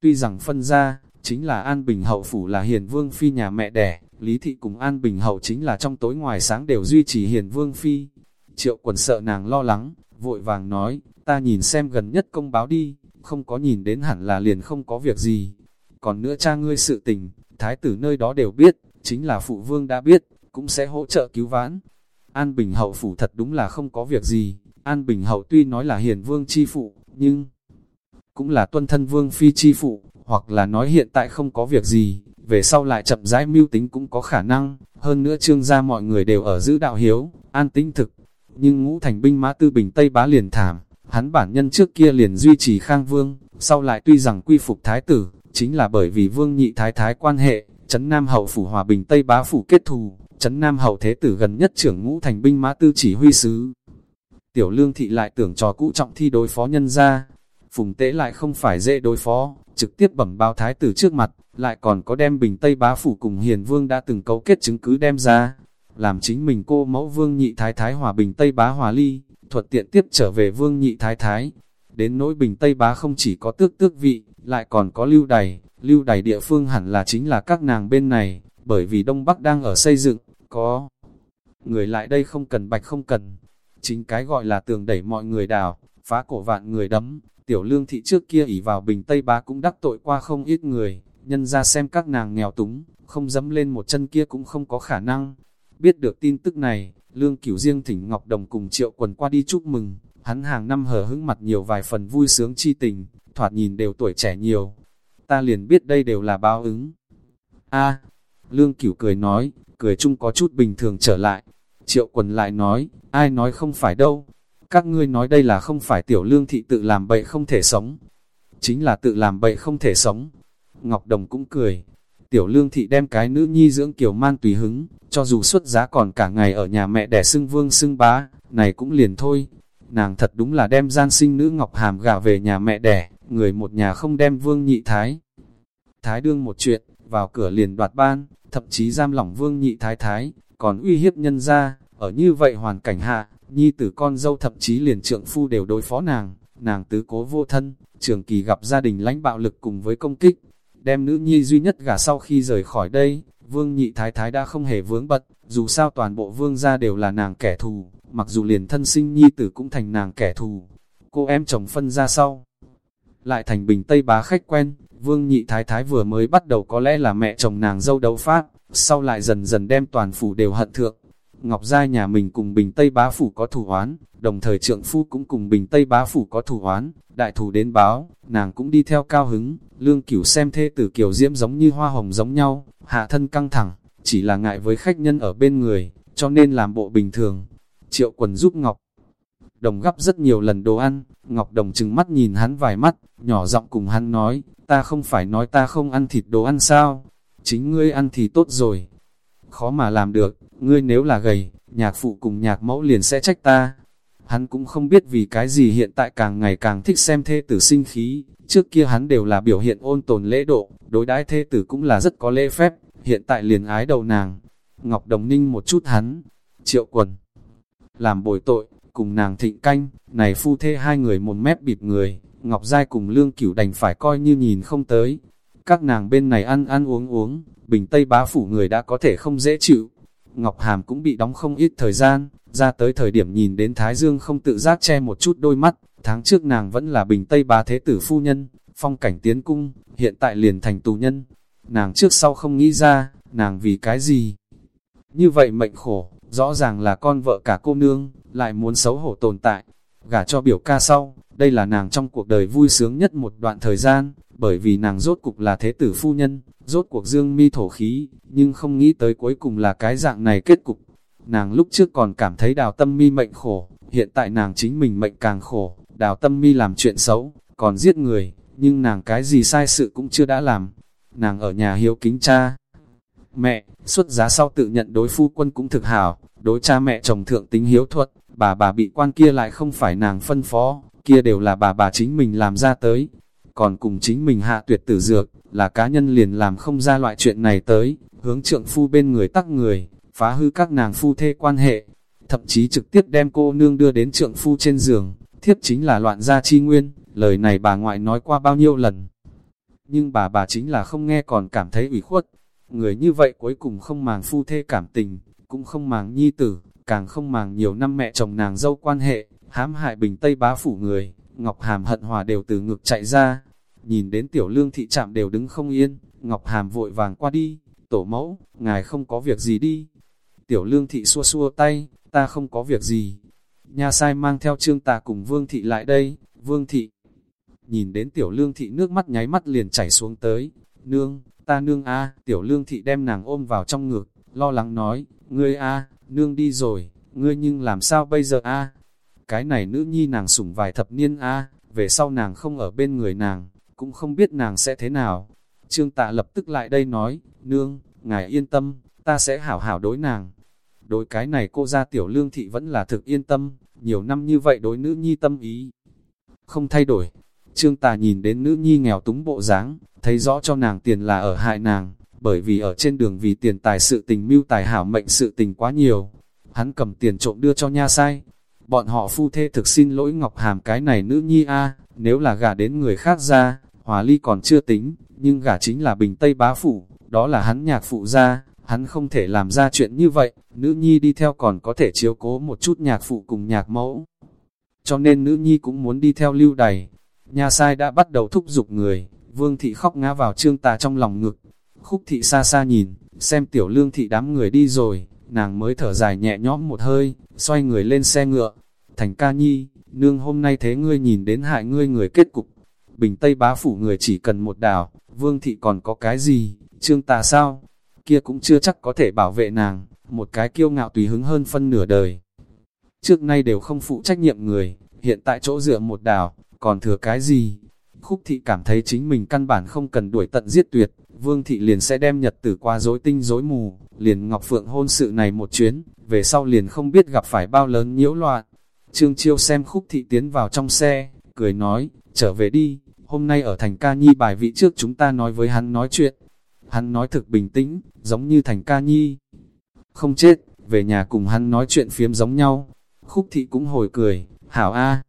Tuy rằng phân ra, chính là An Bình hậu phủ là Hiền Vương Phi nhà mẹ đẻ, Lý Thị cùng An Bình hậu chính là trong tối ngoài sáng đều duy trì Hiền Vương Phi. Triệu quần sợ nàng lo lắng, vội vàng nói, ta nhìn xem gần nhất công báo đi, không có nhìn đến hẳn là liền không có việc gì. Còn nữa cha ngươi sự tình, thái tử nơi đó đều biết, chính là phụ vương đã biết, cũng sẽ hỗ trợ cứu vãn. An Bình hậu phủ thật đúng là không có việc gì, An Bình hậu tuy nói là hiền vương chi phụ, nhưng cũng là tuân thân vương phi chi phụ, hoặc là nói hiện tại không có việc gì, về sau lại chậm rãi mưu tính cũng có khả năng, hơn nữa trương gia mọi người đều ở giữ đạo hiếu, an tính thực. Nhưng ngũ thành binh mã tư bình Tây bá liền thảm, hắn bản nhân trước kia liền duy trì khang vương, sau lại tuy rằng quy phục thái tử, chính là bởi vì vương nhị thái thái quan hệ, chấn Nam hậu phủ hòa bình Tây bá phủ kết thù, chấn Nam hậu thế tử gần nhất trưởng ngũ thành binh mã tư chỉ huy sứ. Tiểu lương thị lại tưởng trò cũ trọng thi đối phó nhân ra, phùng tế lại không phải dễ đối phó, trực tiếp bẩm báo thái tử trước mặt, lại còn có đem bình Tây bá phủ cùng hiền vương đã từng cấu kết chứng cứ đem ra, làm chính mình cô mẫu vương nhị thái thái hòa bình Tây bá hòa ly, thuật tiện tiếp trở về vương nhị thái thái. Đến nỗi bình Tây bá không chỉ có tước tước vị, lại còn có lưu đày, lưu đày địa phương hẳn là chính là các nàng bên này, bởi vì Đông Bắc đang ở xây dựng, có người lại đây không cần bạch không cần. Chính cái gọi là tường đẩy mọi người đào, phá cổ vạn người đấm, tiểu lương thị trước kia ỉ vào bình Tây bá cũng đắc tội qua không ít người, nhân ra xem các nàng nghèo túng, không dẫm lên một chân kia cũng không có khả năng. Biết được tin tức này, lương cửu riêng thỉnh Ngọc Đồng cùng triệu quần qua đi chúc mừng, hắn hàng năm hờ hững mặt nhiều vài phần vui sướng chi tình, thoạt nhìn đều tuổi trẻ nhiều. Ta liền biết đây đều là báo ứng. a lương cửu cười nói, cười chung có chút bình thường trở lại. Triệu quần lại nói, ai nói không phải đâu. Các ngươi nói đây là không phải tiểu lương thị tự làm bậy không thể sống. Chính là tự làm bậy không thể sống. Ngọc Đồng cũng cười. Tiểu lương thị đem cái nữ nhi dưỡng kiểu man tùy hứng, cho dù xuất giá còn cả ngày ở nhà mẹ đẻ xưng vương xưng bá, này cũng liền thôi. Nàng thật đúng là đem gian sinh nữ Ngọc Hàm gả về nhà mẹ đẻ, người một nhà không đem vương nhị thái. Thái đương một chuyện, vào cửa liền đoạt ban, thậm chí giam lỏng vương nhị thái thái, còn uy hiếp nhân ra, ở như vậy hoàn cảnh hạ, nhi tử con dâu thậm chí liền trượng phu đều đối phó nàng, nàng tứ cố vô thân, trường kỳ gặp gia đình lãnh bạo lực cùng với công kích, đem nữ nhi duy nhất gả sau khi rời khỏi đây, vương nhị thái thái đã không hề vướng bật, dù sao toàn bộ vương gia đều là nàng kẻ thù, mặc dù liền thân sinh nhi tử cũng thành nàng kẻ thù. Cô em chồng phân ra sau, lại thành bình tây bá khách quen, vương nhị thái thái vừa mới bắt đầu có lẽ là mẹ chồng nàng dâu đấu phát, sau lại dần dần đem toàn phủ đều hận thượng. Ngọc Gia nhà mình cùng Bình Tây Bá Phủ có thủ oán, đồng thời trượng phu cũng cùng Bình Tây Bá Phủ có thủ oán, đại thủ đến báo, nàng cũng đi theo cao hứng, lương cửu xem thê tử kiều diễm giống như hoa hồng giống nhau, hạ thân căng thẳng, chỉ là ngại với khách nhân ở bên người, cho nên làm bộ bình thường. Triệu quần giúp Ngọc Đồng gấp rất nhiều lần đồ ăn, Ngọc Đồng chừng mắt nhìn hắn vài mắt, nhỏ giọng cùng hắn nói, ta không phải nói ta không ăn thịt đồ ăn sao, chính ngươi ăn thì tốt rồi. Khó mà làm được, ngươi nếu là gầy, nhạc phụ cùng nhạc mẫu liền sẽ trách ta. Hắn cũng không biết vì cái gì hiện tại càng ngày càng thích xem thê tử sinh khí, trước kia hắn đều là biểu hiện ôn tồn lễ độ, đối đãi thê tử cũng là rất có lễ phép, hiện tại liền ái đầu nàng. Ngọc Đồng Ninh một chút hắn, triệu quần, làm bồi tội, cùng nàng thịnh canh, này phu thê hai người một mép bịt người, Ngọc Giai cùng Lương Cửu đành phải coi như nhìn không tới. Các nàng bên này ăn ăn uống uống, bình Tây bá phủ người đã có thể không dễ chịu, Ngọc Hàm cũng bị đóng không ít thời gian, ra tới thời điểm nhìn đến Thái Dương không tự giác che một chút đôi mắt, tháng trước nàng vẫn là bình Tây bá thế tử phu nhân, phong cảnh tiến cung, hiện tại liền thành tù nhân. Nàng trước sau không nghĩ ra, nàng vì cái gì? Như vậy mệnh khổ, rõ ràng là con vợ cả cô nương, lại muốn xấu hổ tồn tại. Gả cho biểu ca sau, đây là nàng trong cuộc đời vui sướng nhất một đoạn thời gian, bởi vì nàng rốt cục là thế tử phu nhân, rốt cuộc dương mi thổ khí, nhưng không nghĩ tới cuối cùng là cái dạng này kết cục. Nàng lúc trước còn cảm thấy đào tâm mi mệnh khổ, hiện tại nàng chính mình mệnh càng khổ, đào tâm mi làm chuyện xấu, còn giết người, nhưng nàng cái gì sai sự cũng chưa đã làm. Nàng ở nhà hiếu kính cha. Mẹ, xuất giá sau tự nhận đối phu quân cũng thực hảo, đối cha mẹ chồng thượng tính hiếu thuật, bà bà bị quan kia lại không phải nàng phân phó, kia đều là bà bà chính mình làm ra tới. Còn cùng chính mình hạ tuyệt tử dược, là cá nhân liền làm không ra loại chuyện này tới, hướng trượng phu bên người tắc người, phá hư các nàng phu thê quan hệ, thậm chí trực tiếp đem cô nương đưa đến trượng phu trên giường, thiếp chính là loạn gia chi nguyên, lời này bà ngoại nói qua bao nhiêu lần. Nhưng bà bà chính là không nghe còn cảm thấy ủy khuất, người như vậy cuối cùng không màng phu thê cảm tình, cũng không màng nhi tử, càng không màng nhiều năm mẹ chồng nàng dâu quan hệ, hãm hại bình tây bá phủ người, Ngọc Hàm hận hòa đều từ ngực chạy ra, nhìn đến tiểu lương thị chạm đều đứng không yên, Ngọc Hàm vội vàng qua đi, tổ mẫu, ngài không có việc gì đi. Tiểu lương thị xua xua tay, ta không có việc gì. Nha sai mang theo trương tà cùng vương thị lại đây, vương thị. Nhìn đến tiểu lương thị nước mắt nháy mắt liền chảy xuống tới, nương, ta nương a tiểu lương thị đem nàng ôm vào trong ngực, lo lắng nói, ngươi a nương đi rồi, ngươi nhưng làm sao bây giờ a Cái này nữ nhi nàng sủng vài thập niên a về sau nàng không ở bên người nàng, cũng không biết nàng sẽ thế nào. Trương tạ lập tức lại đây nói, nương, ngài yên tâm, ta sẽ hảo hảo đối nàng. Đối cái này cô ra tiểu lương thị vẫn là thực yên tâm, nhiều năm như vậy đối nữ nhi tâm ý. Không thay đổi, trương tà nhìn đến nữ nhi nghèo túng bộ dáng, thấy rõ cho nàng tiền là ở hại nàng, bởi vì ở trên đường vì tiền tài sự tình mưu tài hảo mệnh sự tình quá nhiều. Hắn cầm tiền trộm đưa cho nha sai. Bọn họ phu thê thực xin lỗi Ngọc Hàm cái này nữ nhi a nếu là gả đến người khác ra, hòa ly còn chưa tính, nhưng gả chính là bình Tây bá phủ, đó là hắn nhạc phụ ra, hắn không thể làm ra chuyện như vậy, nữ nhi đi theo còn có thể chiếu cố một chút nhạc phụ cùng nhạc mẫu. Cho nên nữ nhi cũng muốn đi theo lưu đày. Nhà sai đã bắt đầu thúc giục người, vương thị khóc ngã vào trương tà trong lòng ngực. Khúc thị xa xa nhìn, xem tiểu lương thị đám người đi rồi, nàng mới thở dài nhẹ nhõm một hơi, xoay người lên xe ngựa. Thành ca nhi, nương hôm nay thế ngươi nhìn đến hại ngươi người kết cục. Bình Tây bá phủ người chỉ cần một đảo, vương thị còn có cái gì, trương tà sao? kia cũng chưa chắc có thể bảo vệ nàng, một cái kiêu ngạo tùy hứng hơn phân nửa đời. Trước nay đều không phụ trách nhiệm người, hiện tại chỗ dựa một đảo, còn thừa cái gì? Khúc thị cảm thấy chính mình căn bản không cần đuổi tận giết tuyệt, vương thị liền sẽ đem nhật tử qua dối tinh dối mù, liền Ngọc Phượng hôn sự này một chuyến, về sau liền không biết gặp phải bao lớn nhiễu loạn. Trương Chiêu xem khúc thị tiến vào trong xe, cười nói, trở về đi, hôm nay ở thành ca nhi bài vị trước chúng ta nói với hắn nói chuyện, Hắn nói thực bình tĩnh, giống như thành ca nhi. Không chết, về nhà cùng hắn nói chuyện phiếm giống nhau. Khúc thị cũng hồi cười, hảo a